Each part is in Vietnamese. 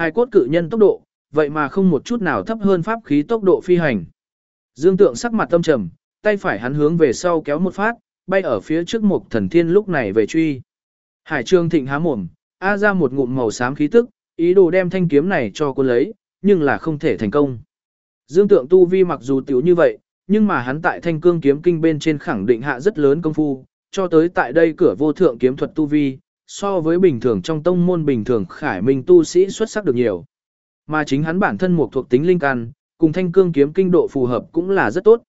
Hai cốt cự nhân tốc độ, vậy mà không một chút nào thấp hơn pháp khí tốc độ phi hành. Dương Tượng sắc mặt tâm trầm, tay phải hắn hướng về sau kéo một phát, bay ở phía trước một thần thiên lúc này về truy. Hải Trương Thịnh há mồm, a ra một ngụm màu xám khí tức, ý đồ đem thanh kiếm này cho cô lấy, nhưng là không thể thành công. Dương Tượng tu vi mặc dù tiểu như vậy, nhưng mà hắn tại thanh cương kiếm kinh bên trên khẳng định hạ rất lớn công phu, cho tới tại đây cửa vô thượng kiếm thuật tu vi, so với bình thường trong tông môn bình thường khải minh tu sĩ xuất sắc được nhiều. Mà chính hắn bản thân một thuộc tính linh căn, cùng thanh cương kiếm kinh độ phù hợp cũng là rất tốt.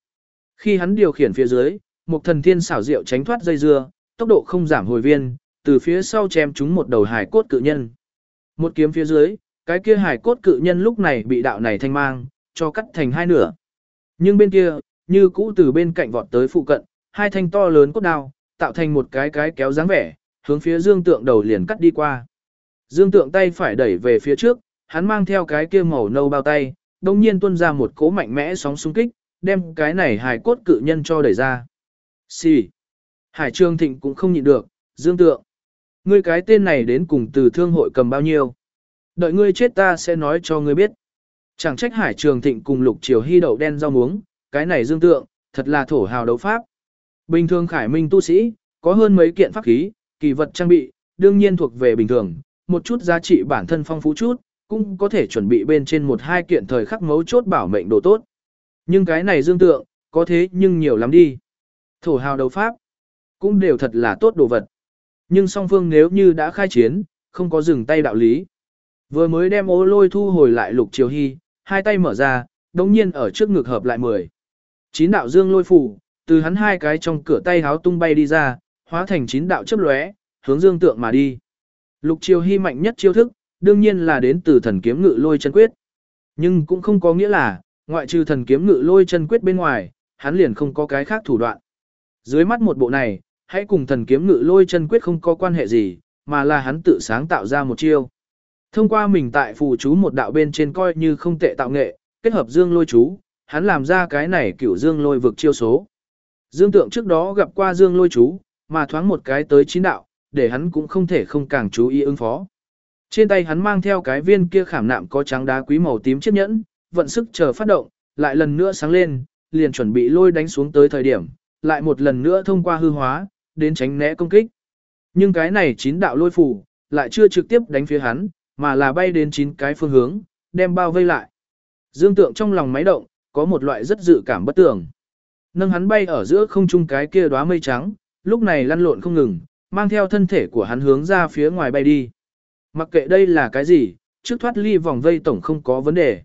Khi hắn điều khiển phía dưới, một thần thiên xảo diệu tránh thoát dây dưa, tốc độ không giảm hồi viên, từ phía sau chém chúng một đầu hải cốt cự nhân. Một kiếm phía dưới, cái kia hải cốt cự nhân lúc này bị đạo này thanh mang, cho cắt thành hai nửa. Nhưng bên kia, như cũ từ bên cạnh vọt tới phụ cận, hai thanh to lớn cốt đao, tạo thành một cái cái kéo dáng vẻ, hướng phía dương tượng đầu liền cắt đi qua. Dương tượng tay phải đẩy về phía trước, hắn mang theo cái kia màu nâu bao tay, đồng nhiên tuôn ra một cỗ mạnh mẽ sóng xung kích, đem cái này hài cốt cự nhân cho đẩy ra. Xì. Hải Trương Thịnh cũng không nhịn được, dương tượng. Ngươi cái tên này đến cùng từ thương hội cầm bao nhiêu? Đợi ngươi chết ta sẽ nói cho ngươi biết. Chẳng trách Hải Trường Thịnh cùng Lục Triều Hy đậu đen rau muống, cái này dương tượng, thật là thổ hào đấu pháp. Bình thường Khải Minh tu sĩ, có hơn mấy kiện pháp khí, kỳ vật trang bị, đương nhiên thuộc về bình thường, một chút giá trị bản thân phong phú chút, cũng có thể chuẩn bị bên trên một hai kiện thời khắc mấu chốt bảo mệnh đồ tốt. Nhưng cái này dương tượng, có thế nhưng nhiều lắm đi. Thổ hào đấu pháp, cũng đều thật là tốt đồ vật. Nhưng song phương nếu như đã khai chiến, không có dừng tay đạo lý. Vừa mới đem ô lôi thu hồi lại lục triều hy, hai tay mở ra, đồng nhiên ở trước ngực hợp lại mười. Chín đạo dương lôi phủ, từ hắn hai cái trong cửa tay háo tung bay đi ra, hóa thành chín đạo chấp lóe, hướng dương tượng mà đi. Lục triều hy mạnh nhất chiêu thức, đương nhiên là đến từ thần kiếm ngự lôi chân quyết. Nhưng cũng không có nghĩa là, ngoại trừ thần kiếm ngự lôi chân quyết bên ngoài, hắn liền không có cái khác thủ đoạn. Dưới mắt một bộ này, hãy cùng thần kiếm ngự lôi chân quyết không có quan hệ gì, mà là hắn tự sáng tạo ra một chiêu. Thông qua mình tại phù chú một đạo bên trên coi như không tệ tạo nghệ, kết hợp dương lôi chú, hắn làm ra cái này kiểu dương lôi vực chiêu số. Dương tượng trước đó gặp qua dương lôi chú, mà thoáng một cái tới chín đạo, để hắn cũng không thể không càng chú ý ứng phó. Trên tay hắn mang theo cái viên kia khảm nạm có trắng đá quý màu tím chiếc nhẫn, vận sức chờ phát động, lại lần nữa sáng lên, liền chuẩn bị lôi đánh xuống tới thời điểm, lại một lần nữa thông qua hư hóa, đến tránh né công kích. Nhưng cái này chín đạo lôi phủ, lại chưa trực tiếp đánh phía hắn, mà là bay đến chín cái phương hướng, đem bao vây lại. Dương tượng trong lòng máy động, có một loại rất dự cảm bất tường. Nâng hắn bay ở giữa không trung cái kia đóa mây trắng, lúc này lăn lộn không ngừng, mang theo thân thể của hắn hướng ra phía ngoài bay đi. Mặc kệ đây là cái gì, trước thoát ly vòng vây tổng không có vấn đề.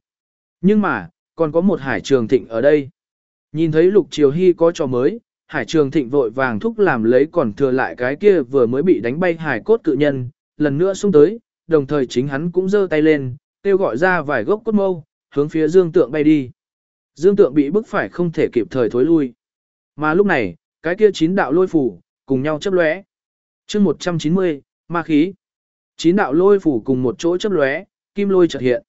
Nhưng mà, còn có một hải trường thịnh ở đây. Nhìn thấy lục triều hy có trò mới, hải trường thịnh vội vàng thúc làm lấy còn thừa lại cái kia vừa mới bị đánh bay hải cốt cự nhân, lần nữa xung tới, đồng thời chính hắn cũng giơ tay lên, kêu gọi ra vài gốc cốt mâu, hướng phía dương tượng bay đi. Dương tượng bị bức phải không thể kịp thời thối lui. Mà lúc này, cái kia chín đạo lôi phủ, cùng nhau chấp lóe. chương 190, ma khí. Chín đạo lôi phủ cùng một chỗ chấp lóe, kim lôi chợt hiện.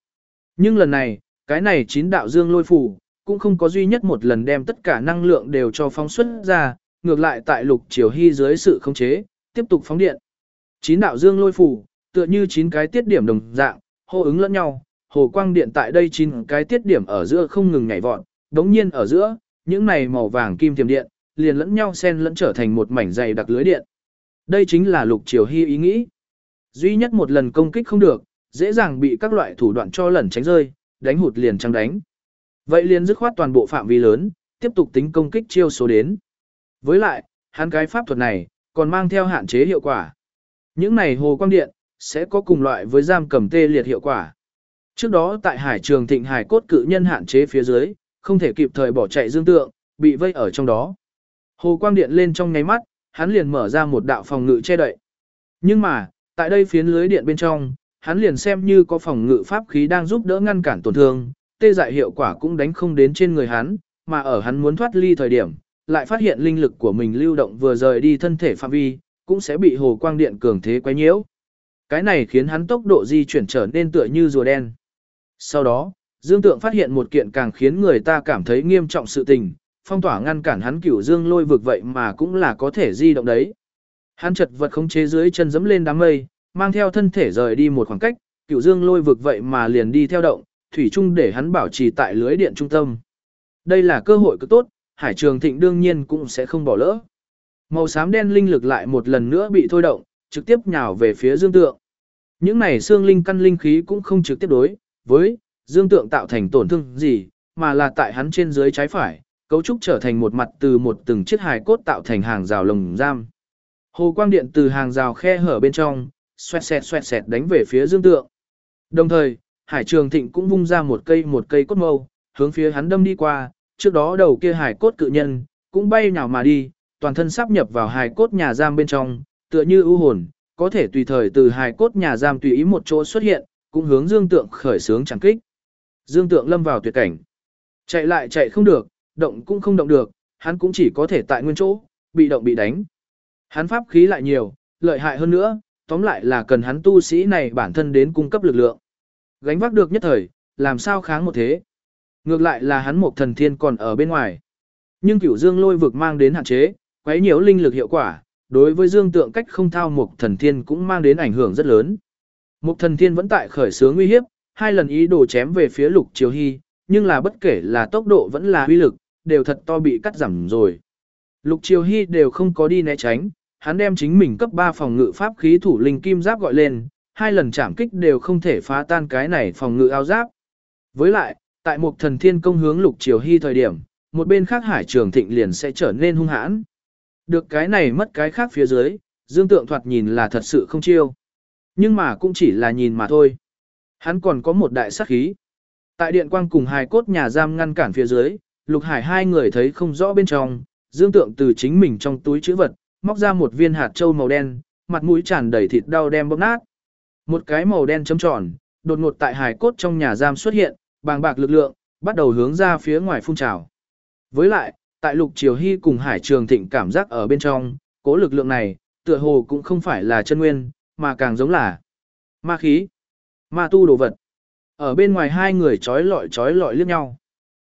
Nhưng lần này, cái này chín đạo dương lôi phủ, cũng không có duy nhất một lần đem tất cả năng lượng đều cho phóng xuất ra, ngược lại tại lục chiều hy dưới sự khống chế, tiếp tục phóng điện. Chín đạo dương lôi phủ, tựa như chín cái tiết điểm đồng dạng, hô ứng lẫn nhau, hồ quang điện tại đây chín cái tiết điểm ở giữa không ngừng nhảy vọt, đống nhiên ở giữa, những này màu vàng kim tiềm điện, liền lẫn nhau xen lẫn trở thành một mảnh dày đặc lưới điện. Đây chính là lục triều hy ý nghĩ. Duy nhất một lần công kích không được, dễ dàng bị các loại thủ đoạn cho lẩn tránh rơi, đánh hụt liền trăng đánh. Vậy liền dứt khoát toàn bộ phạm vi lớn, tiếp tục tính công kích chiêu số đến. Với lại, hắn cái pháp thuật này, còn mang theo hạn chế hiệu quả. Những này hồ quang điện, sẽ có cùng loại với giam cầm tê liệt hiệu quả. Trước đó tại hải trường thịnh hải cốt cự nhân hạn chế phía dưới, không thể kịp thời bỏ chạy dương tượng, bị vây ở trong đó. Hồ quang điện lên trong nháy mắt, hắn liền mở ra một đạo phòng ngự che đậy. Nhưng mà, tại đây phiến lưới điện bên trong, hắn liền xem như có phòng ngự pháp khí đang giúp đỡ ngăn cản tổn thương, tê dại hiệu quả cũng đánh không đến trên người hắn, mà ở hắn muốn thoát ly thời điểm, lại phát hiện linh lực của mình lưu động vừa rời đi thân thể phạm vi, cũng sẽ bị hồ quang điện cường thế quấy nhiễu. Cái này khiến hắn tốc độ di chuyển trở nên tựa như rùa đen. Sau đó, Dương Tượng phát hiện một kiện càng khiến người ta cảm thấy nghiêm trọng sự tình, phong tỏa ngăn cản hắn cửu dương lôi vực vậy mà cũng là có thể di động đấy. Hắn chật vật khống chế dưới chân dẫm lên đám mây, mang theo thân thể rời đi một khoảng cách, cựu dương lôi vực vậy mà liền đi theo động, thủy chung để hắn bảo trì tại lưới điện trung tâm. Đây là cơ hội cực tốt, Hải Trường Thịnh đương nhiên cũng sẽ không bỏ lỡ. Màu xám đen linh lực lại một lần nữa bị thôi động, trực tiếp nhào về phía Dương Tượng. Những này xương linh căn linh khí cũng không trực tiếp đối với Dương Tượng tạo thành tổn thương gì, mà là tại hắn trên dưới trái phải, cấu trúc trở thành một mặt từ một từng chiếc hài cốt tạo thành hàng rào lồng giam. Hồ quang điện từ hàng rào khe hở bên trong, xoẹt xẹt xoẹt xẹt đánh về phía Dương Tượng. Đồng thời, Hải Trường Thịnh cũng vung ra một cây một cây cốt mâu, hướng phía hắn đâm đi qua, trước đó đầu kia hải cốt cự nhân, cũng bay nhào mà đi, toàn thân sắp nhập vào hải cốt nhà giam bên trong, tựa như ưu hồn, có thể tùy thời từ hải cốt nhà giam tùy ý một chỗ xuất hiện, cũng hướng Dương Tượng khởi sướng chẳng kích. Dương Tượng lâm vào tuyệt cảnh. Chạy lại chạy không được, động cũng không động được, hắn cũng chỉ có thể tại nguyên chỗ, bị động bị đánh. Hắn pháp khí lại nhiều, lợi hại hơn nữa, tóm lại là cần hắn tu sĩ này bản thân đến cung cấp lực lượng. Gánh vác được nhất thời, làm sao kháng một thế. Ngược lại là hắn một thần thiên còn ở bên ngoài. Nhưng cửu dương lôi vực mang đến hạn chế, quấy nhiễu linh lực hiệu quả, đối với dương tượng cách không thao một thần thiên cũng mang đến ảnh hưởng rất lớn. Một thần thiên vẫn tại khởi sướng nguy hiếp, hai lần ý đồ chém về phía lục triều hy, nhưng là bất kể là tốc độ vẫn là uy lực, đều thật to bị cắt giảm rồi. Lục triều hy đều không có đi né tránh, hắn đem chính mình cấp 3 phòng ngự pháp khí thủ linh kim giáp gọi lên, hai lần chạm kích đều không thể phá tan cái này phòng ngự áo giáp. Với lại, tại một thần thiên công hướng lục triều hy thời điểm, một bên khác hải trường thịnh liền sẽ trở nên hung hãn. Được cái này mất cái khác phía dưới, dương tượng thoạt nhìn là thật sự không chiêu. Nhưng mà cũng chỉ là nhìn mà thôi. Hắn còn có một đại sát khí. Tại điện quang cùng hài cốt nhà giam ngăn cản phía dưới, lục hải hai người thấy không rõ bên trong, dương tượng từ chính mình trong túi chữ vật, móc ra một viên hạt trâu màu đen, mặt mũi tràn đầy thịt đau đem bóp nát. Một cái màu đen chấm tròn, đột ngột tại Hải cốt trong nhà giam xuất hiện, bàng bạc lực lượng, bắt đầu hướng ra phía ngoài phun trào. Với lại, tại lục triều hy cùng hải trường thịnh cảm giác ở bên trong, cố lực lượng này, tựa hồ cũng không phải là chân nguyên, mà càng giống là ma khí, ma tu đồ vật. Ở bên ngoài hai người trói lọi trói lọi liếc nhau.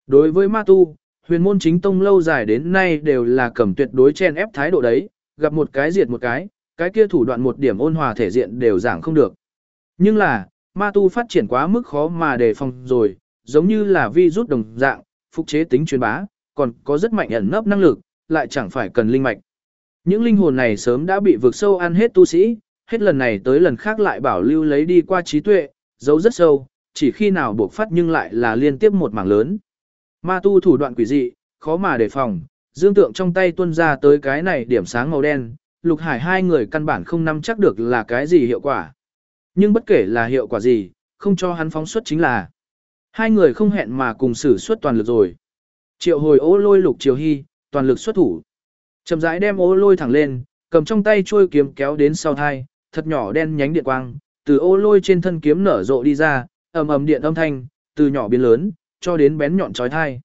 Đối với ma tu, huyền môn chính tông lâu dài đến nay đều là cầm tuyệt đối chen ép thái độ đấy, gặp một cái diệt một cái, cái kia thủ đoạn một điểm ôn hòa thể diện đều giảng không được. Nhưng là, ma tu phát triển quá mức khó mà đề phòng rồi, giống như là vi rút đồng dạng, phục chế tính truyền bá, còn có rất mạnh ẩn nấp năng lực, lại chẳng phải cần linh mạch. Những linh hồn này sớm đã bị vượt sâu ăn hết tu sĩ, hết lần này tới lần khác lại bảo lưu lấy đi qua trí tuệ, giấu rất sâu, chỉ khi nào buộc phát nhưng lại là liên tiếp một mảng lớn. Ma tu thủ đoạn quỷ dị, khó mà đề phòng, dương tượng trong tay tuân ra tới cái này điểm sáng màu đen, lục hải hai người căn bản không nắm chắc được là cái gì hiệu quả. Nhưng bất kể là hiệu quả gì, không cho hắn phóng xuất chính là hai người không hẹn mà cùng sử xuất toàn lực rồi. Triệu hồi ô lôi lục triều hy, toàn lực xuất thủ. Chậm rãi đem ô lôi thẳng lên, cầm trong tay chuôi kiếm kéo đến sau thai, thật nhỏ đen nhánh điện quang, từ ô lôi trên thân kiếm nở rộ đi ra, ầm ầm điện âm thanh, từ nhỏ biến lớn, cho đến bén nhọn chói thai.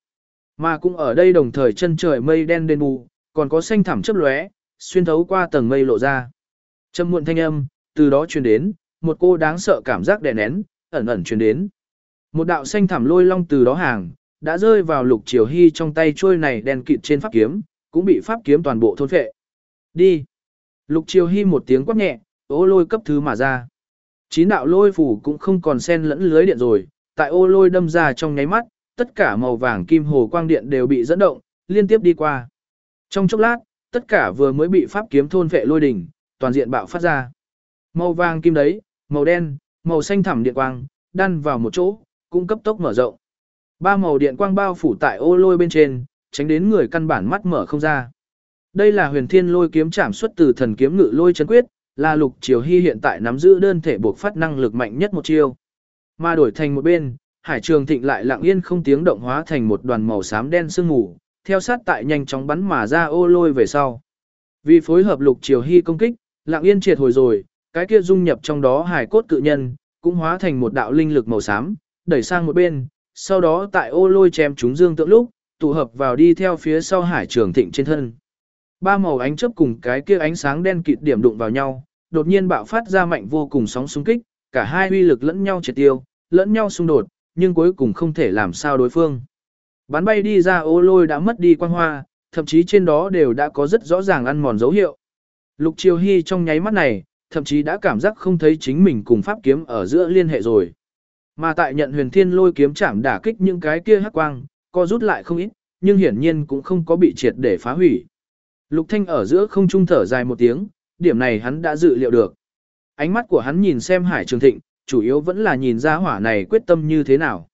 Mà cũng ở đây đồng thời chân trời mây đen đen bù, còn có xanh thảm chớp lóe, xuyên thấu qua tầng mây lộ ra. Trầm muộn thanh âm, từ đó truyền đến, một cô đáng sợ cảm giác đè nén, ẩn ẩn truyền đến. Một đạo xanh thảm lôi long từ đó hàng, đã rơi vào lục triều hy trong tay trôi này đen kịt trên pháp kiếm, cũng bị pháp kiếm toàn bộ thôn phệ. Đi. Lục triều hy một tiếng quát nhẹ, ô lôi cấp thứ mà ra. Chín đạo lôi phủ cũng không còn sen lẫn lưới điện rồi, tại ô lôi đâm ra trong nháy mắt, tất cả màu vàng kim hồ quang điện đều bị dẫn động, liên tiếp đi qua. Trong chốc lát, tất cả vừa mới bị pháp kiếm thôn vệ lôi đỉnh, toàn diện bạo phát ra. Màu vàng kim đấy, màu đen, màu xanh thẳm điện quang, đan vào một chỗ, cũng cấp tốc mở rộng. Ba màu điện quang bao phủ tại ô lôi bên trên, tránh đến người căn bản mắt mở không ra. Đây là huyền thiên lôi kiếm chạm xuất từ thần kiếm ngự lôi chấn quyết, là lục triều hy hiện tại nắm giữ đơn thể buộc phát năng lực mạnh nhất một chiêu. Mà đổi thành một bên, hải trường thịnh lại lặng yên không tiếng động hóa thành một đoàn màu xám đen sương mù, theo sát tại nhanh chóng bắn mà ra ô lôi về sau. Vì phối hợp lục triều hy công kích, lặng yên triệt hồi rồi, cái kia dung nhập trong đó hải cốt cự nhân, cũng hóa thành một đạo linh lực màu xám, đẩy sang một bên, sau đó tại ô lôi chém chúng dương tượng lúc, tụ hợp vào đi theo phía sau hải trường thịnh trên thân. Ba màu ánh chớp cùng cái kia ánh sáng đen kịt điểm đụng vào nhau, đột nhiên bạo phát ra mạnh vô cùng sóng xung kích, cả hai uy lực lẫn nhau triệt tiêu, lẫn nhau xung đột, nhưng cuối cùng không thể làm sao đối phương. Bắn bay đi ra ô lôi đã mất đi quang hoa, thậm chí trên đó đều đã có rất rõ ràng ăn mòn dấu hiệu. Lục Triều Hy trong nháy mắt này, thậm chí đã cảm giác không thấy chính mình cùng pháp kiếm ở giữa liên hệ rồi. Mà tại nhận huyền thiên lôi kiếm chạm đả kích những cái kia hắc quang, co rút lại không ít, nhưng hiển nhiên cũng không có bị triệt để phá hủy. Lục Thanh ở giữa không trung thở dài một tiếng, điểm này hắn đã dự liệu được. Ánh mắt của hắn nhìn xem Hải Trường Thịnh, chủ yếu vẫn là nhìn ra hỏa này quyết tâm như thế nào.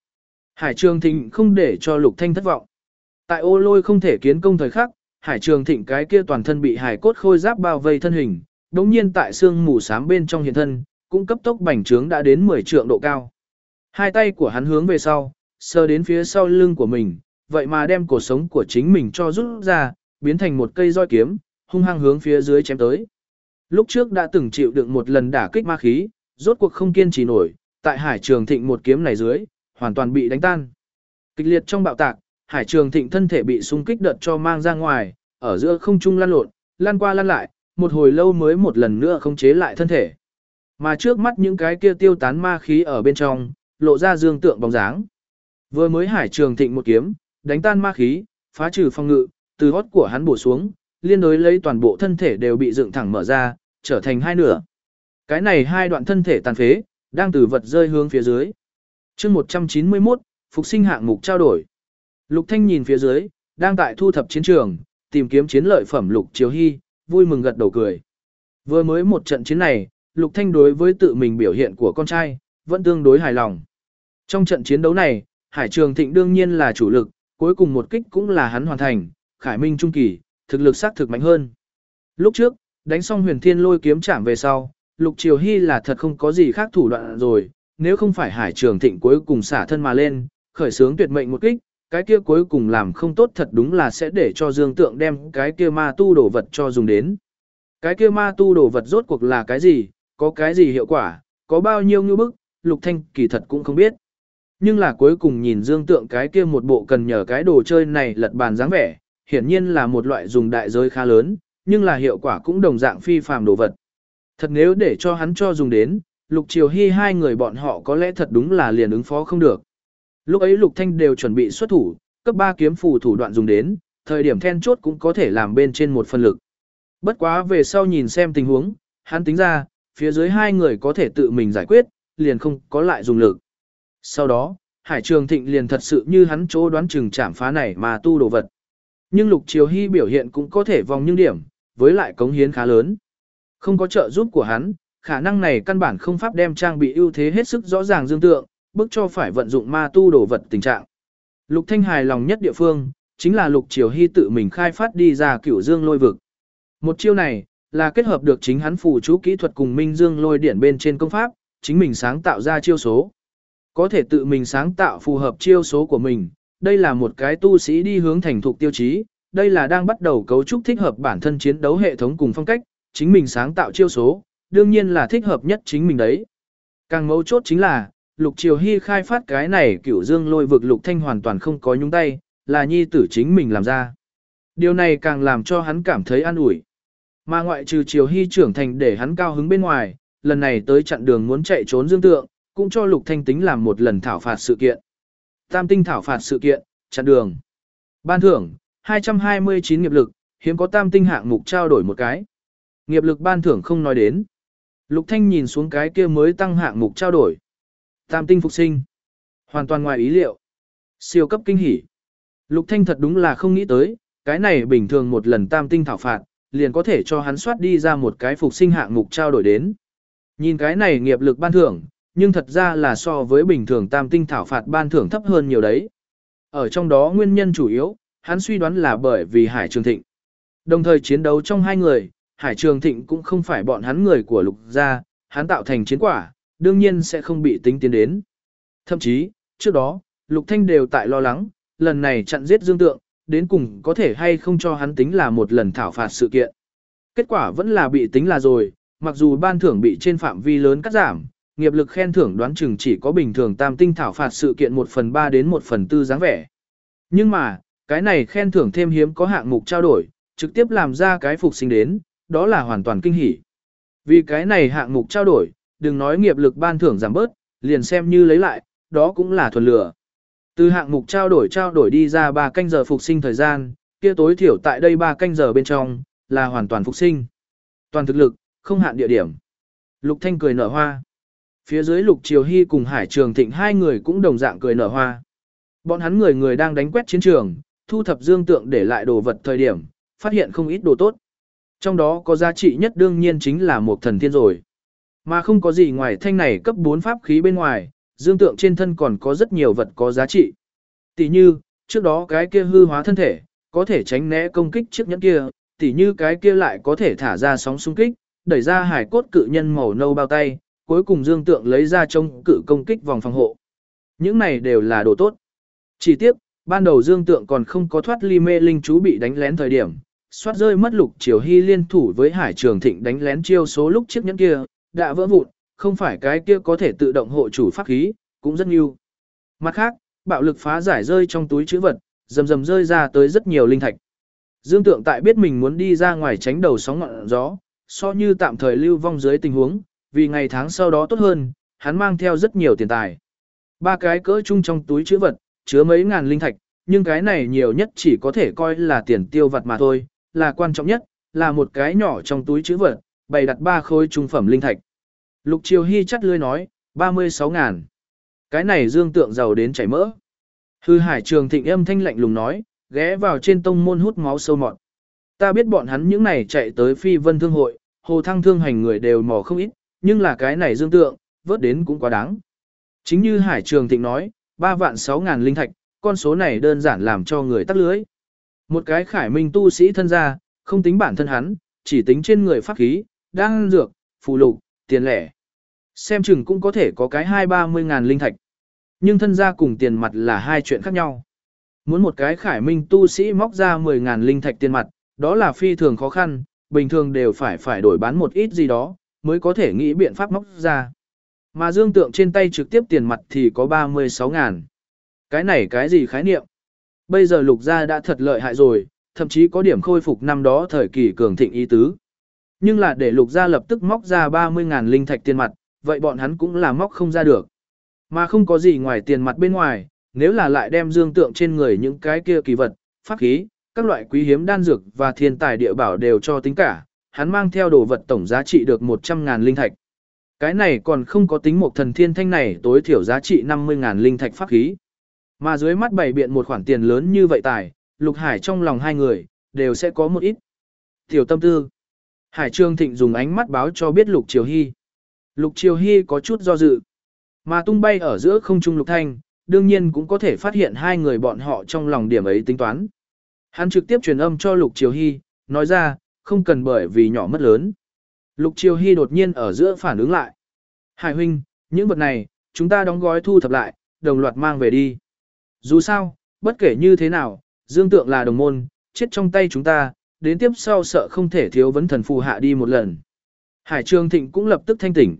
Hải Trường Thịnh không để cho Lục Thanh thất vọng. Tại ô lôi không thể kiến công thời khắc, Hải Trường Thịnh cái kia toàn thân bị hải cốt khôi giáp bao vây thân hình, đống nhiên tại xương mù sám bên trong hiện thân, cũng cấp tốc bành trướng đã đến 10 trượng độ cao. Hai tay của hắn hướng về sau, sờ đến phía sau lưng của mình, vậy mà đem cổ sống của chính mình cho rút ra, biến thành một cây roi kiếm, hung hăng hướng phía dưới chém tới. Lúc trước đã từng chịu đựng một lần đả kích ma khí, rốt cuộc không kiên trì nổi, tại Hải Trường Thịnh một kiếm này dưới, hoàn toàn bị đánh tan. Kịch liệt trong bạo tạc, Hải Trường Thịnh thân thể bị xung kích đợt cho mang ra ngoài, ở giữa không trung lăn lộn, lăn qua lăn lại, một hồi lâu mới một lần nữa không chế lại thân thể. Mà trước mắt những cái kia tiêu tán ma khí ở bên trong, lộ ra dương tượng bóng dáng. Vừa mới Hải Trường Thịnh một kiếm, đánh tan ma khí, phá trừ phong ngự, từ hót của hắn bổ xuống, liên đối lấy toàn bộ thân thể đều bị dựng thẳng mở ra, trở thành hai nửa. Cái này hai đoạn thân thể tàn phế, đang từ vật rơi hướng phía dưới. chương 191, Phục sinh hạng mục trao đổi. Lục Thanh nhìn phía dưới, đang tại thu thập chiến trường, tìm kiếm chiến lợi phẩm Lục Triều Hy, vui mừng gật đầu cười. Vừa mới một trận chiến này, Lục Thanh đối với tự mình biểu hiện của con trai, vẫn tương đối hài lòng. Trong trận chiến đấu này, Hải Trường Thịnh đương nhiên là chủ lực, cuối cùng một kích cũng là hắn hoàn thành, Khải Minh trung kỳ, thực lực sát thực mạnh hơn. Lúc trước, đánh xong huyền thiên lôi kiếm chạm về sau, Lục Triều Hy là thật không có gì khác thủ đoạn rồi, nếu không phải Hải Trường Thịnh cuối cùng xả thân mà lên, khởi sướng tuyệt mệnh một kích, cái kia cuối cùng làm không tốt thật đúng là sẽ để cho Dương Tượng đem cái kia ma tu đồ vật cho dùng đến. Cái kia ma tu đồ vật rốt cuộc là cái gì, có cái gì hiệu quả, có bao nhiêu như bức, Lục Thanh kỳ thật cũng không biết. Nhưng là cuối cùng nhìn Dương Tượng cái kia một bộ cần nhờ cái đồ chơi này lật bàn dáng vẻ, hiển nhiên là một loại dùng đại giới khá lớn, nhưng là hiệu quả cũng đồng dạng phi phàm đồ vật. Thật nếu để cho hắn cho dùng đến, Lục Triều Hy hai người bọn họ có lẽ thật đúng là liền ứng phó không được. Lúc ấy Lục Thanh đều chuẩn bị xuất thủ, cấp 3 kiếm phù thủ đoạn dùng đến, thời điểm then chốt cũng có thể làm bên trên một phần lực. Bất quá về sau nhìn xem tình huống, hắn tính ra, phía dưới hai người có thể tự mình giải quyết, liền không có lại dùng lực. Sau đó, Hải Trường Thịnh liền thật sự như hắn chỗ đoán chừng chạm phá này mà tu đồ vật. Nhưng Lục Triều Hy biểu hiện cũng có thể vòng những điểm, với lại cống hiến khá lớn. Không có trợ giúp của hắn, khả năng này căn bản không pháp đem trang bị ưu thế hết sức rõ ràng dương tượng, bức cho phải vận dụng ma tu đồ vật tình trạng. Lục Thanh hài lòng nhất địa phương, chính là Lục Triều Hy tự mình khai phát đi ra cửu dương lôi vực. Một chiêu này, là kết hợp được chính hắn phù chú kỹ thuật cùng minh dương lôi điển bên trên công pháp, chính mình sáng tạo ra chiêu số. Có thể tự mình sáng tạo phù hợp chiêu số của mình, đây là một cái tu sĩ đi hướng thành thục tiêu chí, đây là đang bắt đầu cấu trúc thích hợp bản thân chiến đấu hệ thống cùng phong cách, chính mình sáng tạo chiêu số, đương nhiên là thích hợp nhất chính mình đấy. Càng mấu chốt chính là, Lục Triều Hy khai phát cái này cửu dương lôi vực Lục Thanh hoàn toàn không có nhúng tay, là nhi tử chính mình làm ra. Điều này càng làm cho hắn cảm thấy an ủi. Mà ngoại trừ Triều Hy trưởng thành để hắn cao hứng bên ngoài, lần này tới chặn đường muốn chạy trốn dương tượng, cũng cho Lục Thanh tính làm một lần thảo phạt sự kiện. Tam tinh thảo phạt sự kiện, chặn đường. Ban thưởng, 229 nghiệp lực, hiếm có tam tinh hạng mục trao đổi một cái. Nghiệp lực ban thưởng không nói đến. Lục Thanh nhìn xuống cái kia mới tăng hạng mục trao đổi. Tam tinh phục sinh. Hoàn toàn ngoài ý liệu. Siêu cấp kinh hỉ. Lục Thanh thật đúng là không nghĩ tới, cái này bình thường một lần tam tinh thảo phạt, liền có thể cho hắn soát đi ra một cái phục sinh hạng mục trao đổi đến. Nhìn cái này nghiệp lực ban thưởng, nhưng thật ra là so với bình thường tam tinh thảo phạt ban thưởng thấp hơn nhiều đấy. Ở trong đó nguyên nhân chủ yếu, hắn suy đoán là bởi vì Hải Trường Thịnh. Đồng thời chiến đấu trong hai người, Hải Trường Thịnh cũng không phải bọn hắn người của lục gia, hắn tạo thành chiến quả, đương nhiên sẽ không bị tính tiến đến. Thậm chí, trước đó, Lục Thanh đều tại lo lắng, lần này chặn giết Dương Tượng, đến cùng có thể hay không cho hắn tính là một lần thảo phạt sự kiện. Kết quả vẫn là bị tính là rồi, mặc dù ban thưởng bị trên phạm vi lớn cắt giảm, nghiệp lực khen thưởng đoán chừng chỉ có bình thường tam tinh thảo phạt sự kiện 1 phần 3 đến 1 phần 4 dáng vẻ. Nhưng mà, cái này khen thưởng thêm hiếm có hạng mục trao đổi, trực tiếp làm ra cái phục sinh đến, đó là hoàn toàn kinh hỉ. Vì cái này hạng mục trao đổi, đừng nói nghiệp lực ban thưởng giảm bớt, liền xem như lấy lại, đó cũng là thuần lửa. Từ hạng mục trao đổi trao đổi đi ra 3 canh giờ phục sinh thời gian, kia tối thiểu tại đây 3 canh giờ bên trong, là hoàn toàn phục sinh. Toàn thực lực, không hạn địa điểm. Lục Thanh cười nở hoa. Phía dưới Lục Triều Hy cùng Hải Trường Thịnh hai người cũng đồng dạng cười nở hoa. Bọn hắn người người đang đánh quét chiến trường, thu thập dương tượng để lại đồ vật thời điểm, phát hiện không ít đồ tốt. Trong đó có giá trị nhất đương nhiên chính là một thần thiên rồi. Mà không có gì ngoài thanh này cấp 4 pháp khí bên ngoài, dương tượng trên thân còn có rất nhiều vật có giá trị. Tỷ như, trước đó cái kia hư hóa thân thể, có thể tránh né công kích chiếc nhẫn kia, tỷ như cái kia lại có thể thả ra sóng xung kích, đẩy ra hải cốt cự nhân màu nâu bao tay, cuối cùng dương tượng lấy ra trông cự công kích vòng phòng hộ. Những này đều là đồ tốt. Chỉ tiếc, ban đầu dương tượng còn không có thoát ly mê linh chú bị đánh lén thời điểm, xoát rơi mất lục triều hy liên thủ với hải trường thịnh đánh lén chiêu số lúc chiếc nhẫn kia, đã vỡ vụn, không phải cái kia có thể tự động hộ chủ pháp khí, cũng rất nhiều. Mặt khác, bạo lực phá giải rơi trong túi chữ vật, rầm rầm rơi ra tới rất nhiều linh thạch. Dương Tượng tại biết mình muốn đi ra ngoài tránh đầu sóng ngọn gió, so như tạm thời lưu vong dưới tình huống, vì ngày tháng sau đó tốt hơn, hắn mang theo rất nhiều tiền tài. Ba cái cỡ chung trong túi chữ vật, chứa mấy ngàn linh thạch, nhưng cái này nhiều nhất chỉ có thể coi là tiền tiêu vật mà thôi, là quan trọng nhất, là một cái nhỏ trong túi chữ vật, bày đặt ba khối trung phẩm linh thạch. Lục Triều Hy chắt lươi nói, 36 ngàn. Cái này dương tượng giàu đến chảy mỡ. Hư hải trường thịnh âm thanh lạnh lùng nói, ghé vào trên tông môn hút máu sâu mọt. Ta biết bọn hắn những này chạy tới phi vân thương hội, hồ thăng thương hành người đều mò không ít, nhưng là cái này dương tượng, vớt đến cũng quá đáng. Chính như hải trường thịnh nói, 3 vạn 6 ngàn linh thạch, con số này đơn giản làm cho người tắt lưới. Một cái khải minh tu sĩ thân gia, không tính bản thân hắn, chỉ tính trên người pháp khí, đang dược, phù lục, tiền lẻ. Xem chừng cũng có thể có cái hai ba mươi ngàn linh thạch. Nhưng thân gia cùng tiền mặt là hai chuyện khác nhau. Muốn một cái khải minh tu sĩ móc ra 10 ngàn linh thạch tiền mặt, đó là phi thường khó khăn, bình thường đều phải phải đổi bán một ít gì đó, mới có thể nghĩ biện pháp móc ra. Mà dương tượng trên tay trực tiếp tiền mặt thì có 36 ngàn. Cái này cái gì khái niệm? Bây giờ lục gia đã thật lợi hại rồi, thậm chí có điểm khôi phục năm đó thời kỳ cường thịnh ý tứ. Nhưng là để lục gia lập tức móc ra 30.000 linh thạch tiền mặt, vậy bọn hắn cũng là móc không ra được. Mà không có gì ngoài tiền mặt bên ngoài, nếu là lại đem dương tượng trên người những cái kia kỳ vật, pháp khí, các loại quý hiếm đan dược và thiên tài địa bảo đều cho tính cả, hắn mang theo đồ vật tổng giá trị được 100.000 linh thạch. Cái này còn không có tính một thần thiên thanh này tối thiểu giá trị 50.000 linh thạch pháp khí. Mà dưới mắt bày biện một khoản tiền lớn như vậy tài, Lục Hải trong lòng hai người, đều sẽ có một ít. Tiểu tâm tư. Hải Trương Thịnh dùng ánh mắt báo cho biết Lục Triều Hy. Lục Triều Hy có chút do dự. Mà tung bay ở giữa không trung Lục Thanh, đương nhiên cũng có thể phát hiện hai người bọn họ trong lòng điểm ấy tính toán. Hắn trực tiếp truyền âm cho Lục Triều Hy, nói ra, không cần bởi vì nhỏ mất lớn. Lục Triều Hy đột nhiên ở giữa phản ứng lại. Hải huynh, những vật này, chúng ta đóng gói thu thập lại, đồng loạt mang về đi. Dù sao, bất kể như thế nào, Dương Tượng là đồng môn, chết trong tay chúng ta, đến tiếp sau sợ không thể thiếu vấn thần phù hạ đi một lần. Hải Trường Thịnh cũng lập tức thanh tỉnh.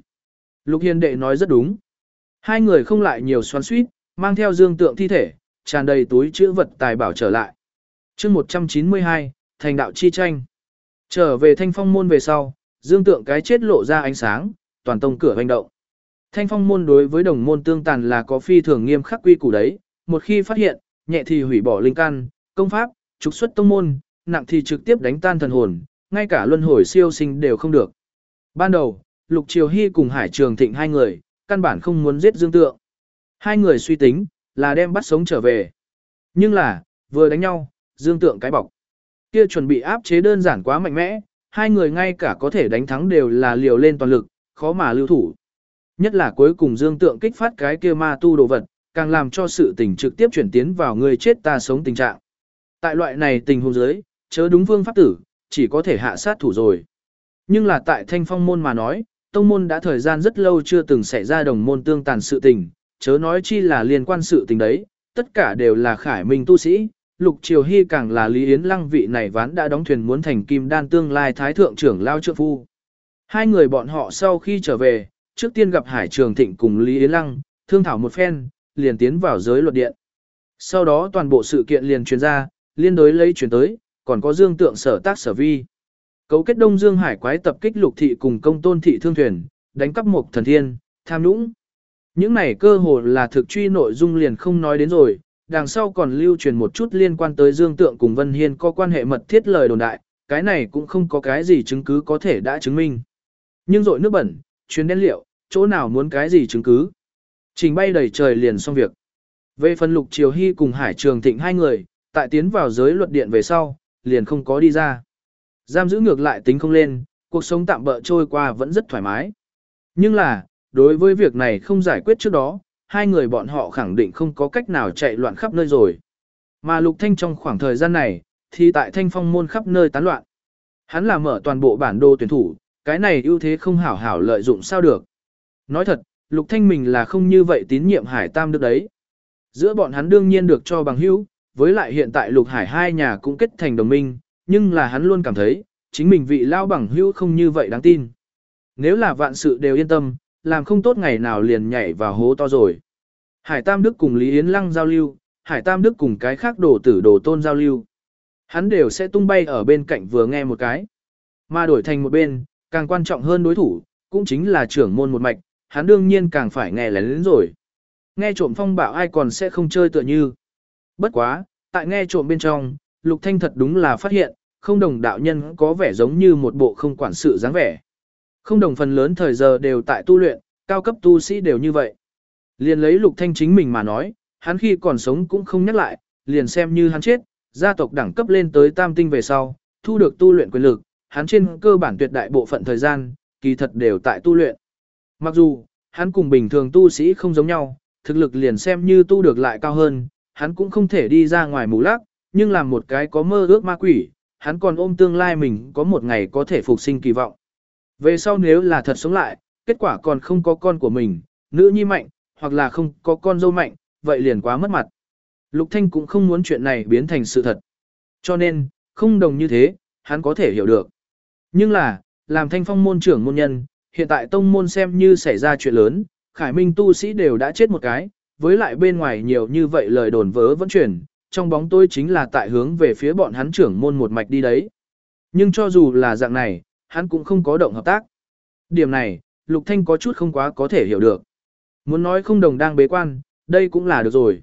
Lục Hiền Đệ nói rất đúng. Hai người không lại nhiều xoắn suýt, mang theo Dương Tượng thi thể, tràn đầy túi chữ vật tài bảo trở lại. chương 192, thành đạo chi tranh. Trở về thanh phong môn về sau, Dương Tượng cái chết lộ ra ánh sáng, toàn tông cửa hành động. Thanh phong môn đối với đồng môn tương tàn là có phi thường nghiêm khắc quy củ đấy, một khi phát hiện, nhẹ thì hủy bỏ linh căn, công pháp, trục xuất tông môn, nặng thì trực tiếp đánh tan thần hồn, ngay cả luân hồi siêu sinh đều không được. Ban đầu, Lục Triều Hy cùng Hải Trường Thịnh hai người, căn bản không muốn giết Dương Tượng. Hai người suy tính, là đem bắt sống trở về. Nhưng là, vừa đánh nhau, Dương Tượng cái bọc. Kia chuẩn bị áp chế đơn giản quá mạnh mẽ, hai người ngay cả có thể đánh thắng đều là liều lên toàn lực, khó mà lưu thủ. Nhất là cuối cùng Dương Tượng kích phát cái kia ma tu đồ vật, càng làm cho sự tình trực tiếp chuyển tiến vào người chết ta sống tình trạng. Tại loại này tình huống dưới, chớ đúng phương pháp tử, chỉ có thể hạ sát thủ rồi. Nhưng là tại thanh phong môn mà nói, tông môn đã thời gian rất lâu chưa từng xảy ra đồng môn tương tàn sự tình, chớ nói chi là liên quan sự tình đấy, tất cả đều là khải minh tu sĩ. Lục Triều Hy càng là Lý Yến Lăng vị này ván đã đóng thuyền muốn thành kim đan tương lai thái thượng trưởng lao trượng phu. Hai người bọn họ sau khi trở về, trước tiên gặp Hải Trường Thịnh cùng Lý Yến Lăng, thương thảo một phen, liền tiến vào giới luật điện. Sau đó toàn bộ sự kiện liền truyền ra, liên đối lấy truyền tới, còn có dương tượng sở tác sở vi. Cấu kết Đông Dương Hải quái tập kích lục thị cùng công tôn thị thương thuyền, đánh cắp một thần thiên, tham nhũng. Những này cơ hồ là thực truy nội dung liền không nói đến rồi, đằng sau còn lưu truyền một chút liên quan tới Dương Tượng cùng Vân Hiên có quan hệ mật thiết lời đồn đại, cái này cũng không có cái gì chứng cứ có thể đã chứng minh. Nhưng rội nước bẩn, chuyến đen liệu, chỗ nào muốn cái gì chứng cứ. Trình bay đầy trời liền xong việc. Về phần lục triều hy cùng hải trường thịnh hai người, tại tiến vào giới luật điện về sau, liền không có đi ra. Giam giữ ngược lại tính không lên, cuộc sống tạm bỡ trôi qua vẫn rất thoải mái. Nhưng là, đối với việc này không giải quyết trước đó, hai người bọn họ khẳng định không có cách nào chạy loạn khắp nơi rồi. Mà Lục Thanh trong khoảng thời gian này, thì tại thanh phong môn khắp nơi tán loạn. Hắn là mở toàn bộ bản đồ tuyển thủ, cái này ưu thế không hảo hảo lợi dụng sao được. Nói thật, Lục Thanh mình là không như vậy tín nhiệm Hải Tam được đấy. Giữa bọn hắn đương nhiên được cho bằng hữu, với lại hiện tại Lục Hải hai nhà cũng kết thành đồng minh, nhưng là hắn luôn cảm thấy, chính mình vị lao bằng hữu không như vậy đáng tin. Nếu là vạn sự đều yên tâm, làm không tốt ngày nào liền nhảy vào hố to rồi. Hải Tam Đức cùng Lý Yến Lăng giao lưu, Hải Tam Đức cùng cái khác đồ tử đồ tôn giao lưu. Hắn đều sẽ tung bay ở bên cạnh vừa nghe một cái. Mà đổi thành một bên, càng quan trọng hơn đối thủ, cũng chính là trưởng môn một mạch, hắn đương nhiên càng phải nghe lén đến rồi. Nghe trộm phong bạo ai còn sẽ không chơi tựa như. Bất quá, tại nghe trộm bên trong, Lục Thanh thật đúng là phát hiện, không đồng đạo nhân có vẻ giống như một bộ không quản sự dáng vẻ. Không đồng phần lớn thời giờ đều tại tu luyện, cao cấp tu sĩ đều như vậy. Liền lấy Lục Thanh chính mình mà nói, hắn khi còn sống cũng không nhắc lại, liền xem như hắn chết, gia tộc đẳng cấp lên tới tam tinh về sau, thu được tu luyện quyền lực, hắn trên cơ bản tuyệt đại bộ phận thời gian, kỳ thật đều tại tu luyện. Mặc dù, hắn cùng bình thường tu sĩ không giống nhau, thực lực liền xem như tu được lại cao hơn, hắn cũng không thể đi ra ngoài mù lắc, nhưng làm một cái có mơ ước ma quỷ, hắn còn ôm tương lai mình có một ngày có thể phục sinh kỳ vọng. Về sau nếu là thật sống lại, kết quả còn không có con của mình, nữ nhi mạnh, hoặc là không có con dâu mạnh, vậy liền quá mất mặt. Lục Thanh cũng không muốn chuyện này biến thành sự thật. Cho nên, không đồng như thế, hắn có thể hiểu được. Nhưng là, làm thanh phong môn trưởng môn nhân, hiện tại tông môn xem như xảy ra chuyện lớn, khải minh tu sĩ đều đã chết một cái, với lại bên ngoài nhiều như vậy lời đồn vớ vẫn truyền, trong bóng tôi chính là tại hướng về phía bọn hắn trưởng môn một mạch đi đấy. Nhưng cho dù là dạng này, hắn cũng không có động hợp tác. Điểm này, Lục Thanh có chút không quá có thể hiểu được. Muốn nói không đồng đang bế quan, đây cũng là được rồi.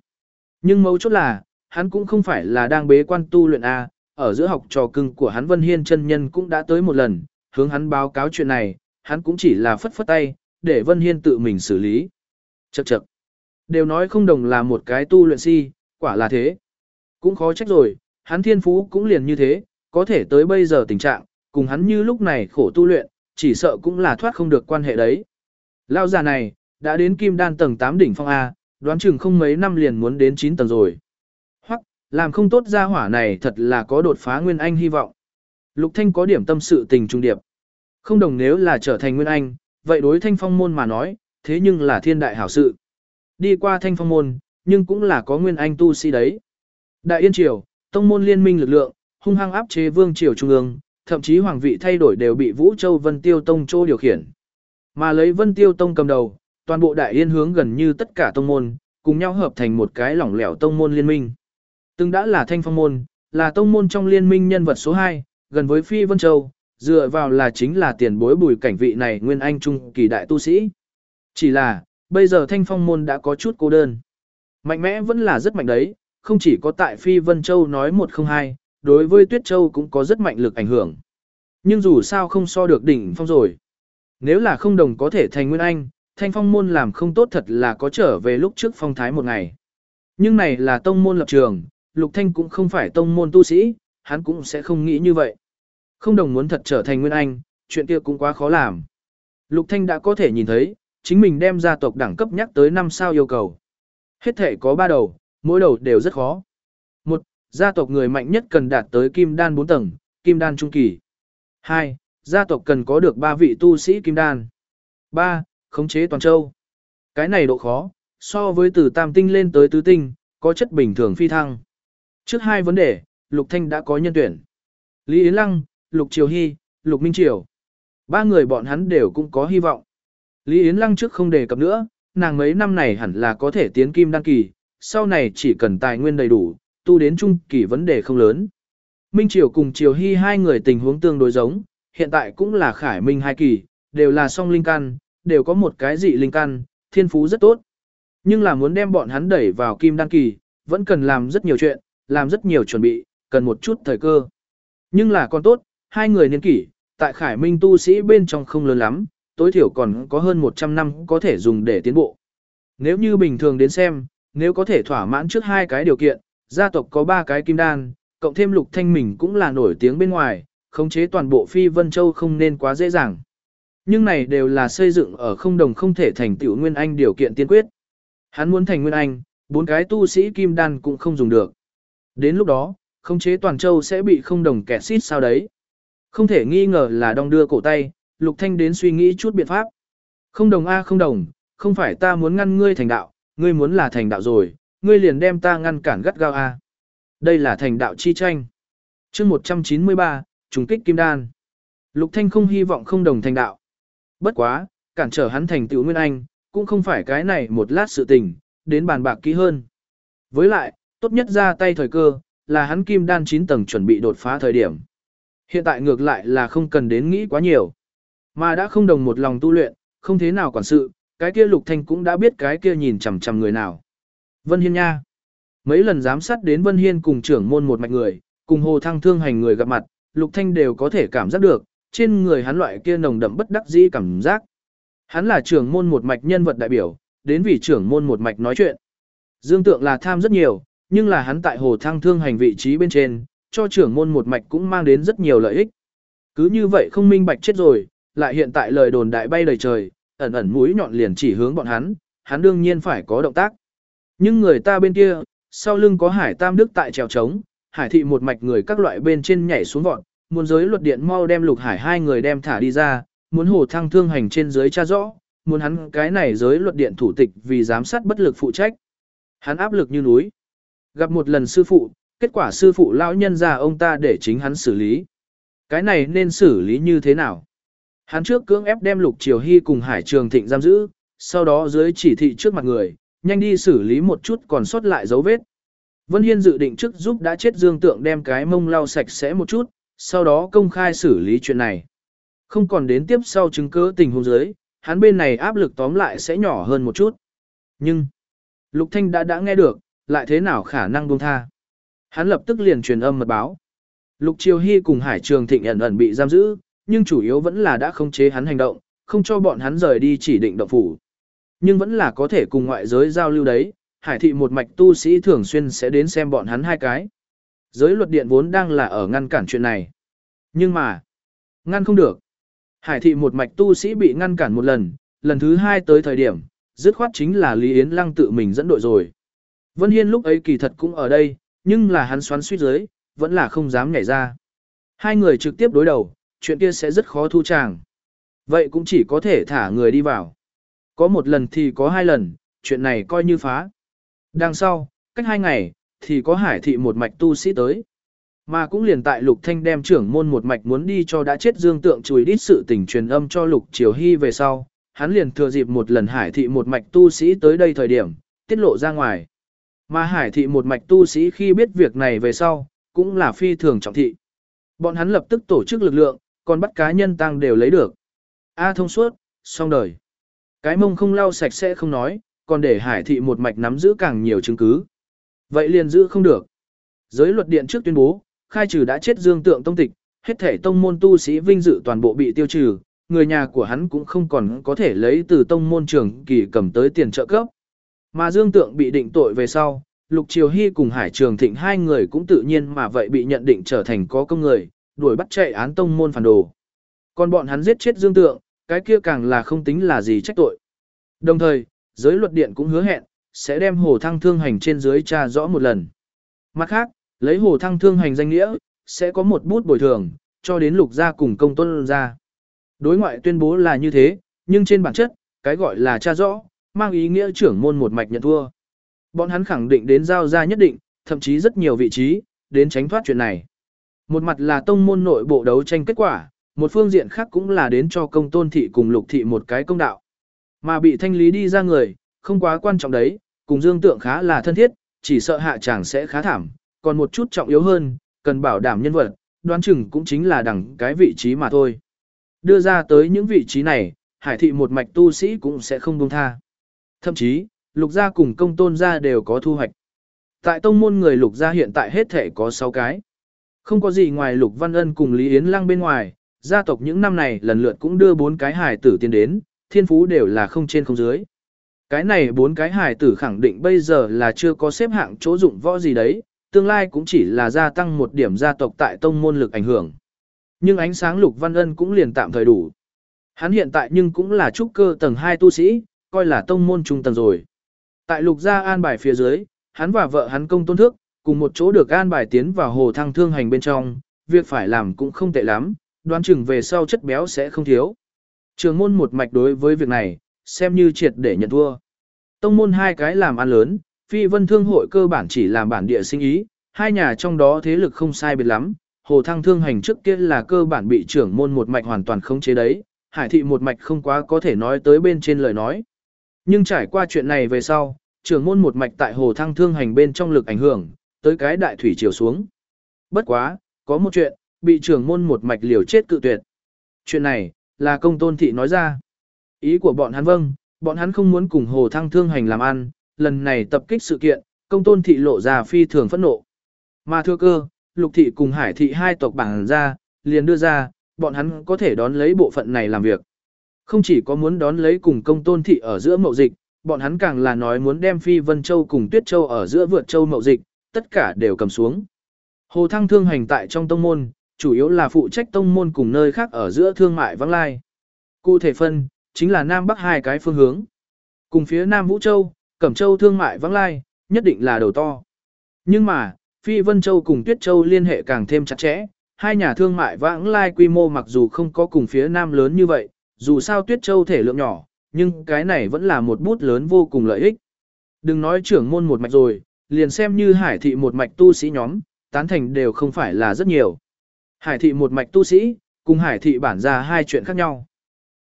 Nhưng mấu chốt là, hắn cũng không phải là đang bế quan tu luyện A, ở giữa học trò cưng của hắn Vân Hiên chân nhân cũng đã tới một lần, hướng hắn báo cáo chuyện này, hắn cũng chỉ là phất phất tay, để Vân Hiên tự mình xử lý. Chậc chậc. Đều nói không đồng là một cái tu luyện si, quả là thế. Cũng khó trách rồi, hắn thiên phú cũng liền như thế, có thể tới bây giờ tình trạng, cùng hắn như lúc này khổ tu luyện, chỉ sợ cũng là thoát không được quan hệ đấy. Lao già này, đã đến kim đan tầng 8 đỉnh phong A, đoán chừng không mấy năm liền muốn đến 9 tầng rồi. Hoặc, làm không tốt ra hỏa này thật là có đột phá Nguyên Anh hy vọng. Lục Thanh có điểm tâm sự tình trung điệp. Không đồng nếu là trở thành Nguyên Anh, vậy đối thanh phong môn mà nói, thế nhưng là thiên đại hảo sự. Đi qua thanh phong môn, nhưng cũng là có Nguyên Anh tu sĩ đấy. Đại Yên Triều, tông môn liên minh lực lượng, hung hăng áp chế vương triều trung ương, thậm chí hoàng vị thay đổi đều bị Vũ Châu Vân Tiêu Tông Châu điều khiển. Mà lấy Vân Tiêu Tông cầm đầu, toàn bộ Đại Yên hướng gần như tất cả tông môn, cùng nhau hợp thành một cái lỏng lẻo tông môn liên minh. Từng đã là thanh phong môn, là tông môn trong liên minh nhân vật số 2, gần với Phi Vân Châu, dựa vào là chính là tiền bối bùi cảnh vị này nguyên anh trung kỳ đại tu sĩ. Chỉ là, bây giờ thanh phong môn đã có chút cô đơn. Mạnh mẽ vẫn là rất mạnh đấy, không chỉ có tại Phi Vân Châu nói một không hai, đối với Tuyết Châu cũng có rất mạnh lực ảnh hưởng. Nhưng dù sao không so được đỉnh phong rồi. Nếu là không đồng có thể thành nguyên anh, thanh phong môn làm không tốt thật là có trở về lúc trước phong thái một ngày. Nhưng này là tông môn lập trường, Lục Thanh cũng không phải tông môn tu sĩ, hắn cũng sẽ không nghĩ như vậy. Không đồng muốn thật trở thành nguyên anh, chuyện kia cũng quá khó làm. Lục Thanh đã có thể nhìn thấy, chính mình đem gia tộc đẳng cấp nhắc tới 5 sao yêu cầu. Hết thể có 3 đầu, mỗi đầu đều rất khó. Một, Gia tộc người mạnh nhất cần đạt tới kim đan 4 tầng, kim đan trung kỳ. 2. Gia tộc cần có được 3 vị tu sĩ kim đan. 3 khống chế toàn châu. Cái này độ khó, so với từ tam tinh lên tới tứ tinh, có chất bình thường phi thăng. Trước hai vấn đề, Lục Thanh đã có nhân tuyển. Lý Yến Lăng, Lục Triều Hy, Lục Minh Triều. Ba người bọn hắn đều cũng có hy vọng. Lý Yến Lăng trước không đề cập nữa, nàng mấy năm này hẳn là có thể tiến kim đăng kỳ, sau này chỉ cần tài nguyên đầy đủ, tu đến trung kỳ vấn đề không lớn. Minh Triều cùng Triều Hy hai người tình huống tương đối giống, hiện tại cũng là khải minh hai kỳ, đều là song linh căn, đều có một cái dị linh căn, thiên phú rất tốt. Nhưng là muốn đem bọn hắn đẩy vào kim đăng kỳ, vẫn cần làm rất nhiều chuyện, làm rất nhiều chuẩn bị, cần một chút thời cơ. Nhưng là còn tốt, hai người niên kỷ, tại khải minh tu sĩ bên trong không lớn lắm, tối thiểu còn có hơn 100 năm có thể dùng để tiến bộ. Nếu như bình thường đến xem, nếu có thể thỏa mãn trước hai cái điều kiện, gia tộc có ba cái kim đan, cộng thêm lục thanh mình cũng là nổi tiếng bên ngoài, khống chế toàn bộ phi vân châu không nên quá dễ dàng. Nhưng này đều là xây dựng ở không đồng không thể thành tựu nguyên anh điều kiện tiên quyết. Hắn muốn thành nguyên anh, bốn cái tu sĩ kim đan cũng không dùng được. Đến lúc đó, khống chế toàn châu sẽ bị không đồng kẹt xít sao đấy. Không thể nghi ngờ là đong đưa cổ tay, lục thanh đến suy nghĩ chút biện pháp. Không đồng a không đồng, không phải ta muốn ngăn ngươi thành đạo, ngươi muốn là thành đạo rồi, ngươi liền đem ta ngăn cản gắt gao a. Đây là thành đạo chi tranh. Chương 193, trùng kích kim đan. Lục Thanh không hy vọng không đồng thành đạo. Bất quá, cản trở hắn thành tựu nguyên anh, cũng không phải cái này một lát sự tình, đến bàn bạc kỹ hơn. Với lại, tốt nhất ra tay thời cơ, là hắn kim đan 9 tầng chuẩn bị đột phá thời điểm. Hiện tại ngược lại là không cần đến nghĩ quá nhiều. Mà đã không đồng một lòng tu luyện, không thế nào quản sự, cái kia Lục Thanh cũng đã biết cái kia nhìn chằm chằm người nào. Vân Hiên nha. Mấy lần giám sát đến Vân Hiên cùng trưởng môn một mạch người, cùng Hồ Thăng Thương hành người gặp mặt, Lục Thanh đều có thể cảm giác được, trên người hắn loại kia nồng đậm bất đắc dĩ cảm giác. Hắn là trưởng môn một mạch nhân vật đại biểu, đến vì trưởng môn một mạch nói chuyện. Dương Tượng là tham rất nhiều, nhưng là hắn tại Hồ Thăng Thương hành vị trí bên trên, cho trưởng môn một mạch cũng mang đến rất nhiều lợi ích. Cứ như vậy không minh bạch chết rồi, lại hiện tại lời đồn đại bay đầy trời, ẩn ẩn mũi nhọn liền chỉ hướng bọn hắn, hắn đương nhiên phải có động tác. Nhưng người ta bên kia, sau lưng có Hải Tam Đức tại trèo trống, Hải thị một mạch người các loại bên trên nhảy xuống vọt, muốn giới luật điện mau đem Lục Hải hai người đem thả đi ra, muốn hồ thăng thương hành trên dưới tra rõ, muốn hắn cái này giới luật điện thủ tịch vì giám sát bất lực phụ trách. Hắn áp lực như núi. Gặp một lần sư phụ, kết quả sư phụ lão nhân ra ông ta để chính hắn xử lý. Cái này nên xử lý như thế nào? Hắn trước cưỡng ép đem Lục Triều Hy cùng Hải Trường Thịnh giam giữ, sau đó dưới chỉ thị trước mặt người, nhanh đi xử lý một chút còn sót lại dấu vết. Vân Hiên dự định trước giúp đã chết Dương Tượng đem cái mông lau sạch sẽ một chút, sau đó công khai xử lý chuyện này. Không còn đến tiếp sau chứng cứ tình huống dưới, hắn bên này áp lực tóm lại sẽ nhỏ hơn một chút. Nhưng, Lục Thanh đã đã nghe được, lại thế nào khả năng buông tha. Hắn lập tức liền truyền âm mật báo. Lục Triều Hy cùng Hải Trường Thịnh ẩn ẩn bị giam giữ, nhưng chủ yếu vẫn là đã không chế hắn hành động, không cho bọn hắn rời đi chỉ định động phủ. Nhưng vẫn là có thể cùng ngoại giới giao lưu đấy, hải thị một mạch tu sĩ thường xuyên sẽ đến xem bọn hắn hai cái. Giới luật điện vốn đang là ở ngăn cản chuyện này. Nhưng mà, ngăn không được. Hải thị một mạch tu sĩ bị ngăn cản một lần, lần thứ hai tới thời điểm, dứt khoát chính là Lý Yến Lăng tự mình dẫn đội rồi. Vân Hiên lúc ấy kỳ thật cũng ở đây, nhưng là hắn xoắn suýt dưới, vẫn là không dám nhảy ra. Hai người trực tiếp đối đầu, chuyện kia sẽ rất khó thu tràng. Vậy cũng chỉ có thể thả người đi vào. Có một lần thì có hai lần, chuyện này coi như phá. Đằng sau, cách hai ngày, thì có hải thị một mạch tu sĩ tới. Mà cũng liền tại Lục Thanh đem trưởng môn một mạch muốn đi cho đã chết dương tượng chùi đít sự tình truyền âm cho Lục Triều Hy về sau, hắn liền thừa dịp một lần hải thị một mạch tu sĩ tới đây thời điểm, tiết lộ ra ngoài. Mà hải thị một mạch tu sĩ khi biết việc này về sau, cũng là phi thường trọng thị. Bọn hắn lập tức tổ chức lực lượng, còn bắt cá nhân tăng đều lấy được. A thông suốt, xong đời. Cái mông không lau sạch sẽ không nói, còn để hải thị một mạch nắm giữ càng nhiều chứng cứ. Vậy liền giữ không được. Giới luật điện trước tuyên bố, khai trừ đã chết dương tượng tông tịch, hết thể tông môn tu sĩ vinh dự toàn bộ bị tiêu trừ, người nhà của hắn cũng không còn có thể lấy từ tông môn trưởng kỳ cầm tới tiền trợ cấp. Mà dương tượng bị định tội về sau, Lục Triều Hy cùng Hải Trường Thịnh hai người cũng tự nhiên mà vậy bị nhận định trở thành có công người, đuổi bắt chạy án tông môn phản đồ. Còn bọn hắn giết chết dương tượng, cái kia càng là không tính là gì trách tội. Đồng thời, giới luật điện cũng hứa hẹn, sẽ đem hồ thăng thương hành trên dưới tra rõ một lần. Mặt khác, lấy hồ thăng thương hành danh nghĩa, sẽ có một bút bồi thường, cho đến lục gia cùng công tuân gia. Đối ngoại tuyên bố là như thế, nhưng trên bản chất, cái gọi là tra rõ, mang ý nghĩa trưởng môn một mạch nhận thua. Bọn hắn khẳng định đến giao ra nhất định, thậm chí rất nhiều vị trí, đến tránh thoát chuyện này. Một mặt là tông môn nội bộ đấu tranh kết quả, một phương diện khác cũng là đến cho công tôn thị cùng lục thị một cái công đạo. Mà bị thanh lý đi ra người, không quá quan trọng đấy, cùng dương tượng khá là thân thiết, chỉ sợ hạ chàng sẽ khá thảm, còn một chút trọng yếu hơn, cần bảo đảm nhân vật, đoán chừng cũng chính là đẳng cái vị trí mà thôi. Đưa ra tới những vị trí này, hải thị một mạch tu sĩ cũng sẽ không buông tha. Thậm chí, lục gia cùng công tôn gia đều có thu hoạch. Tại tông môn người lục gia hiện tại hết thể có 6 cái. Không có gì ngoài lục văn ân cùng Lý Yến Lăng bên ngoài, gia tộc những năm này lần lượt cũng đưa bốn cái hài tử tiến đến, thiên phú đều là không trên không dưới. Cái này bốn cái hài tử khẳng định bây giờ là chưa có xếp hạng chỗ dụng võ gì đấy, tương lai cũng chỉ là gia tăng một điểm gia tộc tại tông môn lực ảnh hưởng. Nhưng ánh sáng Lục Văn Ân cũng liền tạm thời đủ. Hắn hiện tại nhưng cũng là trúc cơ tầng 2 tu sĩ, coi là tông môn trung tầng rồi. Tại Lục gia an bài phía dưới, hắn và vợ hắn công tôn thước, cùng một chỗ được an bài tiến vào hồ thăng thương hành bên trong, việc phải làm cũng không tệ lắm, đoán chừng về sau chất béo sẽ không thiếu. Trường môn một mạch đối với việc này, xem như triệt để nhận thua. Tông môn hai cái làm ăn lớn, phi vân thương hội cơ bản chỉ làm bản địa sinh ý, hai nhà trong đó thế lực không sai biệt lắm, hồ thăng thương hành trước kia là cơ bản bị trưởng môn một mạch hoàn toàn không chế đấy, hải thị một mạch không quá có thể nói tới bên trên lời nói. Nhưng trải qua chuyện này về sau, trưởng môn một mạch tại hồ thăng thương hành bên trong lực ảnh hưởng, tới cái đại thủy chiều xuống. Bất quá, có một chuyện, bị trưởng môn một mạch liều chết cự tuyệt. Chuyện này, là công tôn thị nói ra. Ý của bọn hắn vâng, bọn hắn không muốn cùng hồ thăng thương hành làm ăn, lần này tập kích sự kiện, công tôn thị lộ ra phi thường phẫn nộ. Mà thưa cơ, lục thị cùng hải thị hai tộc bảng ra, liền đưa ra, bọn hắn có thể đón lấy bộ phận này làm việc. Không chỉ có muốn đón lấy cùng công tôn thị ở giữa mậu dịch, bọn hắn càng là nói muốn đem phi vân châu cùng tuyết châu ở giữa vượt châu mậu dịch, tất cả đều cầm xuống. Hồ Thăng thương hành tại trong tông môn, chủ yếu là phụ trách tông môn cùng nơi khác ở giữa thương mại vắng lai. Cụ thể phân, chính là Nam Bắc hai cái phương hướng. Cùng phía Nam Vũ Châu, Cẩm Châu thương mại vắng lai, nhất định là đầu to. Nhưng mà, Phi Vân Châu cùng Tuyết Châu liên hệ càng thêm chặt chẽ, hai nhà thương mại vãng lai quy mô mặc dù không có cùng phía Nam lớn như vậy, dù sao Tuyết Châu thể lượng nhỏ, nhưng cái này vẫn là một bút lớn vô cùng lợi ích. Đừng nói trưởng môn một mạch rồi, liền xem như hải thị một mạch tu sĩ nhóm, tán thành đều không phải là rất nhiều. Hải thị một mạch tu sĩ, cùng hải thị bản ra hai chuyện khác nhau.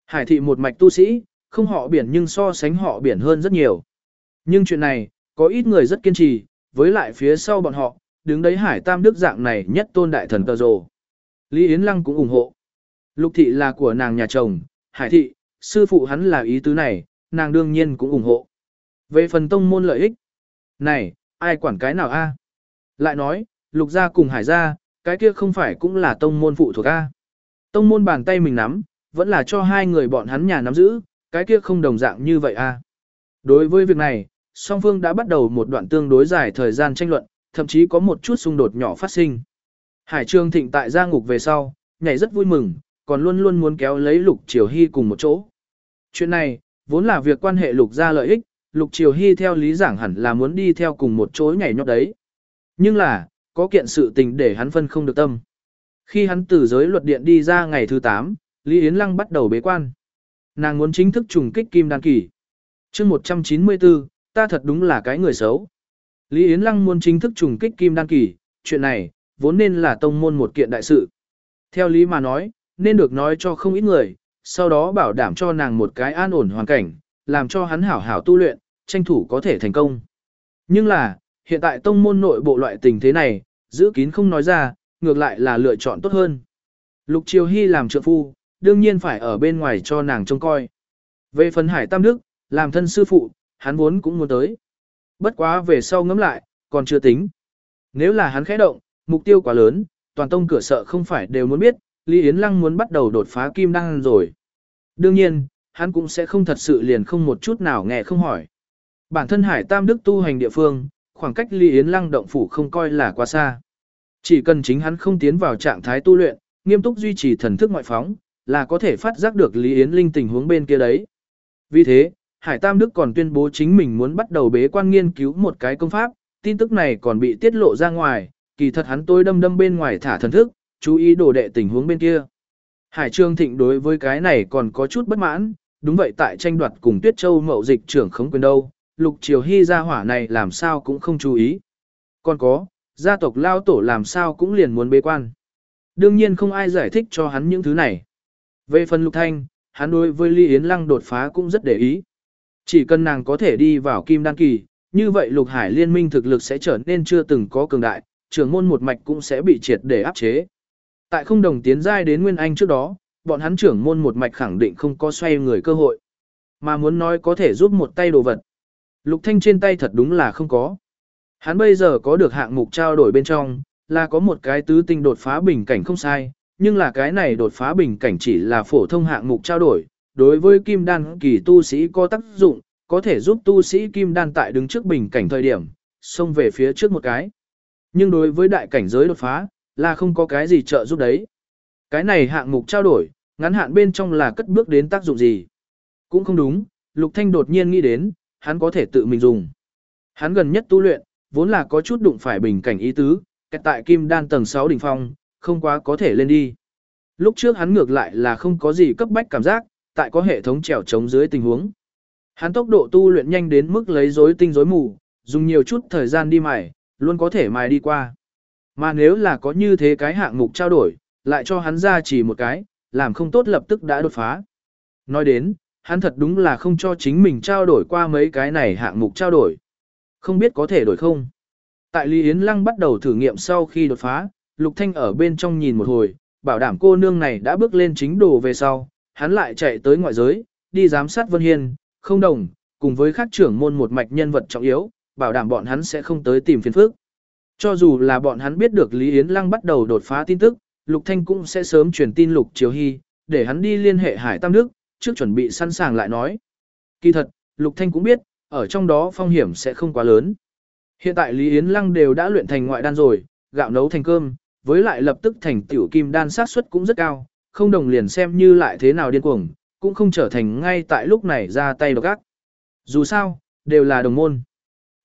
Hải thị một mạch tu sĩ, không họ biển nhưng so sánh họ biển hơn rất nhiều. Nhưng chuyện này, có ít người rất kiên trì, với lại phía sau bọn họ, đứng đấy hải tam đức dạng này nhất tôn đại thần tờ rồ. Lý Yến Lăng cũng ủng hộ. Lục thị là của nàng nhà chồng, hải thị, sư phụ hắn là ý tứ này, nàng đương nhiên cũng ủng hộ. Về phần tông môn lợi ích, này, ai quản cái nào a? Lại nói, lục gia cùng hải gia, cái kia không phải cũng là tông môn phụ thuộc a? Tông môn bàn tay mình nắm, vẫn là cho hai người bọn hắn nhà nắm giữ, cái kia không đồng dạng như vậy a. Đối với việc này, song phương đã bắt đầu một đoạn tương đối dài thời gian tranh luận, thậm chí có một chút xung đột nhỏ phát sinh. Hải Trương Thịnh tại gia ngục về sau, nhảy rất vui mừng, còn luôn luôn muốn kéo lấy Lục Triều Hy cùng một chỗ. Chuyện này, vốn là việc quan hệ Lục ra lợi ích, Lục Triều Hy theo lý giảng hẳn là muốn đi theo cùng một chỗ nhảy nhót đấy. Nhưng là, có kiện sự tình để hắn phân không được tâm. Khi hắn từ giới luật điện đi ra ngày thứ 8, Lý Yến Lăng bắt đầu bế quan. Nàng muốn chính thức trùng kích kim đan kỳ. chương 194, ta thật đúng là cái người xấu. Lý Yến Lăng muốn chính thức trùng kích kim đan kỳ, chuyện này, vốn nên là tông môn một kiện đại sự. Theo lý mà nói, nên được nói cho không ít người, sau đó bảo đảm cho nàng một cái an ổn hoàn cảnh, làm cho hắn hảo hảo tu luyện, tranh thủ có thể thành công. Nhưng là, hiện tại tông môn nội bộ loại tình thế này, giữ kín không nói ra, ngược lại là lựa chọn tốt hơn. Lục Triều Hy làm trợ phu, đương nhiên phải ở bên ngoài cho nàng trông coi. Về phần Hải Tam Đức, làm thân sư phụ, hắn vốn cũng muốn tới. Bất quá về sau ngẫm lại, còn chưa tính. Nếu là hắn khẽ động, mục tiêu quá lớn, toàn tông cửa sợ không phải đều muốn biết, Lý Yến Lăng muốn bắt đầu đột phá kim đăng rồi. Đương nhiên, hắn cũng sẽ không thật sự liền không một chút nào nghe không hỏi. Bản thân Hải Tam Đức tu hành địa phương, khoảng cách Lý Yến Lăng động phủ không coi là quá xa. Chỉ cần chính hắn không tiến vào trạng thái tu luyện, nghiêm túc duy trì thần thức ngoại phóng, là có thể phát giác được Lý Yến Linh tình huống bên kia đấy. Vì thế, Hải Tam Đức còn tuyên bố chính mình muốn bắt đầu bế quan nghiên cứu một cái công pháp, tin tức này còn bị tiết lộ ra ngoài, kỳ thật hắn tôi đâm đâm bên ngoài thả thần thức, chú ý đồ đệ tình huống bên kia. Hải Trương Thịnh đối với cái này còn có chút bất mãn, đúng vậy tại tranh đoạt cùng Tuyết Châu mậu dịch trưởng khống quyền đâu, Lục Triều Hy gia hỏa này làm sao cũng không chú ý. Còn có, gia tộc lao tổ làm sao cũng liền muốn bế quan. Đương nhiên không ai giải thích cho hắn những thứ này. Về phần Lục Thanh, hắn đối với Ly Yến Lăng đột phá cũng rất để ý. Chỉ cần nàng có thể đi vào kim đan kỳ, như vậy lục hải liên minh thực lực sẽ trở nên chưa từng có cường đại, trưởng môn một mạch cũng sẽ bị triệt để áp chế. Tại không đồng tiến giai đến Nguyên Anh trước đó, bọn hắn trưởng môn một mạch khẳng định không có xoay người cơ hội. Mà muốn nói có thể giúp một tay đồ vật. Lục Thanh trên tay thật đúng là không có. Hắn bây giờ có được hạng mục trao đổi bên trong, là có một cái tứ tinh đột phá bình cảnh không sai, nhưng là cái này đột phá bình cảnh chỉ là phổ thông hạng mục trao đổi, đối với kim đan kỳ tu sĩ có tác dụng, có thể giúp tu sĩ kim đan tại đứng trước bình cảnh thời điểm, xông về phía trước một cái. Nhưng đối với đại cảnh giới đột phá, là không có cái gì trợ giúp đấy. Cái này hạng mục trao đổi, ngắn hạn bên trong là cất bước đến tác dụng gì? Cũng không đúng, Lục Thanh đột nhiên nghĩ đến, hắn có thể tự mình dùng. Hắn gần nhất tu luyện, vốn là có chút đụng phải bình cảnh ý tứ, kẹt tại kim đan tầng 6 đỉnh phong, không quá có thể lên đi. Lúc trước hắn ngược lại là không có gì cấp bách cảm giác, tại có hệ thống trèo chống dưới tình huống. Hắn tốc độ tu luyện nhanh đến mức lấy rối tinh rối mù, dùng nhiều chút thời gian đi mài, luôn có thể mài đi qua. Mà nếu là có như thế cái hạng mục trao đổi, lại cho hắn ra chỉ một cái, làm không tốt lập tức đã đột phá. Nói đến, hắn thật đúng là không cho chính mình trao đổi qua mấy cái này hạng mục trao đổi. Không biết có thể đổi không? Tại Lý Yến Lăng bắt đầu thử nghiệm sau khi đột phá, Lục Thanh ở bên trong nhìn một hồi, bảo đảm cô nương này đã bước lên chính đồ về sau, hắn lại chạy tới ngoại giới, đi giám sát Vân Hiên, không đồng, cùng với các trưởng môn một mạch nhân vật trọng yếu, bảo đảm bọn hắn sẽ không tới tìm phiền phức. Cho dù là bọn hắn biết được Lý Yến Lăng bắt đầu đột phá tin tức, Lục Thanh cũng sẽ sớm truyền tin Lục Triều Hy, để hắn đi liên hệ Hải Tam Đức, trước chuẩn bị sẵn sàng lại nói. Kỳ thật, Lục Thanh cũng biết, ở trong đó phong hiểm sẽ không quá lớn. Hiện tại Lý Yến Lăng đều đã luyện thành ngoại đan rồi, gạo nấu thành cơm, với lại lập tức thành tiểu kim đan sát suất cũng rất cao, không đồng liền xem như lại thế nào điên cuồng, cũng không trở thành ngay tại lúc này ra tay độc ác. Dù sao, đều là đồng môn.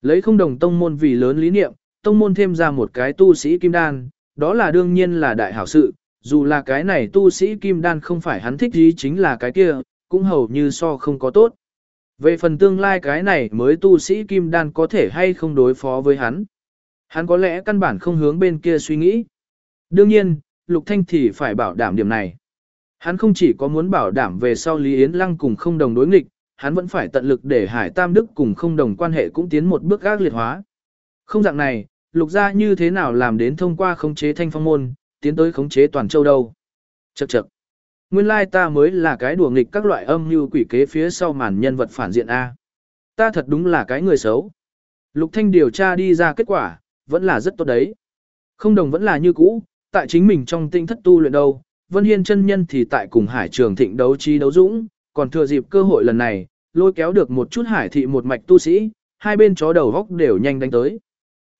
Lấy không đồng tông môn vì lớn lý niệm, tông môn thêm ra một cái tu sĩ kim đan, đó là đương nhiên là đại hảo sự, dù là cái này tu sĩ kim đan không phải hắn thích gì chính là cái kia, cũng hầu như so không có tốt. Về phần tương lai cái này mới tu sĩ kim đan có thể hay không đối phó với hắn. Hắn có lẽ căn bản không hướng bên kia suy nghĩ. Đương nhiên, Lục Thanh thì phải bảo đảm điểm này. Hắn không chỉ có muốn bảo đảm về sau Lý Yến Lăng cùng không đồng đối nghịch, hắn vẫn phải tận lực để Hải Tam Đức cùng không đồng quan hệ cũng tiến một bước gác liệt hóa. Không dạng này, lục gia như thế nào làm đến thông qua khống chế thanh phong môn, tiến tới khống chế toàn châu đâu. Chậc chậc. Nguyên lai ta mới là cái đùa nghịch các loại âm mưu quỷ kế phía sau màn nhân vật phản diện A. Ta thật đúng là cái người xấu. Lục Thanh điều tra đi ra kết quả, vẫn là rất tốt đấy. Không đồng vẫn là như cũ, tại chính mình trong tinh thất tu luyện đâu, Vân Hiên chân nhân thì tại cùng Hải Trường Thịnh đấu trí đấu dũng, còn thừa dịp cơ hội lần này, lôi kéo được một chút hải thị một mạch tu sĩ, hai bên chó đầu góc đều nhanh đánh tới.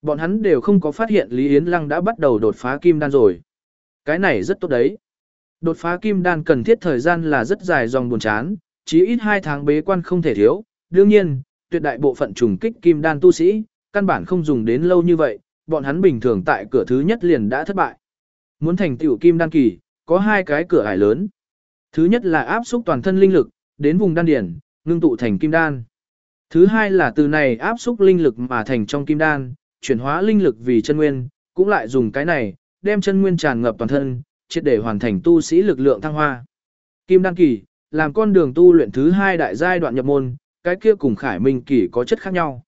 Bọn hắn đều không có phát hiện Lý Yến Lăng đã bắt đầu đột phá kim đan rồi. Cái này rất tốt đấy. Đột phá kim đan cần thiết thời gian là rất dài dòng buồn chán, chí ít 2 tháng bế quan không thể thiếu. Đương nhiên, tuyệt đại bộ phận trùng kích kim đan tu sĩ, căn bản không dùng đến lâu như vậy, bọn hắn bình thường tại cửa thứ nhất liền đã thất bại. Muốn thành tiểu kim đan kỳ, có hai cái cửa ải lớn. Thứ nhất là áp xúc toàn thân linh lực, đến vùng đan điển, ngưng tụ thành kim đan. Thứ hai là từ này áp xúc linh lực mà thành trong kim đan, chuyển hóa linh lực vì chân nguyên, cũng lại dùng cái này, đem chân nguyên tràn ngập toàn thân, triệt để hoàn thành tu sĩ lực lượng thăng hoa. Kim đan kỳ, làm con đường tu luyện thứ hai đại giai đoạn nhập môn, cái kia cùng khải minh kỳ có chất khác nhau.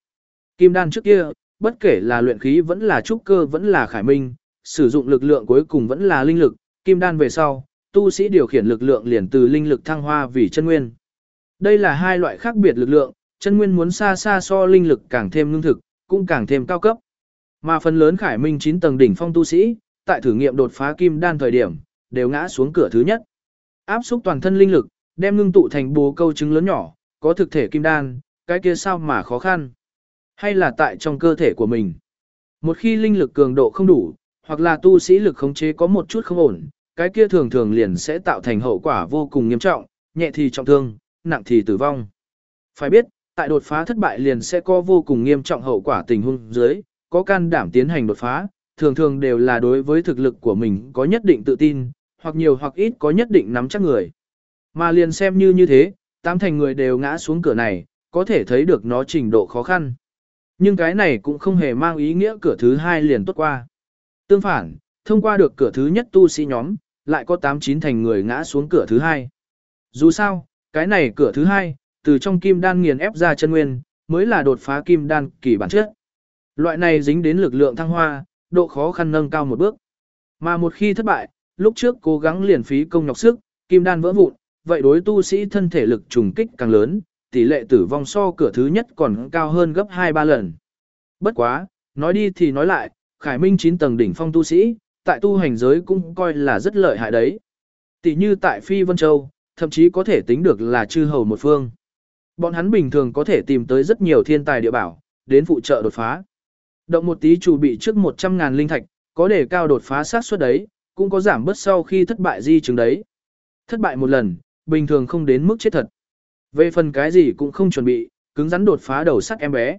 Kim đan trước kia, bất kể là luyện khí vẫn là trúc cơ vẫn là khải minh, sử dụng lực lượng cuối cùng vẫn là linh lực, kim đan về sau, tu sĩ điều khiển lực lượng liền từ linh lực thăng hoa vì chân nguyên. Đây là hai loại khác biệt lực lượng, chân nguyên muốn xa xa so linh lực càng thêm ngưng thực, cũng càng thêm cao cấp. Mà phần lớn khải minh 9 tầng đỉnh phong tu sĩ, tại thử nghiệm đột phá kim đan thời điểm, đều ngã xuống cửa thứ nhất. Áp xúc toàn thân linh lực, đem ngưng tụ thành bồ câu trứng lớn nhỏ, có thực thể kim đan, cái kia sao mà khó khăn. Hay là tại trong cơ thể của mình. Một khi linh lực cường độ không đủ, hoặc là tu sĩ lực khống chế có một chút không ổn, cái kia thường thường liền sẽ tạo thành hậu quả vô cùng nghiêm trọng, nhẹ thì trọng thương, nặng thì tử vong. Phải biết, tại đột phá thất bại liền sẽ có vô cùng nghiêm trọng hậu quả tình huống dưới, có can đảm tiến hành đột phá, thường thường đều là đối với thực lực của mình có nhất định tự tin, hoặc nhiều hoặc ít có nhất định nắm chắc người. Mà liền xem như như thế, tám thành người đều ngã xuống cửa này, có thể thấy được nó trình độ khó khăn. Nhưng cái này cũng không hề mang ý nghĩa cửa thứ hai liền tốt qua. Tương phản, thông qua được cửa thứ nhất tu sĩ nhóm, lại có 8-9 thành người ngã xuống cửa thứ hai. Dù sao, cái này cửa thứ hai, từ trong kim đan nghiền ép ra chân nguyên, mới là đột phá kim đan kỳ bản chất. Loại này dính đến lực lượng thăng hoa, độ khó khăn nâng cao một bước. Mà một khi thất bại, lúc trước cố gắng liền phí công nhọc sức, kim đan vỡ vụn, vậy đối tu sĩ thân thể lực trùng kích càng lớn, tỷ lệ tử vong so cửa thứ nhất còn cao hơn gấp 2-3 lần. Bất quá, nói đi thì nói lại, Khải Minh 9 tầng đỉnh phong tu sĩ, tại tu hành giới cũng coi là rất lợi hại đấy. Tỷ như tại Phi Vân Châu, thậm chí có thể tính được là chư hầu một phương. Bọn hắn bình thường có thể tìm tới rất nhiều thiên tài địa bảo, đến phụ trợ đột phá. Động một tí chủ bị trước 100.000 linh thạch, có để cao đột phá sát suất đấy, cũng có giảm bớt sau khi thất bại di chứng đấy. Thất bại một lần, bình thường không đến mức chết thật. Về phần cái gì cũng không chuẩn bị, cứng rắn đột phá đầu sắt em bé.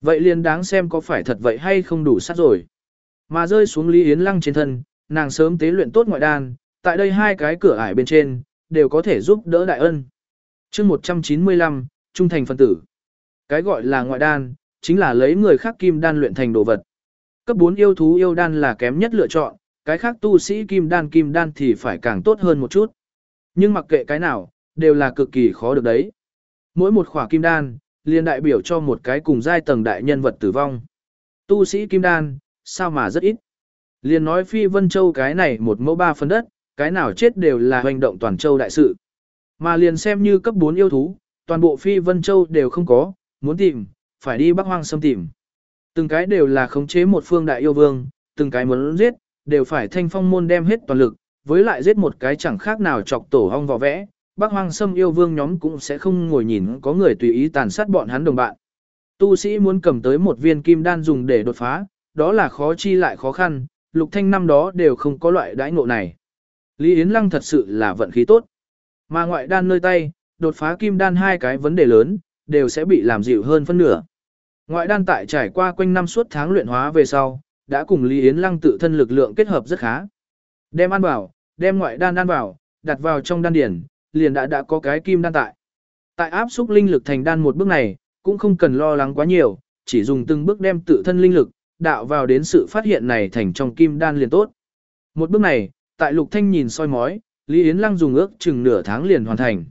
Vậy liền đáng xem có phải thật vậy hay không đủ sắt rồi. Mà rơi xuống Lý Yến Lăng trên thân, nàng sớm tế luyện tốt ngoại đan, tại đây hai cái cửa ải bên trên, đều có thể giúp đỡ đại ân chương 195, Trung thành phân tử. Cái gọi là ngoại đan, chính là lấy người khác kim đan luyện thành đồ vật. Cấp 4 yêu thú yêu đan là kém nhất lựa chọn, cái khác tu sĩ kim đan kim đan thì phải càng tốt hơn một chút. Nhưng mặc kệ cái nào, đều là cực kỳ khó được đấy. Mỗi một khỏa kim đan, liền đại biểu cho một cái cùng giai tầng đại nhân vật tử vong. Tu sĩ kim đan, sao mà rất ít. Liền nói phi vân châu cái này một mẫu ba phân đất, cái nào chết đều là hành động toàn châu đại sự. Mà liền xem như cấp 4 yêu thú, toàn bộ phi vân châu đều không có, muốn tìm, phải đi bắc hoang xâm tìm. Từng cái đều là khống chế một phương đại yêu vương, từng cái muốn giết, đều phải thanh phong môn đem hết toàn lực, với lại giết một cái chẳng khác nào chọc tổ hong vò vẽ, bác hoang sâm yêu vương nhóm cũng sẽ không ngồi nhìn có người tùy ý tàn sát bọn hắn đồng bạn. Tu sĩ muốn cầm tới một viên kim đan dùng để đột phá, đó là khó chi lại khó khăn, lục thanh năm đó đều không có loại đãi ngộ này. Lý Yến Lăng thật sự là vận khí tốt. Mà ngoại đan nơi tay, đột phá kim đan hai cái vấn đề lớn, đều sẽ bị làm dịu hơn phân nửa. Ngoại đan tại trải qua quanh năm suốt tháng luyện hóa về sau, đã cùng Lý Yến Lăng tự thân lực lượng kết hợp rất khá. Đem ăn vào, đem ngoại đan ăn vào, đặt vào trong đan điển, liền đã đã có cái kim đan tại. Tại áp xúc linh lực thành đan một bước này, cũng không cần lo lắng quá nhiều, chỉ dùng từng bước đem tự thân linh lực, đạo vào đến sự phát hiện này thành trong kim đan liền tốt. Một bước này, tại Lục Thanh nhìn soi mói, Lý Yến Lăng dùng ước chừng nửa tháng liền hoàn thành.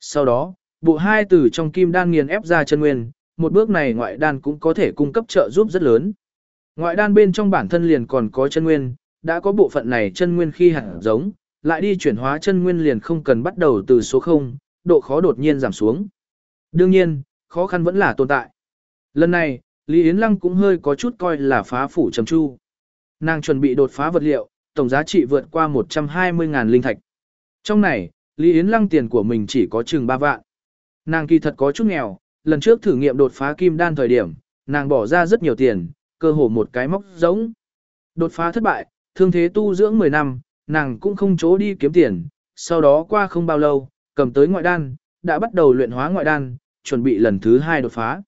Sau đó, bộ hai từ trong kim đan nghiền ép ra chân nguyên, một bước này ngoại đan cũng có thể cung cấp trợ giúp rất lớn. Ngoại đan bên trong bản thân liền còn có chân nguyên, đã có bộ phận này chân nguyên khi hạt giống, lại đi chuyển hóa chân nguyên liền không cần bắt đầu từ số 0, độ khó đột nhiên giảm xuống. Đương nhiên, khó khăn vẫn là tồn tại. Lần này, Lý Yến Lăng cũng hơi có chút coi là phá phủ trầm chu. Nàng chuẩn bị đột phá vật liệu, tổng giá trị vượt qua 120.000 linh thạch. Trong này, Lý Yến Lăng tiền của mình chỉ có chừng 3 vạn. Nàng kỳ thật có chút nghèo, lần trước thử nghiệm đột phá kim đan thời điểm, nàng bỏ ra rất nhiều tiền, cơ hồ một cái móc giống. Đột phá thất bại, thương thế tu dưỡng 10 năm, nàng cũng không chỗ đi kiếm tiền, sau đó qua không bao lâu, cầm tới ngoại đan, đã bắt đầu luyện hóa ngoại đan, chuẩn bị lần thứ hai đột phá.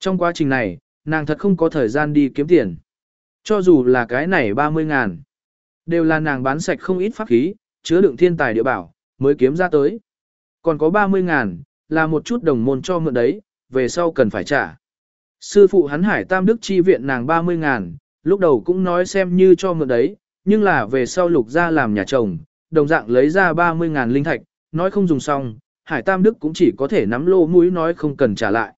Trong quá trình này, nàng thật không có thời gian đi kiếm tiền. Cho dù là cái này 30 ngàn, đều là nàng bán sạch không ít pháp khí, chứa đựng thiên tài địa bảo, mới kiếm ra tới. Còn có 30 ngàn, là một chút đồng môn cho mượn đấy, về sau cần phải trả. Sư phụ hắn hải tam đức chi viện nàng 30 ngàn, lúc đầu cũng nói xem như cho mượn đấy, nhưng là về sau lục ra làm nhà chồng, đồng dạng lấy ra 30 ngàn linh thạch, nói không dùng xong, hải tam đức cũng chỉ có thể nắm lô mũi nói không cần trả lại.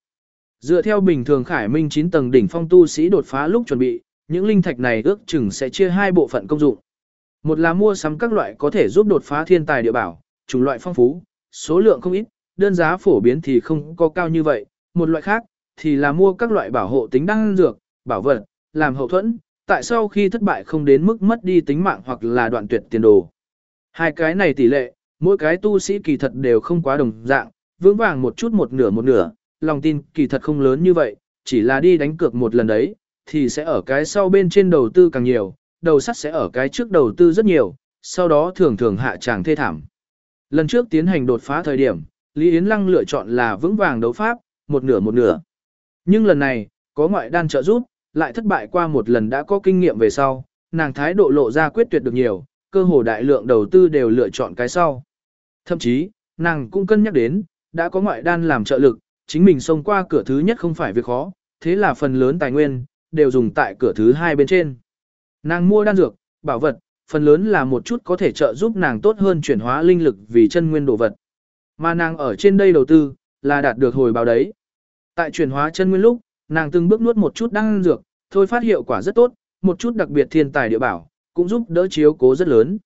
Dựa theo bình thường khải minh 9 tầng đỉnh phong tu sĩ đột phá lúc chuẩn bị, những linh thạch này ước chừng sẽ chia hai bộ phận công dụng. Một là mua sắm các loại có thể giúp đột phá thiên tài địa bảo, chủng loại phong phú, số lượng không ít, đơn giá phổ biến thì không có cao như vậy, một loại khác thì là mua các loại bảo hộ tính năng dược, bảo vật, làm hậu thuẫn, tại sau khi thất bại không đến mức mất đi tính mạng hoặc là đoạn tuyệt tiền đồ. Hai cái này tỷ lệ, mỗi cái tu sĩ kỳ thật đều không quá đồng dạng, vững vàng một chút một nửa một nửa, lòng tin kỳ thật không lớn như vậy, chỉ là đi đánh cược một lần đấy, thì sẽ ở cái sau bên trên đầu tư càng nhiều, đầu sắt sẽ ở cái trước đầu tư rất nhiều, sau đó thường thường hạ tràng thê thảm. Lần trước tiến hành đột phá thời điểm, Lý Yến Lăng lựa chọn là vững vàng đấu pháp, một nửa một nửa. Nhưng lần này, có ngoại đan trợ giúp, lại thất bại qua một lần đã có kinh nghiệm về sau, nàng thái độ lộ ra quyết tuyệt được nhiều, cơ hồ đại lượng đầu tư đều lựa chọn cái sau. Thậm chí, nàng cũng cân nhắc đến, đã có ngoại đan làm trợ lực, chính mình xông qua cửa thứ nhất không phải việc khó, thế là phần lớn tài nguyên, đều dùng tại cửa thứ hai bên trên. Nàng mua đan dược, bảo vật, phần lớn là một chút có thể trợ giúp nàng tốt hơn chuyển hóa linh lực vì chân nguyên đồ vật. Mà nàng ở trên đây đầu tư, là đạt được hồi báo đấy. Tại chuyển hóa chân nguyên lúc, nàng từng bước nuốt một chút đan dược, thôi phát hiệu quả rất tốt, một chút đặc biệt thiên tài địa bảo, cũng giúp đỡ chiếu cố rất lớn.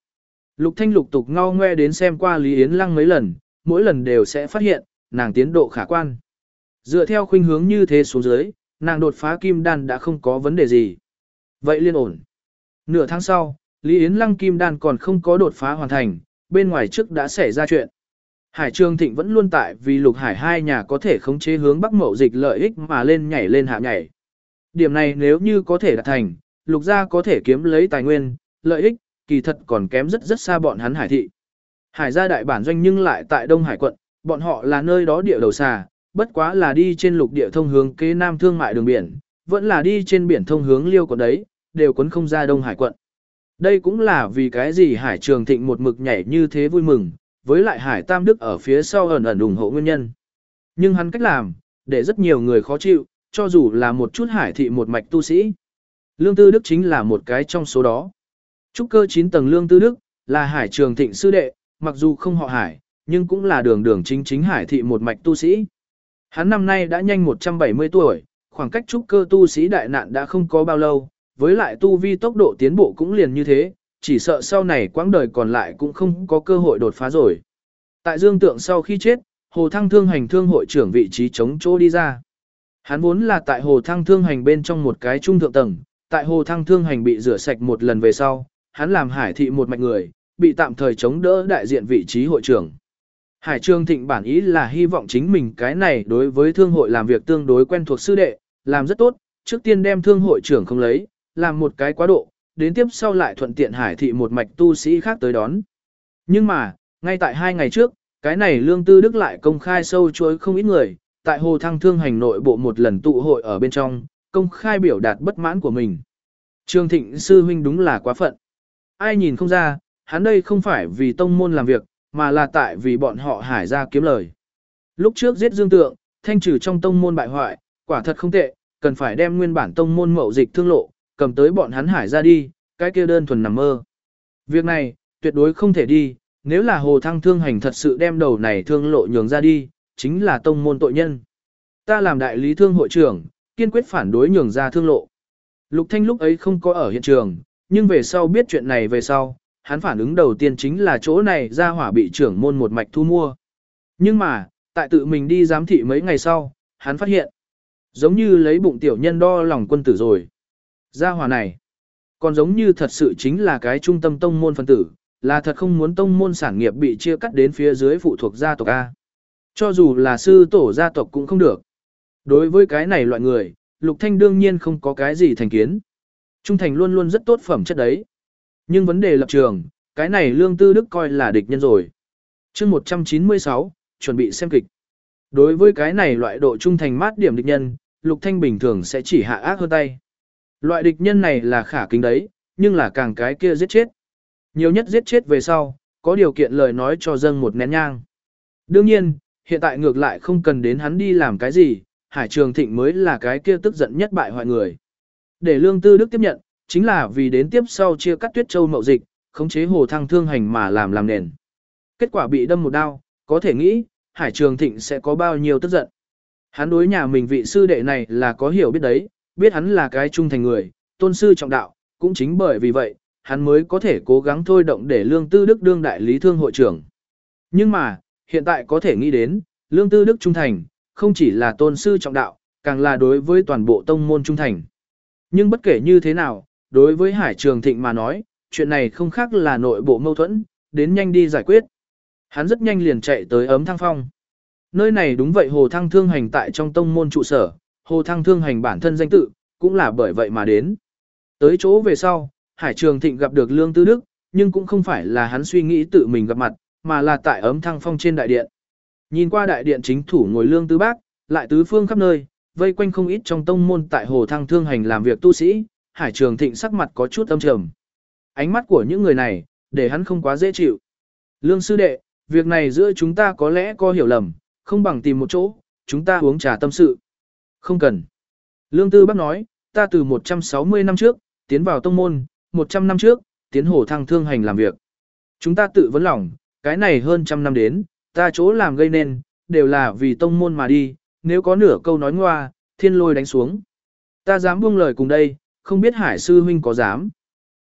Lục Thanh lục tục ngao ngoe đến xem qua Lý Yến Lăng mấy lần, mỗi lần đều sẽ phát hiện, nàng tiến độ khả quan. Dựa theo khuynh hướng như thế xuống dưới, nàng đột phá kim đan đã không có vấn đề gì. Vậy liên ổn. Nửa tháng sau, Lý Yến Lăng kim đan còn không có đột phá hoàn thành, bên ngoài trước đã xảy ra chuyện. Hải Trường Thịnh vẫn luôn tại vì Lục Hải hai nhà có thể khống chế hướng Bắc Mậu dịch lợi ích mà lên nhảy lên hạ nhảy. Điểm này nếu như có thể đạt thành, Lục gia có thể kiếm lấy tài nguyên, lợi ích, kỳ thật còn kém rất rất xa bọn hắn Hải thị. Hải gia đại bản doanh nhưng lại tại Đông Hải quận, bọn họ là nơi đó địa đầu xà, bất quá là đi trên lục địa thông hướng kế nam thương mại đường biển, vẫn là đi trên biển thông hướng liêu quận đấy, đều quấn không ra Đông Hải quận. Đây cũng là vì cái gì Hải Trường Thịnh một mực nhảy như thế vui mừng, với lại Hải Tam Đức ở phía sau ẩn ẩn ủng hộ nguyên nhân. Nhưng hắn cách làm, để rất nhiều người khó chịu, cho dù là một chút hải thị một mạch tu sĩ. Lương Tư Đức chính là một cái trong số đó. Trúc cơ 9 tầng Lương Tư Đức, là hải trường thịnh sư đệ, mặc dù không họ hải, nhưng cũng là đường đường chính chính hải thị một mạch tu sĩ. Hắn năm nay đã nhanh 170 tuổi, khoảng cách trúc cơ tu sĩ đại nạn đã không có bao lâu, với lại tu vi tốc độ tiến bộ cũng liền như thế, chỉ sợ sau này quãng đời còn lại cũng không có cơ hội đột phá rồi. Tại Dương Tượng sau khi chết, Hồ Thăng Thương hành thương hội trưởng vị trí chống chỗ đi ra. Hắn vốn là tại Hồ Thăng Thương hành bên trong một cái trung thượng tầng, tại Hồ Thăng Thương hành bị rửa sạch một lần về sau, hắn làm hải thị một mạch người, bị tạm thời chống đỡ đại diện vị trí hội trưởng. Hải Trương Thịnh bản ý là hy vọng chính mình cái này đối với thương hội làm việc tương đối quen thuộc sư đệ, làm rất tốt, trước tiên đem thương hội trưởng không lấy, làm một cái quá độ, đến tiếp sau lại thuận tiện hải thị một mạch tu sĩ khác tới đón. Nhưng mà, ngay tại hai ngày trước, cái này lương tư đức lại công khai sâu chuối không ít người, tại hồ thăng thương hành nội bộ một lần tụ hội ở bên trong, công khai biểu đạt bất mãn của mình. Trương Thịnh sư huynh đúng là quá phận. Ai nhìn không ra, hắn đây không phải vì tông môn làm việc, mà là tại vì bọn họ hải ra kiếm lời. Lúc trước giết dương tượng, thanh trừ trong tông môn bại hoại, quả thật không tệ, cần phải đem nguyên bản tông môn mậu dịch thương lộ, cầm tới bọn hắn hải ra đi, cái kia đơn thuần nằm mơ. Việc này, tuyệt đối không thể đi, nếu là hồ thăng thương hành thật sự đem đầu này thương lộ nhường ra đi, chính là tông môn tội nhân. Ta làm đại lý thương hội trưởng, kiên quyết phản đối nhường ra thương lộ. Lục Thanh lúc ấy không có ở hiện trường, nhưng về sau biết chuyện này về sau, hắn phản ứng đầu tiên chính là chỗ này ra hỏa bị trưởng môn một mạch thu mua. Nhưng mà, tại tự mình đi giám thị mấy ngày sau, hắn phát hiện, giống như lấy bụng tiểu nhân đo lòng quân tử rồi. Gia hỏa này, còn giống như thật sự chính là cái trung tâm tông môn phân tử, là thật không muốn tông môn sản nghiệp bị chia cắt đến phía dưới phụ thuộc gia tộc A. Cho dù là sư tổ gia tộc cũng không được. Đối với cái này loại người, Lục Thanh đương nhiên không có cái gì thành kiến. Trung thành luôn luôn rất tốt phẩm chất đấy. Nhưng vấn đề lập trường, cái này Lương Tư Đức coi là địch nhân rồi. chương 196, chuẩn bị xem kịch. Đối với cái này loại độ trung thành mát điểm địch nhân, Lục Thanh bình thường sẽ chỉ hạ ác hơn tay. Loại địch nhân này là khả kính đấy, nhưng là càng cái kia giết chết. Nhiều nhất giết chết về sau, có điều kiện lời nói cho dâng một nén nhang. Đương nhiên, hiện tại ngược lại không cần đến hắn đi làm cái gì, Hải Trường Thịnh mới là cái kia tức giận nhất bại hoại người. Để Lương Tư Đức tiếp nhận, chính là vì đến tiếp sau chia cắt Tuyết Châu mậu dịch, khống chế hồ thăng thương hành mà làm làm nền. Kết quả bị đâm một đao, có thể nghĩ, Hải Trường Thịnh sẽ có bao nhiêu tức giận. Hắn đối nhà mình vị sư đệ này là có hiểu biết đấy, biết hắn là cái trung thành người, tôn sư trọng đạo, cũng chính bởi vì vậy, hắn mới có thể cố gắng thôi động để Lương Tư Đức đương đại lý thương hội trưởng. Nhưng mà, hiện tại có thể nghĩ đến, Lương Tư Đức trung thành, không chỉ là tôn sư trọng đạo, càng là đối với toàn bộ tông môn trung thành. Nhưng bất kể như thế nào, đối với Hải Trường Thịnh mà nói, chuyện này không khác là nội bộ mâu thuẫn, đến nhanh đi giải quyết. Hắn rất nhanh liền chạy tới ấm thăng phong. Nơi này đúng vậy Hồ Thăng Thương Hành tại trong tông môn trụ sở, Hồ Thăng Thương Hành bản thân danh tự, cũng là bởi vậy mà đến. Tới chỗ về sau, Hải Trường Thịnh gặp được Lương Tư Đức, nhưng cũng không phải là hắn suy nghĩ tự mình gặp mặt, mà là tại ấm thăng phong trên đại điện. Nhìn qua đại điện chính thủ ngồi Lương Tư Bác, lại tứ phương khắp nơi, vây quanh không ít trong tông môn tại Hồ Thăng Thương Hành làm việc tu sĩ, Hải Trường Thịnh sắc mặt có chút âm trầm. Ánh mắt của những người này, để hắn không quá dễ chịu. Lương sư đệ, việc này giữa chúng ta có lẽ có hiểu lầm, không bằng tìm một chỗ, chúng ta uống trà tâm sự. Không cần. Lương Tư Bác nói, ta từ 160 năm trước, tiến vào tông môn, 100 năm trước, tiến hồ thăng thương hành làm việc. Chúng ta tự vấn lòng, cái này hơn trăm năm đến, ta chỗ làm gây nên, đều là vì tông môn mà đi, nếu có nửa câu nói ngoa, thiên lôi đánh xuống. Ta dám buông lời cùng đây, không biết hải sư huynh có dám.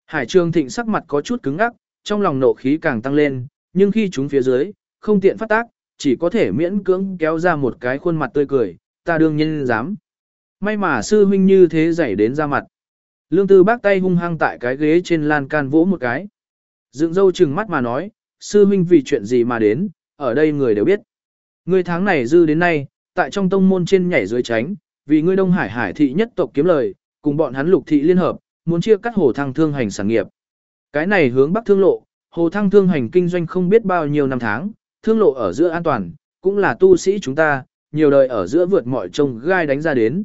Hải trường thịnh sắc mặt có chút cứng ngắc, trong lòng nộ khí càng tăng lên, nhưng khi chúng phía dưới, không tiện phát tác, chỉ có thể miễn cưỡng kéo ra một cái khuôn mặt tươi cười, ta đương nhiên dám. May mà sư huynh như thế dạy đến ra mặt. Lương Tư Bác tay hung hăng tại cái ghế trên lan can vỗ một cái. Dựng dâu trừng mắt mà nói, sư huynh vì chuyện gì mà đến, ở đây người đều biết. Ngươi tháng này dư đến nay, tại trong tông môn trên nhảy dưới tránh, vì ngươi Đông Hải Hải thị nhất tộc kiếm lời, cùng bọn hắn Lục thị liên hợp, muốn chia cắt hồ thăng thương hành sản nghiệp. Cái này hướng Bắc thương lộ, hồ thăng thương hành kinh doanh không biết bao nhiêu năm tháng, thương lộ ở giữa an toàn, cũng là tu sĩ chúng ta, nhiều đời ở giữa vượt mọi trông gai đánh ra đến.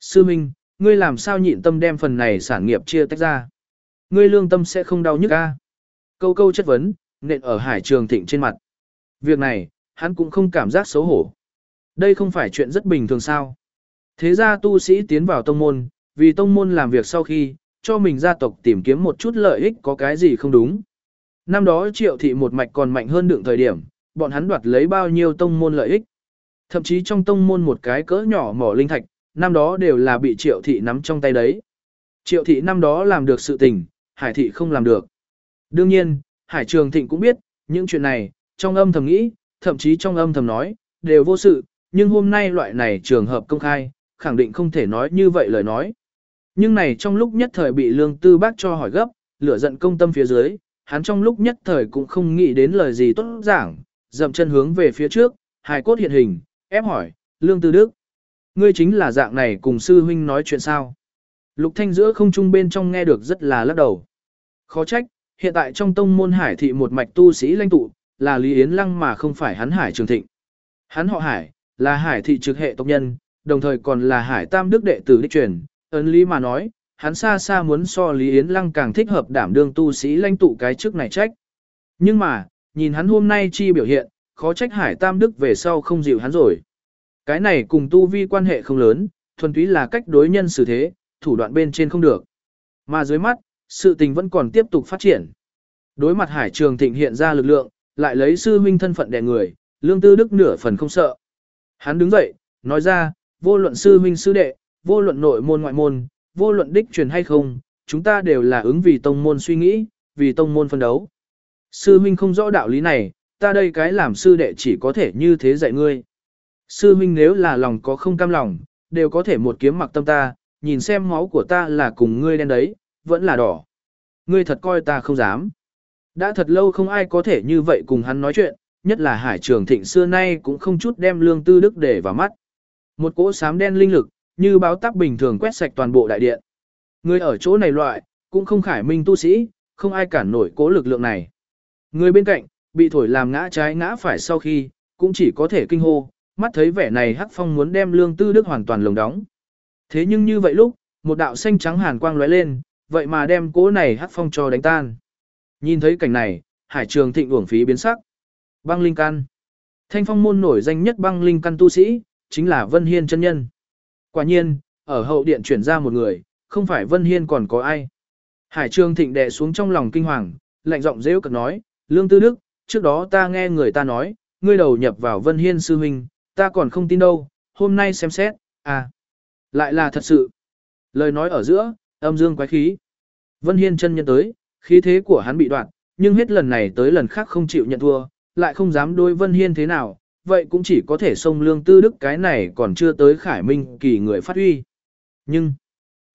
Sư Minh, ngươi làm sao nhịn tâm đem phần này sản nghiệp chia tách ra? Ngươi lương tâm sẽ không đau nhức a? Câu câu chất vấn, nện ở hải trường thịnh trên mặt. Việc này, hắn cũng không cảm giác xấu hổ. Đây không phải chuyện rất bình thường sao. Thế ra tu sĩ tiến vào tông môn, vì tông môn làm việc sau khi, cho mình gia tộc tìm kiếm một chút lợi ích có cái gì không đúng. Năm đó triệu thị một mạch còn mạnh hơn đựng thời điểm, bọn hắn đoạt lấy bao nhiêu tông môn lợi ích. Thậm chí trong tông môn một cái cỡ nhỏ mỏ linh thạch, năm đó đều là bị triệu thị nắm trong tay đấy. Triệu thị năm đó làm được sự tình, hải thị không làm được. Đương nhiên, hải trường thịnh cũng biết, những chuyện này, trong âm thầm nghĩ, thậm chí trong âm thầm nói, đều vô sự, nhưng hôm nay loại này trường hợp công khai, khẳng định không thể nói như vậy lời nói. Nhưng này trong lúc nhất thời bị lương tư bác cho hỏi gấp, lửa giận công tâm phía dưới, hắn trong lúc nhất thời cũng không nghĩ đến lời gì tốt giảng, dậm chân hướng về phía trước, hài cốt hiện hình, ép hỏi, lương tư đức. Ngươi chính là dạng này cùng sư huynh nói chuyện sao? Lục thanh giữa không trung bên trong nghe được rất là lắc đầu. Khó trách, hiện tại trong tông môn hải thị một mạch tu sĩ lãnh tụ, là Lý Yến Lăng mà không phải hắn hải trường thịnh. Hắn họ hải, là hải thị trực hệ tộc nhân, đồng thời còn là hải tam đức đệ tử đích truyền, ấn lý mà nói, hắn xa xa muốn so Lý Yến Lăng càng thích hợp đảm đương tu sĩ lãnh tụ cái chức này trách. Nhưng mà, nhìn hắn hôm nay chi biểu hiện, khó trách hải tam đức về sau không dịu hắn rồi. Cái này cùng tu vi quan hệ không lớn, thuần túy là cách đối nhân xử thế, thủ đoạn bên trên không được. Mà dưới mắt, sự tình vẫn còn tiếp tục phát triển. Đối mặt hải trường thịnh hiện ra lực lượng, lại lấy sư huynh thân phận đè người, lương tư đức nửa phần không sợ. Hắn đứng dậy, nói ra, vô luận sư huynh sư đệ, vô luận nội môn ngoại môn, vô luận đích truyền hay không, chúng ta đều là ứng vì tông môn suy nghĩ, vì tông môn phân đấu. Sư huynh không rõ đạo lý này, ta đây cái làm sư đệ chỉ có thể như thế dạy ngươi. Sư huynh nếu là lòng có không cam lòng, đều có thể một kiếm mặc tâm ta, nhìn xem máu của ta là cùng ngươi đen đấy, vẫn là đỏ. Ngươi thật coi ta không dám. Đã thật lâu không ai có thể như vậy cùng hắn nói chuyện, nhất là hải trường thịnh xưa nay cũng không chút đem lương tư đức để vào mắt. Một cỗ sám đen linh lực, như báo tắc bình thường quét sạch toàn bộ đại điện. Người ở chỗ này loại, cũng không khải minh tu sĩ, không ai cản nổi cỗ lực lượng này. Người bên cạnh, bị thổi làm ngã trái ngã phải sau khi, cũng chỉ có thể kinh hô, mắt thấy vẻ này hắc phong muốn đem lương tư đức hoàn toàn lồng đóng. Thế nhưng như vậy lúc, một đạo xanh trắng hàn quang lóe lên, vậy mà đem cỗ này hắc phong cho đánh tan. Nhìn thấy cảnh này, hải trường thịnh uổng phí biến sắc. Băng linh căn. Thanh phong môn nổi danh nhất băng linh căn tu sĩ, chính là Vân Hiên chân nhân. Quả nhiên, ở hậu điện chuyển ra một người, không phải Vân Hiên còn có ai. Hải Trường Thịnh đè xuống trong lòng kinh hoàng, lạnh giọng rêu cực nói, Lương Tư Đức, trước đó ta nghe người ta nói, ngươi đầu nhập vào Vân Hiên sư huynh, ta còn không tin đâu, hôm nay xem xét, à, lại là thật sự. Lời nói ở giữa, âm dương quái khí. Vân Hiên chân nhân tới, khí thế của hắn bị đoạn, nhưng hết lần này tới lần khác không chịu nhận thua, lại không dám đối Vân Hiên thế nào, vậy cũng chỉ có thể xông lương tư đức cái này còn chưa tới khải minh kỳ người phát huy. Nhưng,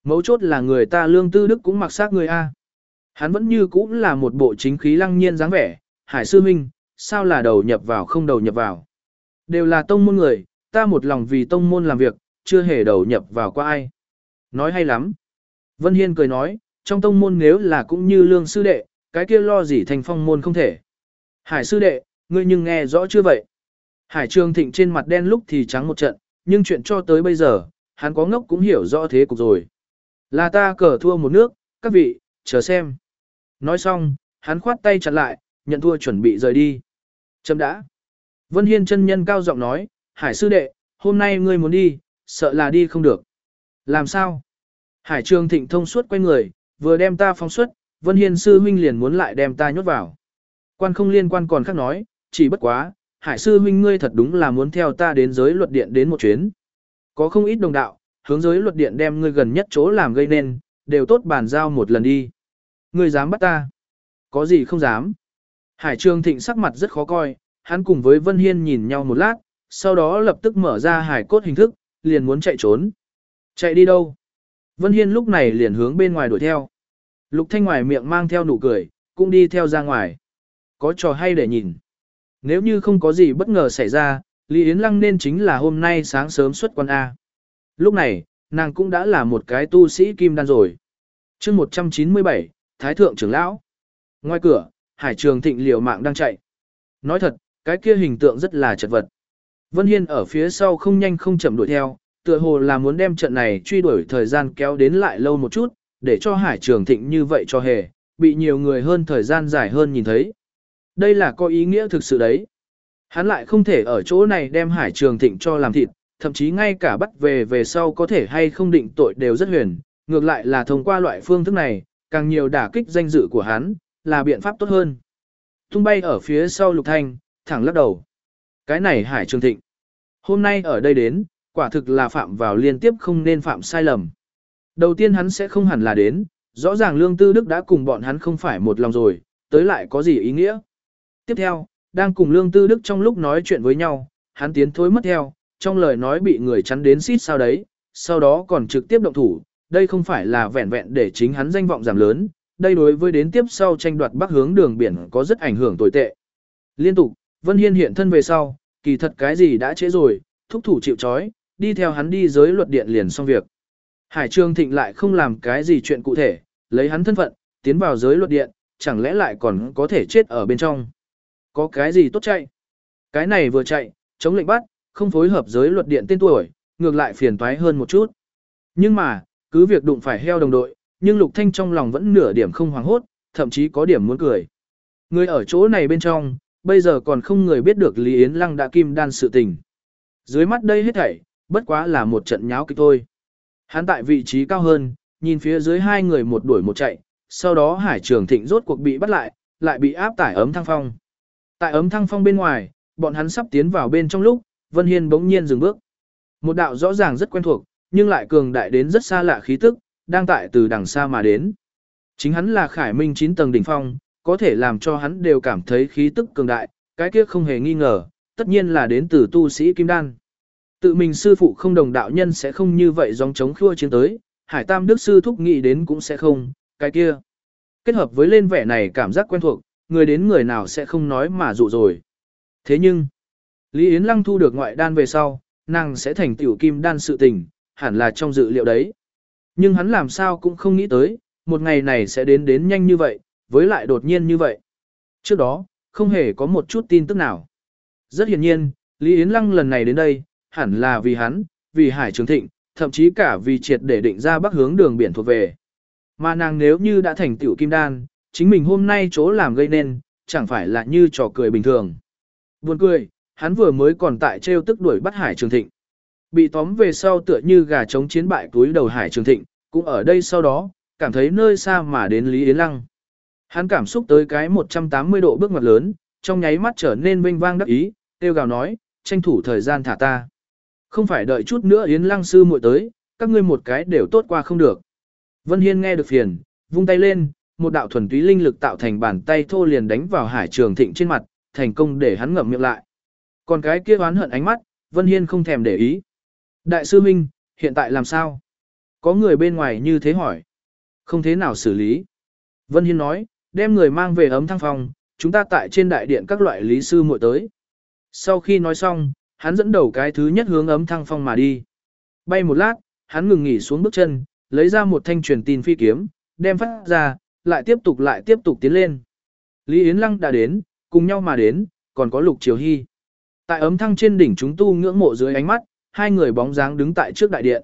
mấu chốt là người ta lương tư đức cũng mặc xác người A. Hắn vẫn như cũng là một bộ chính khí lăng nhiên dáng vẻ, hải sư minh, sao là đầu nhập vào không đầu nhập vào. Đều là tông môn người, ta một lòng vì tông môn làm việc, chưa hề đầu nhập vào qua ai. Nói hay lắm. Vân Hiên cười nói, trong tông môn nếu là cũng như lương sư đệ, cái kia lo gì thành phong môn không thể. Hải sư đệ, ngươi nhưng nghe rõ chưa vậy? Hải Trường Thịnh trên mặt đen lúc thì trắng một trận, nhưng chuyện cho tới bây giờ, hắn có ngốc cũng hiểu rõ thế cục rồi. Là ta cờ thua một nước, các vị, chờ xem. Nói xong, hắn khoát tay chặt lại, nhận thua chuẩn bị rời đi. Chấm đã. Vân Hiên chân nhân cao giọng nói, Hải sư đệ, hôm nay ngươi muốn đi, sợ là đi không được. Làm sao? Hải Trường Thịnh thông suốt quay người, vừa đem ta phóng xuất, Vân Hiên sư huynh liền muốn lại đem ta nhốt vào. Quan không liên quan còn khác nói, chỉ bất quá, hải sư huynh ngươi thật đúng là muốn theo ta đến giới luật điện đến một chuyến. Có không ít đồng đạo, hướng giới luật điện đem ngươi gần nhất chỗ làm gây nên, đều tốt bàn giao một lần đi. Ngươi dám bắt ta? Có gì không dám? Hải Trường Thịnh sắc mặt rất khó coi, hắn cùng với Vân Hiên nhìn nhau một lát, sau đó lập tức mở ra hải cốt hình thức, liền muốn chạy trốn. Chạy đi đâu? Vân Hiên lúc này liền hướng bên ngoài đuổi theo. Lục Thanh ngoài miệng mang theo nụ cười, cũng đi theo ra ngoài. Có trò hay để nhìn. Nếu như không có gì bất ngờ xảy ra, Lý Yến Lăng nên chính là hôm nay sáng sớm xuất quan A. Lúc này, nàng cũng đã là một cái tu sĩ kim đan rồi. chương 197, Thái Thượng trưởng Lão. Ngoài cửa, Hải Trường Thịnh liều mạng đang chạy. Nói thật, cái kia hình tượng rất là chật vật. Vân Hiên ở phía sau không nhanh không chậm đuổi theo, tựa hồ là muốn đem trận này truy đuổi thời gian kéo đến lại lâu một chút, để cho Hải Trường Thịnh như vậy cho hề, bị nhiều người hơn thời gian dài hơn nhìn thấy. Đây là có ý nghĩa thực sự đấy. Hắn lại không thể ở chỗ này đem Hải Trường Thịnh cho làm thịt, thậm chí ngay cả bắt về về sau có thể hay không định tội đều rất huyền, ngược lại là thông qua loại phương thức này, càng nhiều đả kích danh dự của hắn, là biện pháp tốt hơn. Tung bay ở phía sau Lục Thanh, thẳng lắc đầu. Cái này Hải Trường Thịnh. Hôm nay ở đây đến, quả thực là phạm vào liên tiếp không nên phạm sai lầm. Đầu tiên hắn sẽ không hẳn là đến, rõ ràng Lương Tư Đức đã cùng bọn hắn không phải một lòng rồi, tới lại có gì ý nghĩa. Tiếp theo, đang cùng Lương Tư Đức trong lúc nói chuyện với nhau, hắn tiến thối mất theo, trong lời nói bị người chắn đến xít sao đấy, sau đó còn trực tiếp động thủ, đây không phải là vẹn vẹn để chính hắn danh vọng giảm lớn, đây đối với đến tiếp sau tranh đoạt bắc hướng đường biển có rất ảnh hưởng tồi tệ. Liên tục, Vân Hiên hiện thân về sau, kỳ thật cái gì đã trễ rồi, thúc thủ chịu chói, đi theo hắn đi giới luật điện liền xong việc. Hải Trương Thịnh lại không làm cái gì chuyện cụ thể, lấy hắn thân phận, tiến vào giới luật điện, chẳng lẽ lại còn có thể chết ở bên trong. Có cái gì tốt chạy? Cái này vừa chạy, chống lệnh bắt, không phối hợp giới luật điện tên tuổi, ngược lại phiền toái hơn một chút. Nhưng mà, cứ việc đụng phải heo đồng đội, nhưng Lục Thanh trong lòng vẫn nửa điểm không hoảng hốt, thậm chí có điểm muốn cười. Người ở chỗ này bên trong, bây giờ còn không người biết được Lý Yến Lăng đã kim đan sự tình. Dưới mắt đây hết thảy, bất quá là một trận nháo kịch thôi. Hắn tại vị trí cao hơn, nhìn phía dưới hai người một đuổi một chạy, sau đó Hải Trường Thịnh rốt cuộc bị bắt lại, lại bị áp tải ấm thăng phong. Tại ấm thăng phong bên ngoài, bọn hắn sắp tiến vào bên trong lúc, Vân Hiên bỗng nhiên dừng bước. Một đạo rõ ràng rất quen thuộc, nhưng lại cường đại đến rất xa lạ khí tức, đang tại từ đằng xa mà đến. Chính hắn là Khải Minh 9 tầng đỉnh phong, có thể làm cho hắn đều cảm thấy khí tức cường đại, cái kia không hề nghi ngờ, tất nhiên là đến từ tu sĩ Kim Đan. Tự mình sư phụ không đồng đạo nhân sẽ không như vậy dòng chống khua chiến tới, Hải Tam Đức sư thúc nghĩ đến cũng sẽ không, cái kia. Kết hợp với lên vẻ này cảm giác quen thuộc, người đến người nào sẽ không nói mà dụ rồi. Thế nhưng, Lý Yến Lăng thu được ngoại đan về sau, nàng sẽ thành tiểu kim đan sự tình, hẳn là trong dự liệu đấy. Nhưng hắn làm sao cũng không nghĩ tới, một ngày này sẽ đến đến nhanh như vậy, với lại đột nhiên như vậy. Trước đó, không hề có một chút tin tức nào. Rất hiển nhiên, Lý Yến Lăng lần này đến đây, hẳn là vì hắn, vì Hải Trường Thịnh, thậm chí cả vì triệt để định ra bắc hướng đường biển thuộc về. Mà nàng nếu như đã thành tiểu kim đan, chính mình hôm nay chỗ làm gây nên, chẳng phải là như trò cười bình thường. Buồn cười, hắn vừa mới còn tại treo tức đuổi bắt Hải Trường Thịnh. Bị tóm về sau tựa như gà trống chiến bại túi đầu Hải Trường Thịnh, cũng ở đây sau đó, cảm thấy nơi xa mà đến Lý Yến Lăng. Hắn cảm xúc tới cái 180 độ bước ngoặt lớn, trong nháy mắt trở nên vinh vang đắc ý, kêu gào nói, tranh thủ thời gian thả ta. Không phải đợi chút nữa Yến Lăng sư muội tới, các ngươi một cái đều tốt qua không được. Vân Hiên nghe được phiền, vung tay lên, một đạo thuần túy linh lực tạo thành bàn tay thô liền đánh vào Hải Trường Thịnh trên mặt, thành công để hắn ngậm miệng lại. Còn cái kia oán hận ánh mắt, Vân Hiên không thèm để ý. Đại sư Minh, hiện tại làm sao? Có người bên ngoài như thế hỏi. Không thế nào xử lý. Vân Hiên nói, đem người mang về ấm thăng phòng, chúng ta tại trên đại điện các loại lý sư muội tới. Sau khi nói xong, hắn dẫn đầu cái thứ nhất hướng ấm thăng phong mà đi. Bay một lát, hắn ngừng nghỉ xuống bước chân, lấy ra một thanh truyền tin phi kiếm, đem phát ra, lại tiếp tục lại tiếp tục tiến lên. Lý Yến Lăng đã đến, cùng nhau mà đến, còn có Lục Triều Hy. Tại ấm thăng trên đỉnh chúng tu ngưỡng mộ dưới ánh mắt, hai người bóng dáng đứng tại trước đại điện.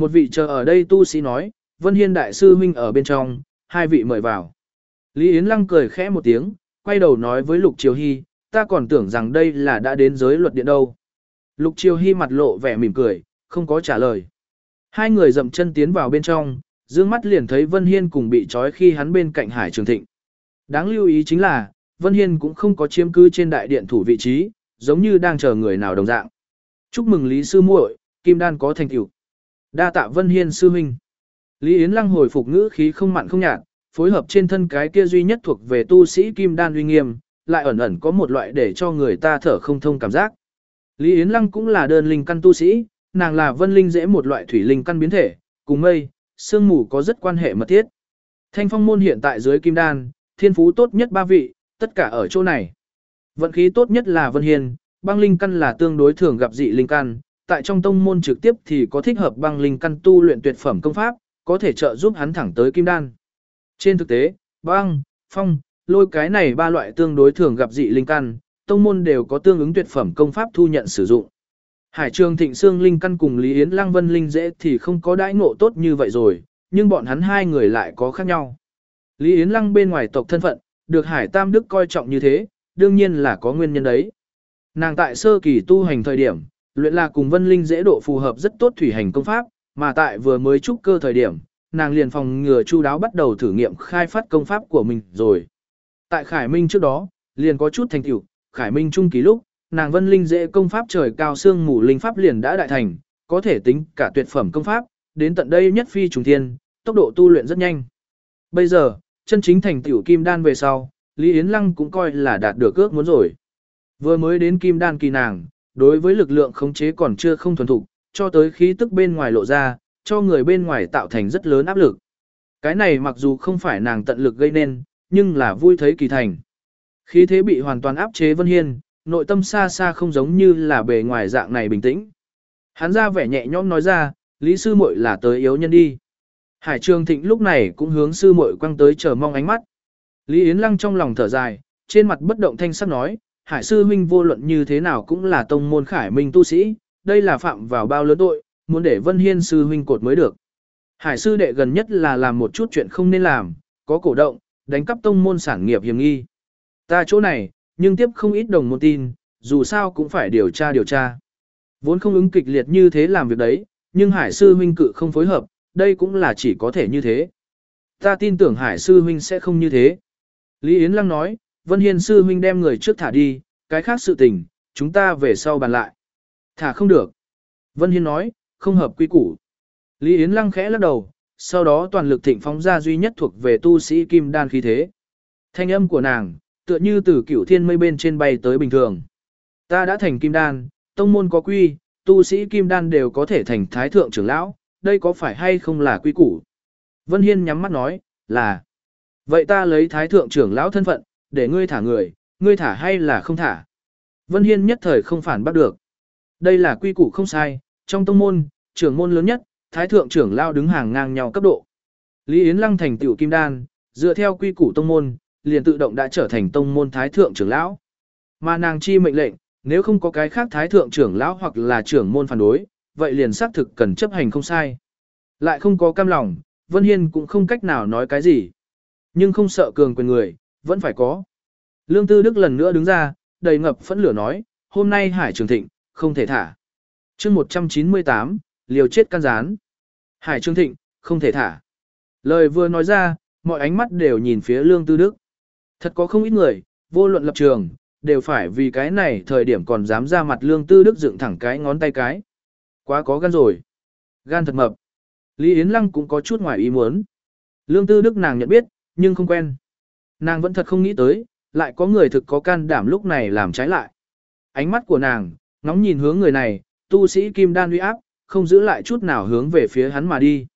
Một vị chờ ở đây tu sĩ nói, Vân Hiên đại sư huynh ở bên trong, hai vị mời vào. Lý Yến Lăng cười khẽ một tiếng, quay đầu nói với Lục Triều Hy, ta còn tưởng rằng đây là đã đến giới luật điện đâu. Lục Triều Hy mặt lộ vẻ mỉm cười, không có trả lời. Hai người dậm chân tiến vào bên trong, dương mắt liền thấy Vân Hiên cùng bị trói khi hắn bên cạnh Hải Trường Thịnh. Đáng lưu ý chính là, Vân Hiên cũng không có chiếm cư trên đại điện thủ vị trí, giống như đang chờ người nào đồng dạng. Chúc mừng Lý Sư muội, Kim Đan có thành tựu. Đa tạ Vân Hiên sư huynh. Lý Yến Lăng hồi phục ngữ khí không mặn không nhạt, phối hợp trên thân cái kia duy nhất thuộc về tu sĩ Kim Đan uy nghiêm, lại ẩn ẩn có một loại để cho người ta thở không thông cảm giác. Lý Yến Lăng cũng là đơn linh căn tu sĩ, nàng là vân linh dễ một loại thủy linh căn biến thể, cùng mây, sương mù có rất quan hệ mật thiết. Thanh phong môn hiện tại dưới kim đan, thiên phú tốt nhất ba vị, tất cả ở chỗ này. Vận khí tốt nhất là Vân Hiền, băng linh căn là tương đối thường gặp dị linh căn, tại trong tông môn trực tiếp thì có thích hợp băng linh căn tu luyện tuyệt phẩm công pháp, có thể trợ giúp hắn thẳng tới kim đan. Trên thực tế, băng, phong, lôi cái này ba loại tương đối thường gặp dị linh căn, tông môn đều có tương ứng tuyệt phẩm công pháp thu nhận sử dụng. Hải Trường Thịnh Sương Linh căn cùng Lý Yến Lăng Vân Linh dễ thì không có đãi ngộ tốt như vậy rồi, nhưng bọn hắn hai người lại có khác nhau. Lý Yến Lăng bên ngoài tộc thân phận, được Hải Tam Đức coi trọng như thế, đương nhiên là có nguyên nhân đấy. Nàng tại sơ kỳ tu hành thời điểm, luyện là cùng Vân Linh dễ độ phù hợp rất tốt thủy hành công pháp, mà tại vừa mới trúc cơ thời điểm, nàng liền phòng ngừa chu đáo bắt đầu thử nghiệm khai phát công pháp của mình rồi. Tại Khải Minh trước đó, liền có chút thành tựu, Khải Minh trung kỳ lúc, nàng Vân Linh dễ công pháp trời cao xương mù linh pháp liền đã đại thành, có thể tính cả tuyệt phẩm công pháp, đến tận đây nhất phi trùng thiên, tốc độ tu luyện rất nhanh. Bây giờ, chân chính thành tiểu kim đan về sau, Lý Yến Lăng cũng coi là đạt được ước muốn rồi. Vừa mới đến kim đan kỳ nàng, đối với lực lượng khống chế còn chưa không thuần thục, cho tới khí tức bên ngoài lộ ra, cho người bên ngoài tạo thành rất lớn áp lực. Cái này mặc dù không phải nàng tận lực gây nên, nhưng là vui thấy kỳ thành. Khí thế bị hoàn toàn áp chế Vân Hiên, nội tâm xa xa không giống như là bề ngoài dạng này bình tĩnh. Hắn ra vẻ nhẹ nhõm nói ra, Lý sư muội là tới yếu nhân đi. Hải Trường Thịnh lúc này cũng hướng sư muội quăng tới chờ mong ánh mắt. Lý Yến Lăng trong lòng thở dài, trên mặt bất động thanh sắc nói, Hải sư huynh vô luận như thế nào cũng là tông môn khải minh tu sĩ, đây là phạm vào bao lớn tội, muốn để Vân Hiên sư huynh cột mới được. Hải sư đệ gần nhất là làm một chút chuyện không nên làm, có cổ động, đánh cắp tông môn sản nghiệp hiểm nghi. Ta chỗ này, nhưng tiếp không ít đồng môn tin, dù sao cũng phải điều tra điều tra. Vốn không ứng kịch liệt như thế làm việc đấy, nhưng Hải sư huynh cự không phối hợp, đây cũng là chỉ có thể như thế. Ta tin tưởng Hải sư huynh sẽ không như thế. Lý Yến Lăng nói, Vân Hiên sư huynh đem người trước thả đi, cái khác sự tình, chúng ta về sau bàn lại. Thả không được. Vân Hiên nói, không hợp quy củ. Lý Yến Lăng khẽ lắc đầu, sau đó toàn lực thịnh phóng ra duy nhất thuộc về tu sĩ kim đan khí thế. Thanh âm của nàng, tựa như từ cửu thiên mây bên trên bay tới bình thường. Ta đã thành kim đan, tông môn có quy, tu sĩ kim đan đều có thể thành thái thượng trưởng lão, đây có phải hay không là quy củ? Vân Hiên nhắm mắt nói, là. Vậy ta lấy thái thượng trưởng lão thân phận, để ngươi thả người, ngươi thả hay là không thả? Vân Hiên nhất thời không phản bắt được. Đây là quy củ không sai, trong tông môn, trưởng môn lớn nhất, thái thượng trưởng lão đứng hàng ngang nhau cấp độ. Lý Yến Lăng thành tiểu kim đan, dựa theo quy củ tông môn, liền tự động đã trở thành tông môn thái thượng trưởng lão. Mà nàng chi mệnh lệnh, nếu không có cái khác thái thượng trưởng lão hoặc là trưởng môn phản đối, vậy liền xác thực cần chấp hành không sai. Lại không có cam lòng, Vân Hiên cũng không cách nào nói cái gì. Nhưng không sợ cường quyền người, vẫn phải có. Lương Tư Đức lần nữa đứng ra, đầy ngập phẫn lửa nói, hôm nay Hải Trường Thịnh, không thể thả. chương 198, liều chết can gián. Hải Trường Thịnh, không thể thả. Lời vừa nói ra, mọi ánh mắt đều nhìn phía Lương Tư Đức. Thật có không ít người, vô luận lập trường, đều phải vì cái này thời điểm còn dám ra mặt Lương Tư Đức dựng thẳng cái ngón tay cái. Quá có gan rồi. Gan thật mập. Lý Yến Lăng cũng có chút ngoài ý muốn. Lương Tư Đức nàng nhận biết, nhưng không quen. Nàng vẫn thật không nghĩ tới, lại có người thực có can đảm lúc này làm trái lại. Ánh mắt của nàng, ngóng nhìn hướng người này, tu sĩ kim đan uy áp, không giữ lại chút nào hướng về phía hắn mà đi.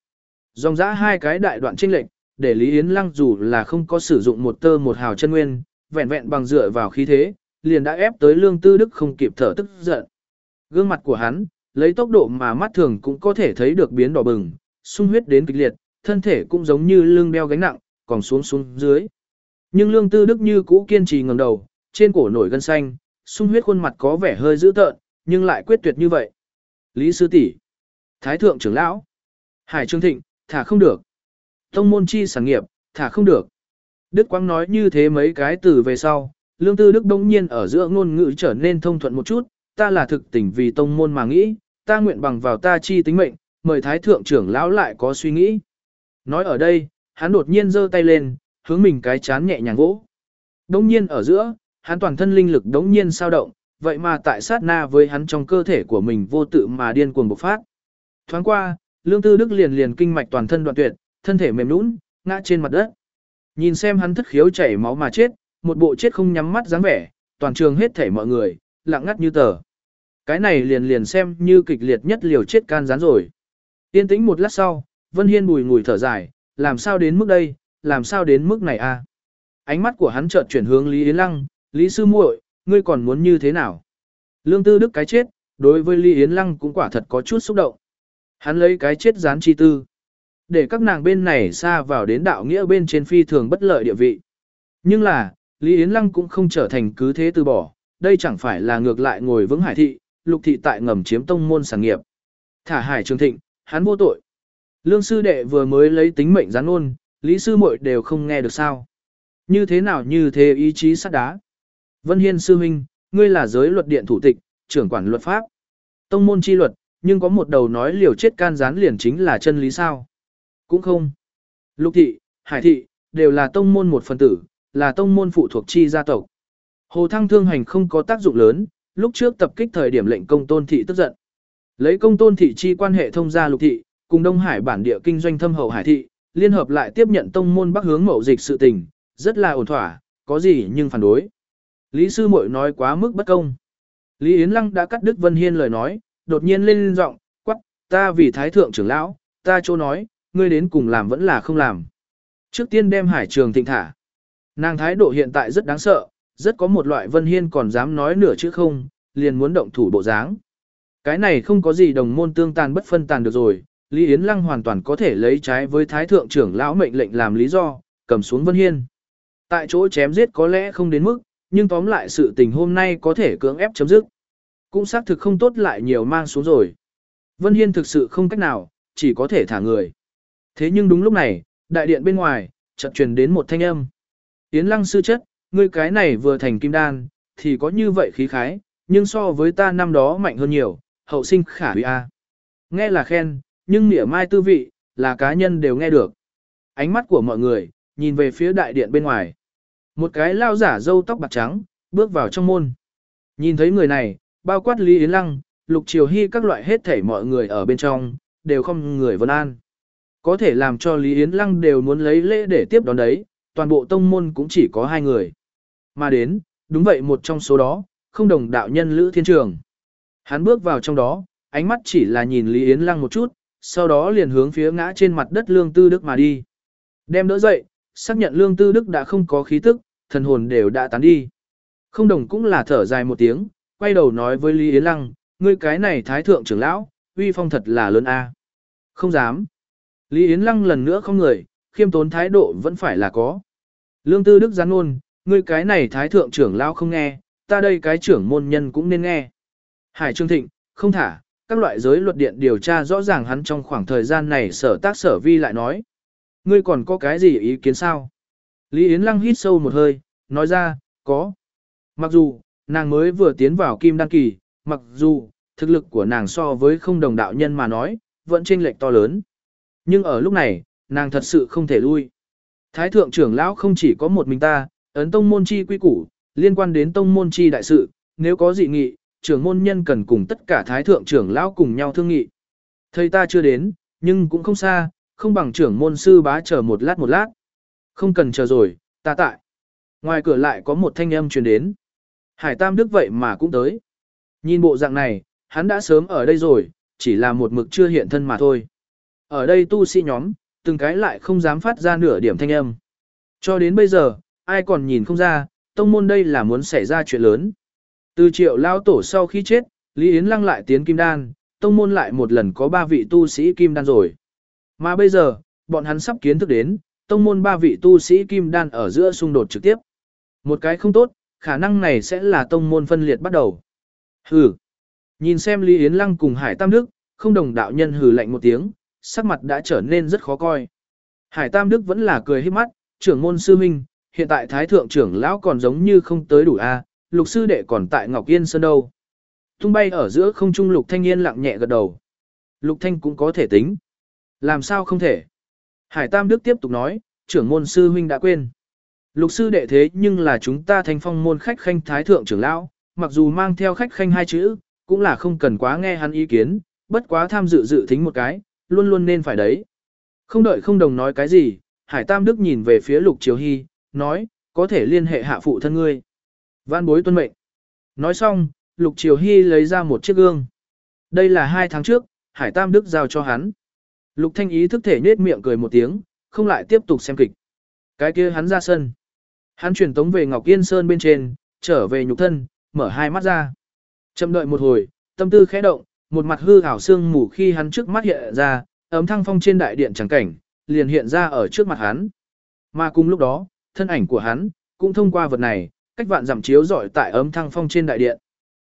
Dòng dã hai cái đại đoạn chênh lệnh, để Lý Yến Lăng dù là không có sử dụng một tơ một hào chân nguyên, vẹn vẹn bằng dựa vào khí thế, liền đã ép tới Lương Tư Đức không kịp thở tức giận. Gương mặt của hắn, lấy tốc độ mà mắt thường cũng có thể thấy được biến đỏ bừng, sung huyết đến kịch liệt, thân thể cũng giống như lưng đeo gánh nặng, còn xuống xuống dưới. Nhưng Lương Tư Đức như cũ kiên trì ngẩng đầu, trên cổ nổi gân xanh, sung huyết khuôn mặt có vẻ hơi dữ tợn, nhưng lại quyết tuyệt như vậy. Lý sư tỷ, Thái thượng trưởng lão, Hải Trương Thịnh, thả không được. Tông môn chi sản nghiệp, thả không được. Đức Quang nói như thế mấy cái từ về sau, Lương Tư Đức đông nhiên ở giữa ngôn ngữ trở nên thông thuận một chút, ta là thực tình vì tông môn mà nghĩ, ta nguyện bằng vào ta chi tính mệnh, mời thái thượng trưởng lão lại có suy nghĩ. Nói ở đây, hắn đột nhiên giơ tay lên, hướng mình cái chán nhẹ nhàng vỗ. đống nhiên ở giữa, hắn toàn thân linh lực đống nhiên sao động, vậy mà tại sát na với hắn trong cơ thể của mình vô tự mà điên cuồng bộc phát. Thoáng qua, lương tư đức liền liền kinh mạch toàn thân đoạn tuyệt, thân thể mềm nũng, ngã trên mặt đất. Nhìn xem hắn thất khiếu chảy máu mà chết, một bộ chết không nhắm mắt dáng vẻ, toàn trường hết thể mọi người, lặng ngắt như tờ. Cái này liền liền xem như kịch liệt nhất liều chết can gián rồi. Yên tĩnh một lát sau, Vân Hiên bùi ngùi thở dài, làm sao đến mức đây, làm sao đến mức này a? Ánh mắt của hắn chợt chuyển hướng Lý Yến Lăng, Lý Sư muội, ngươi còn muốn như thế nào? Lương Tư Đức cái chết, đối với Lý Yến Lăng cũng quả thật có chút xúc động. Hắn lấy cái chết gián chi tư. Để các nàng bên này xa vào đến đạo nghĩa bên trên phi thường bất lợi địa vị. Nhưng là, Lý Yến Lăng cũng không trở thành cứ thế từ bỏ, đây chẳng phải là ngược lại ngồi vững hải thị, lục thị tại ngầm chiếm tông môn sản nghiệp. Thả hải trường thịnh, hắn vô tội. Lương sư đệ vừa mới lấy tính mệnh gián ôn, lý sư muội đều không nghe được sao. Như thế nào như thế ý chí sắt đá. Vân Hiên sư huynh, ngươi là giới luật điện thủ tịch, trưởng quản luật pháp. Tông môn chi luật, nhưng có một đầu nói liều chết can gián liền chính là chân lý sao. Cũng không. Lục thị, hải thị, đều là tông môn một phần tử, là tông môn phụ thuộc chi gia tộc. Hồ Thăng thương hành không có tác dụng lớn, lúc trước tập kích thời điểm lệnh công tôn thị tức giận. Lấy công tôn thị chi quan hệ thông gia lục thị, cùng Đông Hải bản địa kinh doanh thâm hậu hải thị, liên hợp lại tiếp nhận tông môn bắc hướng mậu dịch sự tình, rất là ổn thỏa, có gì nhưng phản đối. Lý sư muội nói quá mức bất công. Lý Yến Lăng đã cắt đứt Vân Hiên lời nói, đột nhiên lên giọng, quắc, ta vì thái thượng trưởng lão, ta chỗ nói, ngươi đến cùng làm vẫn là không làm. Trước tiên đem hải trường thịnh thả. Nàng thái độ hiện tại rất đáng sợ, rất có một loại Vân Hiên còn dám nói nửa chữ không, liền muốn động thủ bộ dáng. Cái này không có gì đồng môn tương tàn bất phân tàn được rồi, Lý Yến Lăng hoàn toàn có thể lấy trái với thái thượng trưởng lão mệnh lệnh làm lý do, cầm xuống Vân Hiên. Tại chỗ chém giết có lẽ không đến mức, nhưng tóm lại sự tình hôm nay có thể cưỡng ép chấm dứt. Cũng xác thực không tốt lại nhiều mang xuống rồi. Vân Hiên thực sự không cách nào, chỉ có thể thả người. Thế nhưng đúng lúc này, đại điện bên ngoài, chợt truyền đến một thanh âm. Yến Lăng sư chất, ngươi cái này vừa thành kim đan, thì có như vậy khí khái, nhưng so với ta năm đó mạnh hơn nhiều, hậu sinh khả hủy a. Nghe là khen, nhưng nghĩa mai tư vị, là cá nhân đều nghe được. Ánh mắt của mọi người, nhìn về phía đại điện bên ngoài. Một cái lao giả râu tóc bạc trắng, bước vào trong môn. Nhìn thấy người này, bao quát Lý Yến Lăng, Lục Triều Hy các loại hết thảy mọi người ở bên trong, đều không người vân an. Có thể làm cho Lý Yến Lăng đều muốn lấy lễ để tiếp đón đấy, toàn bộ tông môn cũng chỉ có hai người. Mà đến, đúng vậy một trong số đó, không đồng đạo nhân Lữ Thiên Trường. Hắn bước vào trong đó, ánh mắt chỉ là nhìn Lý Yến Lăng một chút, sau đó liền hướng phía ngã trên mặt đất Lương Tư Đức mà đi. Đem đỡ dậy, xác nhận Lương Tư Đức đã không có khí tức, thần hồn đều đã tán đi. Không đồng cũng là thở dài một tiếng, quay đầu nói với Lý Yến Lăng, ngươi cái này thái thượng trưởng lão, uy phong thật là lớn a. Không dám. Lý Yến Lăng lần nữa không người, khiêm tốn thái độ vẫn phải là có. Lương Tư Đức gián ôn, ngươi cái này thái thượng trưởng lão không nghe, ta đây cái trưởng môn nhân cũng nên nghe. Hải Trương Thịnh, không thả, các loại giới luật điện điều tra rõ ràng hắn trong khoảng thời gian này sở tác sở vi lại nói. Ngươi còn có cái gì ý kiến sao? Lý Yến Lăng hít sâu một hơi, nói ra, có. Mặc dù, nàng mới vừa tiến vào kim đăng kỳ, mặc dù, thực lực của nàng so với không đồng đạo nhân mà nói, vẫn chênh lệch to lớn. Nhưng ở lúc này, nàng thật sự không thể lui. Thái thượng trưởng lão không chỉ có một mình ta, ấn tông môn chi quy củ, liên quan đến tông môn chi đại sự, nếu có dị nghị, trưởng môn nhân cần cùng tất cả thái thượng trưởng lão cùng nhau thương nghị. Thầy ta chưa đến, nhưng cũng không xa, không bằng trưởng môn sư bá chờ một lát một lát. Không cần chờ rồi, ta tại. Ngoài cửa lại có một thanh âm truyền đến. Hải Tam Đức vậy mà cũng tới. Nhìn bộ dạng này, hắn đã sớm ở đây rồi, chỉ là một mực chưa hiện thân mà thôi. Ở đây tu sĩ nhóm, từng cái lại không dám phát ra nửa điểm thanh âm. Cho đến bây giờ, ai còn nhìn không ra, tông môn đây là muốn xảy ra chuyện lớn. Từ triệu lao tổ sau khi chết, Lý Yến Lăng lại tiến kim đan, tông môn lại một lần có ba vị tu sĩ kim đan rồi. Mà bây giờ, bọn hắn sắp kiến thức đến, tông môn ba vị tu sĩ kim đan ở giữa xung đột trực tiếp. Một cái không tốt, khả năng này sẽ là tông môn phân liệt bắt đầu. Hừ. Nhìn xem Lý Yến Lăng cùng Hải Tam Đức, không đồng đạo nhân hừ lạnh một tiếng, sắc mặt đã trở nên rất khó coi. Hải Tam Đức vẫn là cười hết mắt, trưởng môn sư minh, hiện tại thái thượng trưởng lão còn giống như không tới đủ a, lục sư đệ còn tại Ngọc Yên Sơn đâu. Tung bay ở giữa không trung lục thanh niên lặng nhẹ gật đầu. Lục thanh cũng có thể tính. Làm sao không thể? Hải Tam Đức tiếp tục nói, trưởng môn sư huynh đã quên. Lục sư đệ thế nhưng là chúng ta thành phong môn khách khanh thái thượng trưởng lão, mặc dù mang theo khách khanh hai chữ, cũng là không cần quá nghe hắn ý kiến, bất quá tham dự dự thính một cái, luôn luôn nên phải đấy. Không đợi không đồng nói cái gì, Hải Tam Đức nhìn về phía Lục Triều Hy, nói, có thể liên hệ hạ phụ thân ngươi. Văn bối tuân mệnh. Nói xong, Lục Triều Hy lấy ra một chiếc gương. Đây là hai tháng trước, Hải Tam Đức giao cho hắn. Lục Thanh ý thức thể nết miệng cười một tiếng, không lại tiếp tục xem kịch. Cái kia hắn ra sân. Hắn chuyển tống về Ngọc Yên Sơn bên trên, trở về nhục thân, mở hai mắt ra. Chậm đợi một hồi, tâm tư khẽ động, một mặt hư ảo xương mù khi hắn trước mắt hiện ra, ấm thăng phong trên đại điện chẳng cảnh, liền hiện ra ở trước mặt hắn. Mà cùng lúc đó, thân ảnh của hắn, cũng thông qua vật này, cách vạn giảm chiếu rọi tại ấm thăng phong trên đại điện.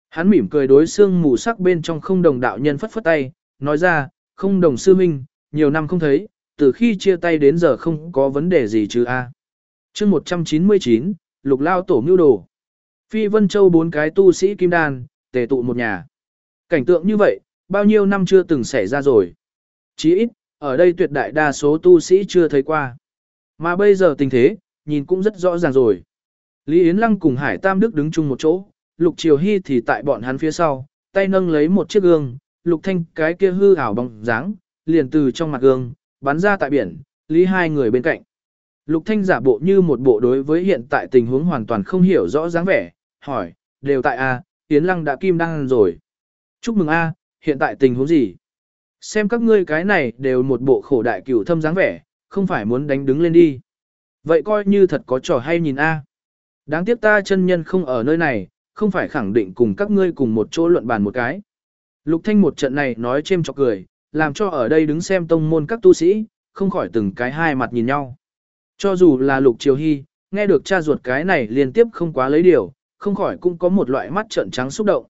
Hắn mỉm cười đối xương mù sắc bên trong không đồng đạo nhân phất phất tay, nói ra, không đồng sư minh, nhiều năm không thấy, từ khi chia tay đến giờ không có vấn đề gì chứ a. À. Chương 199, Lục Lao tổ mưu đồ. Phi Vân Châu bốn cái tu sĩ kim đan, tề tụ một nhà. Cảnh tượng như vậy, bao nhiêu năm chưa từng xảy ra rồi. Chí ít, ở đây tuyệt đại đa số tu sĩ chưa thấy qua. Mà bây giờ tình thế, nhìn cũng rất rõ ràng rồi. Lý Yến Lăng cùng Hải Tam Đức đứng chung một chỗ, Lục Triều Hy thì tại bọn hắn phía sau, tay nâng lấy một chiếc gương, Lục Thanh cái kia hư ảo bóng dáng, liền từ trong mặt gương, bắn ra tại biển, Lý hai người bên cạnh. Lục Thanh giả bộ như một bộ đối với hiện tại tình huống hoàn toàn không hiểu rõ dáng vẻ, hỏi, đều tại A, Yến Lăng đã kim đăng rồi. Chúc mừng A, hiện tại tình huống gì? Xem các ngươi cái này đều một bộ khổ đại cửu thâm dáng vẻ, không phải muốn đánh đứng lên đi. Vậy coi như thật có trò hay nhìn A. Đáng tiếc ta chân nhân không ở nơi này, không phải khẳng định cùng các ngươi cùng một chỗ luận bàn một cái. Lục Thanh một trận này nói chêm chọc cười, làm cho ở đây đứng xem tông môn các tu sĩ, không khỏi từng cái hai mặt nhìn nhau. Cho dù là Lục Triều Hy, nghe được cha ruột cái này liên tiếp không quá lấy điều, không khỏi cũng có một loại mắt trợn trắng xúc động.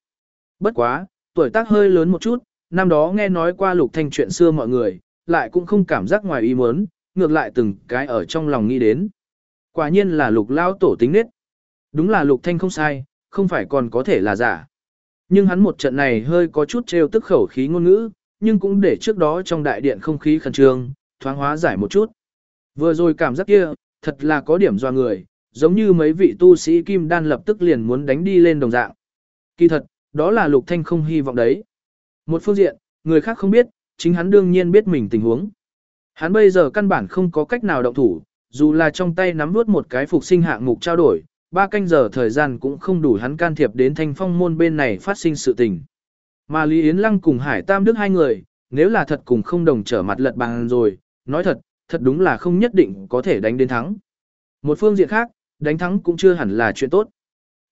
Bất quá, tuổi tác hơi lớn một chút, năm đó nghe nói qua Lục Thanh chuyện xưa mọi người, lại cũng không cảm giác ngoài ý muốn, ngược lại từng cái ở trong lòng nghĩ đến. Quả nhiên là Lục lao tổ tính nết. Đúng là Lục Thanh không sai, không phải còn có thể là giả. Nhưng hắn một trận này hơi có chút trêu tức khẩu khí ngôn ngữ, nhưng cũng để trước đó trong đại điện không khí khẩn trương, thoáng hóa giải một chút. Vừa rồi cảm giác kia, thật là có điểm doa người, giống như mấy vị tu sĩ kim đan lập tức liền muốn đánh đi lên đồng dạng. Kỳ thật, đó là Lục Thanh không hy vọng đấy. Một phương diện, người khác không biết, chính hắn đương nhiên biết mình tình huống. Hắn bây giờ căn bản không có cách nào động thủ, dù là trong tay nắm nuốt một cái phục sinh hạng mục trao đổi, ba canh giờ thời gian cũng không đủ hắn can thiệp đến thanh phong môn bên này phát sinh sự tình. Mà Lý Yến Lăng cùng Hải Tam Đức hai người, nếu là thật cùng không đồng trở mặt lật bàn rồi, nói thật, thật đúng là không nhất định có thể đánh đến thắng. Một phương diện khác, đánh thắng cũng chưa hẳn là chuyện tốt.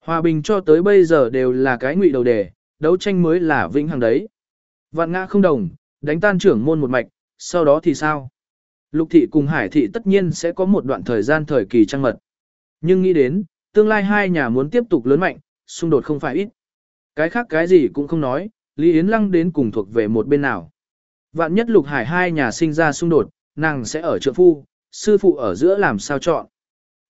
Hòa bình cho tới bây giờ đều là cái ngụy đầu đề, đấu tranh mới là vĩnh hằng đấy. Vạn ngã không đồng, đánh tan trưởng môn một mạch, sau đó thì sao? Lục thị cùng hải thị tất nhiên sẽ có một đoạn thời gian thời kỳ trăng mật. Nhưng nghĩ đến, tương lai hai nhà muốn tiếp tục lớn mạnh, xung đột không phải ít. Cái khác cái gì cũng không nói, Lý Yến Lăng đến cùng thuộc về một bên nào. Vạn nhất lục hải hai nhà sinh ra xung đột, nàng sẽ ở trượng phu, sư phụ ở giữa làm sao chọn.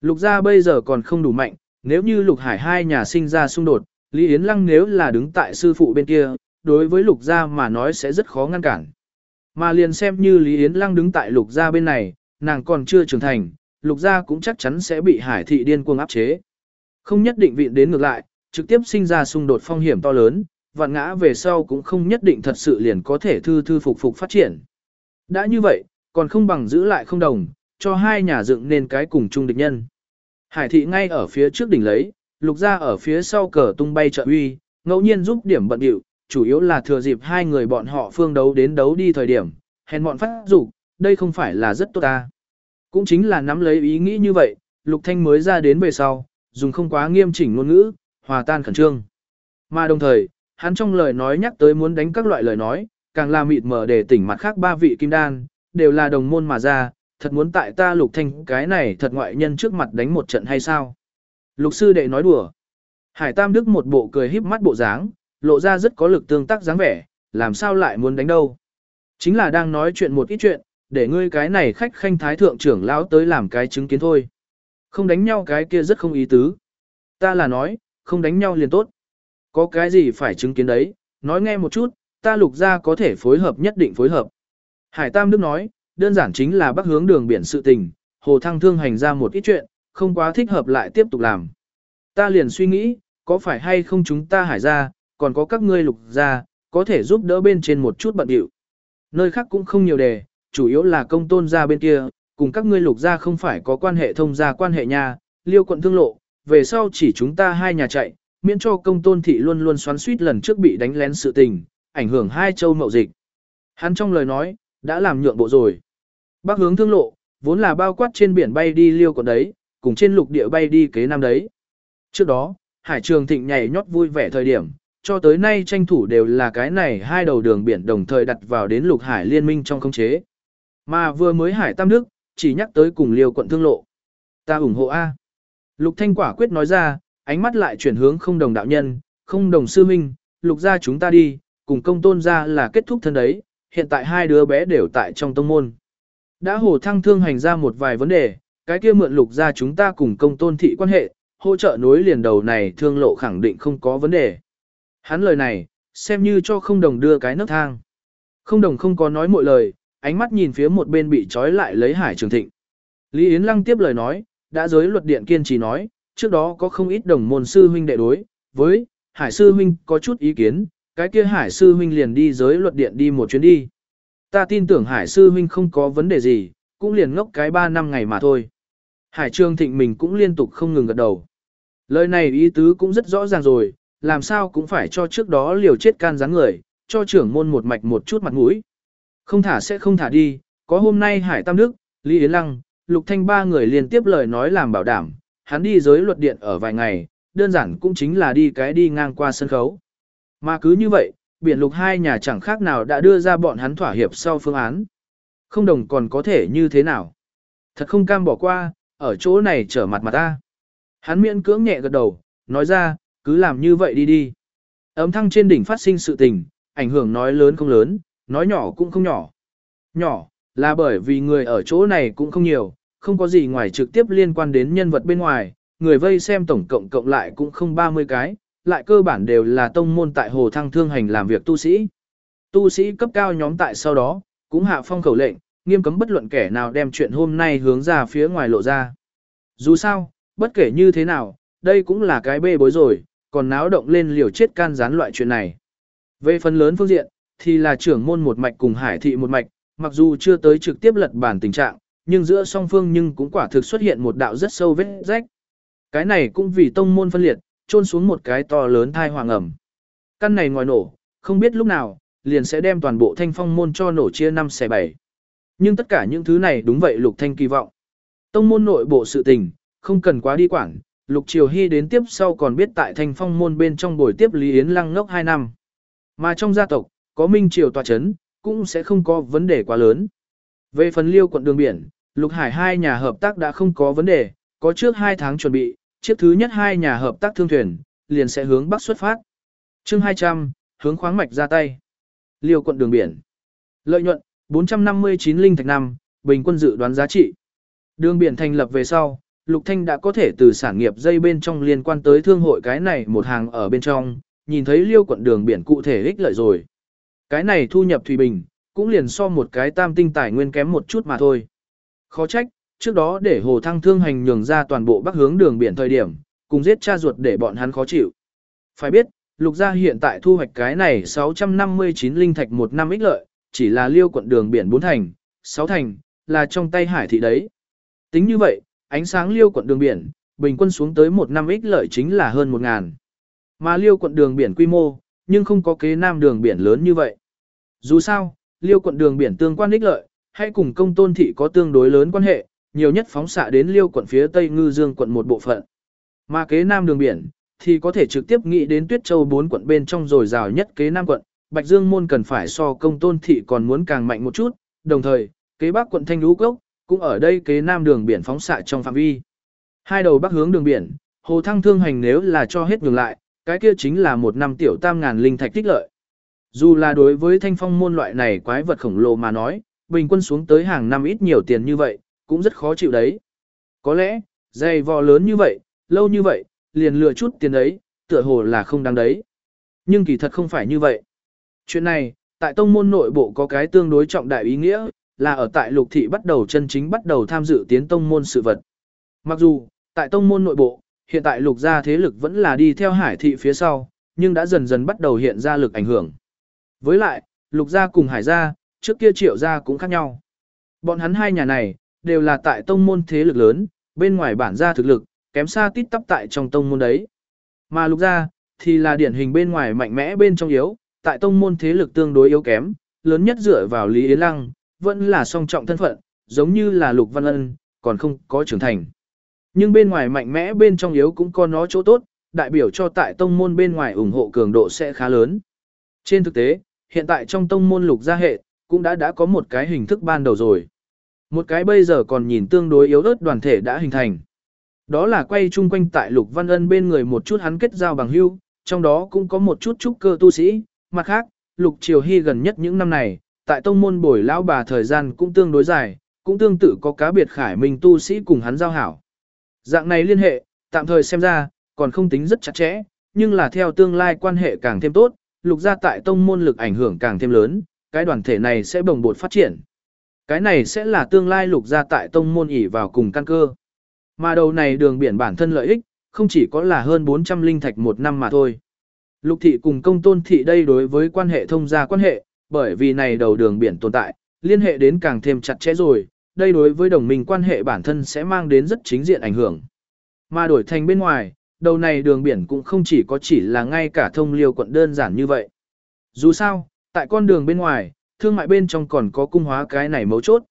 Lục gia bây giờ còn không đủ mạnh, nếu như lục hải hai nhà sinh ra xung đột, Lý Yến Lăng nếu là đứng tại sư phụ bên kia, đối với lục gia mà nói sẽ rất khó ngăn cản. Mà liền xem như Lý Yến Lăng đứng tại lục gia bên này, nàng còn chưa trưởng thành, lục gia cũng chắc chắn sẽ bị hải thị điên cuồng áp chế. Không nhất định viện đến ngược lại, trực tiếp sinh ra xung đột phong hiểm to lớn, vạn ngã về sau cũng không nhất định thật sự liền có thể thư thư phục phục phát triển. Đã như vậy, còn không bằng giữ lại không đồng, cho hai nhà dựng nên cái cùng chung địch nhân. Hải thị ngay ở phía trước đỉnh lấy, lục gia ở phía sau cờ tung bay trợ uy, ngẫu nhiên giúp điểm bận điệu, chủ yếu là thừa dịp hai người bọn họ phương đấu đến đấu đi thời điểm, hèn bọn phát dục đây không phải là rất tốt ta. Cũng chính là nắm lấy ý nghĩ như vậy, lục thanh mới ra đến về sau, dùng không quá nghiêm chỉnh ngôn ngữ, hòa tan khẩn trương. Mà đồng thời, hắn trong lời nói nhắc tới muốn đánh các loại lời nói, càng là mịt mờ để tỉnh mặt khác ba vị kim đan, đều là đồng môn mà ra, thật muốn tại ta lục thanh cái này thật ngoại nhân trước mặt đánh một trận hay sao? Lục sư đệ nói đùa. Hải Tam Đức một bộ cười híp mắt bộ dáng, lộ ra rất có lực tương tác dáng vẻ, làm sao lại muốn đánh đâu? Chính là đang nói chuyện một ít chuyện, để ngươi cái này khách khanh thái thượng trưởng lão tới làm cái chứng kiến thôi. Không đánh nhau cái kia rất không ý tứ. Ta là nói, không đánh nhau liền tốt. Có cái gì phải chứng kiến đấy, nói nghe một chút, ta lục ra có thể phối hợp nhất định phối hợp. Hải Tam Đức nói, đơn giản chính là bắc hướng đường biển sự tình, hồ thăng thương hành ra một ít chuyện, không quá thích hợp lại tiếp tục làm. Ta liền suy nghĩ, có phải hay không chúng ta hải ra, còn có các ngươi lục ra, có thể giúp đỡ bên trên một chút bận điệu. Nơi khác cũng không nhiều đề, chủ yếu là công tôn ra bên kia, cùng các ngươi lục gia không phải có quan hệ thông gia quan hệ nhà, liêu quận thương lộ, về sau chỉ chúng ta hai nhà chạy, miễn cho công tôn thị luôn luôn xoắn suýt lần trước bị đánh lén sự tình, ảnh hưởng hai châu mậu dịch. Hắn trong lời nói, đã làm nhượng bộ rồi. Bắc hướng thương lộ, vốn là bao quát trên biển bay đi liêu còn đấy, cùng trên lục địa bay đi kế nam đấy. Trước đó, Hải Trường Thịnh nhảy nhót vui vẻ thời điểm, cho tới nay tranh thủ đều là cái này hai đầu đường biển đồng thời đặt vào đến lục hải liên minh trong khống chế. Mà vừa mới Hải Tam Đức, chỉ nhắc tới cùng liêu quận thương lộ. Ta ủng hộ A. Lục Thanh quả quyết nói ra, ánh mắt lại chuyển hướng không đồng đạo nhân, không đồng sư minh, lục gia chúng ta đi, cùng công tôn gia là kết thúc thân đấy, hiện tại hai đứa bé đều tại trong tông môn. Đã hồ thăng thương hành ra một vài vấn đề, cái kia mượn lục gia chúng ta cùng công tôn thị quan hệ, hỗ trợ nối liền đầu này thương lộ khẳng định không có vấn đề. Hắn lời này, xem như cho không đồng đưa cái nấc thang. Không đồng không có nói mọi lời, ánh mắt nhìn phía một bên bị trói lại lấy hải trường thịnh. Lý Yến Lăng tiếp lời nói, đã giới luật điện kiên trì nói, trước đó có không ít đồng môn sư huynh đệ đối, với, hải sư huynh có chút ý kiến, cái kia hải sư huynh liền đi giới luật điện đi một chuyến đi. Ta tin tưởng hải sư huynh không có vấn đề gì, cũng liền ngốc cái 3 năm ngày mà thôi. Hải Trường Thịnh mình cũng liên tục không ngừng gật đầu. Lời này ý tứ cũng rất rõ ràng rồi, làm sao cũng phải cho trước đó liều chết can gián người, cho trưởng môn một mạch một chút mặt mũi. Không thả sẽ không thả đi, có hôm nay Hải Tam Đức, Lý Yến Lăng, Lục Thanh ba người liên tiếp lời nói làm bảo đảm, hắn đi giới luật điện ở vài ngày, đơn giản cũng chính là đi cái đi ngang qua sân khấu. Mà cứ như vậy, biển lục hai nhà chẳng khác nào đã đưa ra bọn hắn thỏa hiệp sau phương án. Không đồng còn có thể như thế nào. Thật không cam bỏ qua, ở chỗ này trở mặt mặt ta. Hắn miễn cưỡng nhẹ gật đầu, nói ra, cứ làm như vậy đi đi. Ấm thăng trên đỉnh phát sinh sự tình, ảnh hưởng nói lớn không lớn, nói nhỏ cũng không nhỏ. Nhỏ, là bởi vì người ở chỗ này cũng không nhiều, không có gì ngoài trực tiếp liên quan đến nhân vật bên ngoài, người vây xem tổng cộng cộng lại cũng không 30 cái, lại cơ bản đều là tông môn tại Hồ Thăng Thương Hành làm việc tu sĩ. Tu sĩ cấp cao nhóm tại sau đó, cũng hạ phong khẩu lệnh, nghiêm cấm bất luận kẻ nào đem chuyện hôm nay hướng ra phía ngoài lộ ra. Dù sao, bất kể như thế nào, đây cũng là cái bê bối rồi, còn náo động lên liều chết can gián loại chuyện này. Về phần lớn phương diện, thì là trưởng môn một mạch cùng hải thị một mạch, mặc dù chưa tới trực tiếp lật bản tình trạng, nhưng giữa song phương nhưng cũng quả thực xuất hiện một đạo rất sâu vết rách. Cái này cũng vì tông môn phân liệt, trôn xuống một cái to lớn thai hoàng ẩm. Căn này ngoài nổ, không biết lúc nào, liền sẽ đem toàn bộ thanh phong môn cho nổ chia năm xe bảy. Nhưng tất cả những thứ này đúng vậy lục thanh kỳ vọng. Tông môn nội bộ sự tình, không cần quá đi quản, lục triều hy đến tiếp sau còn biết tại thanh phong môn bên trong buổi tiếp Lý Yến lăng ngốc 2 năm. Mà trong gia tộc, có minh triều tòa chấn, cũng sẽ không có vấn đề quá lớn. Về phần liêu quận đường biển, lục hải hai nhà hợp tác đã không có vấn đề, có trước 2 tháng chuẩn bị, chiếc thứ nhất hai nhà hợp tác thương thuyền, liền sẽ hướng bắc xuất phát. chương 200, hướng khoáng mạch ra tay. Liêu quận đường biển. Lợi nhuận, 459 linh thạch năm, bình quân dự đoán giá trị. Đường biển thành lập về sau, Lục Thanh đã có thể từ sản nghiệp dây bên trong liên quan tới thương hội cái này một hàng ở bên trong, nhìn thấy liêu quận đường biển cụ thể ích lợi rồi. Cái này thu nhập thủy bình, cũng liền so một cái tam tinh tài nguyên kém một chút mà thôi. Khó trách, trước đó để hồ thăng thương hành nhường ra toàn bộ bắc hướng đường biển thời điểm, cùng giết cha ruột để bọn hắn khó chịu. Phải biết, lục gia hiện tại thu hoạch cái này 659 linh thạch một năm ích lợi, chỉ là liêu quận đường biển 4 thành, 6 thành, là trong tay hải thị đấy. Tính như vậy, ánh sáng liêu quận đường biển, bình quân xuống tới một năm ích lợi chính là hơn 1 ngàn. Mà liêu quận đường biển quy mô, nhưng không có kế nam đường biển lớn như vậy. Dù sao, liêu quận đường biển tương quan ích lợi, hay cùng công tôn thị có tương đối lớn quan hệ, nhiều nhất phóng xạ đến liêu quận phía tây ngư dương quận một bộ phận. Mà kế nam đường biển, thì có thể trực tiếp nghĩ đến tuyết châu bốn quận bên trong rồi rào nhất kế nam quận, Bạch Dương môn cần phải so công tôn thị còn muốn càng mạnh một chút, đồng thời, kế bắc quận Thanh Lũ Cốc, cũng ở đây kế nam đường biển phóng xạ trong phạm vi. Hai đầu bắc hướng đường biển, hồ thăng thương hành nếu là cho hết ngừng lại, cái kia chính là một năm tiểu tam ngàn linh thạch tích lợi. Dù là đối với thanh phong môn loại này quái vật khổng lồ mà nói, bình quân xuống tới hàng năm ít nhiều tiền như vậy, cũng rất khó chịu đấy. Có lẽ, dày vò lớn như vậy, lâu như vậy, liền lừa chút tiền đấy, tựa hồ là không đáng đấy. Nhưng kỳ thật không phải như vậy. Chuyện này, tại tông môn nội bộ có cái tương đối trọng đại ý nghĩa, là ở tại lục thị bắt đầu chân chính bắt đầu tham dự tiến tông môn sự vật. Mặc dù, tại tông môn nội bộ, hiện tại lục gia thế lực vẫn là đi theo hải thị phía sau, nhưng đã dần dần bắt đầu hiện ra lực ảnh hưởng. Với lại, lục gia cùng hải gia, trước kia triệu gia cũng khác nhau. Bọn hắn hai nhà này, đều là tại tông môn thế lực lớn, bên ngoài bản gia thực lực, kém xa tít tắp tại trong tông môn đấy. Mà lục gia, thì là điển hình bên ngoài mạnh mẽ bên trong yếu, tại tông môn thế lực tương đối yếu kém, lớn nhất dựa vào Lý Yến Lăng, vẫn là song trọng thân phận, giống như là Lục Văn Ân, còn không có trưởng thành. Nhưng bên ngoài mạnh mẽ bên trong yếu cũng có nó chỗ tốt, đại biểu cho tại tông môn bên ngoài ủng hộ cường độ sẽ khá lớn. Trên thực tế, hiện tại trong tông môn lục gia hệ, cũng đã đã có một cái hình thức ban đầu rồi. Một cái bây giờ còn nhìn tương đối yếu ớt đoàn thể đã hình thành. Đó là quay chung quanh tại Lục Văn Ân bên người một chút hắn kết giao bằng hữu, trong đó cũng có một chút trúc cơ tu sĩ, mặt khác, Lục Triều Hy gần nhất những năm này, tại tông môn bồi lão bà thời gian cũng tương đối dài, cũng tương tự có cá biệt khải minh tu sĩ cùng hắn giao hảo. Dạng này liên hệ, tạm thời xem ra, còn không tính rất chặt chẽ, nhưng là theo tương lai quan hệ càng thêm tốt, lục gia tại tông môn lực ảnh hưởng càng thêm lớn, cái đoàn thể này sẽ bồng bột phát triển. Cái này sẽ là tương lai lục gia tại tông môn ỉ vào cùng căn cơ. Mà đầu này đường biển bản thân lợi ích, không chỉ có là hơn 400 linh thạch một năm mà thôi. Lục thị cùng công tôn thị đây đối với quan hệ thông gia quan hệ, bởi vì này đầu đường biển tồn tại, liên hệ đến càng thêm chặt chẽ rồi, đây đối với đồng minh quan hệ bản thân sẽ mang đến rất chính diện ảnh hưởng. Mà đổi thành bên ngoài, đầu này đường biển cũng không chỉ có chỉ là ngay cả thông liêu quận đơn giản như vậy. Dù sao, tại con đường bên ngoài, thương mại bên trong còn có cung hóa cái này mấu chốt.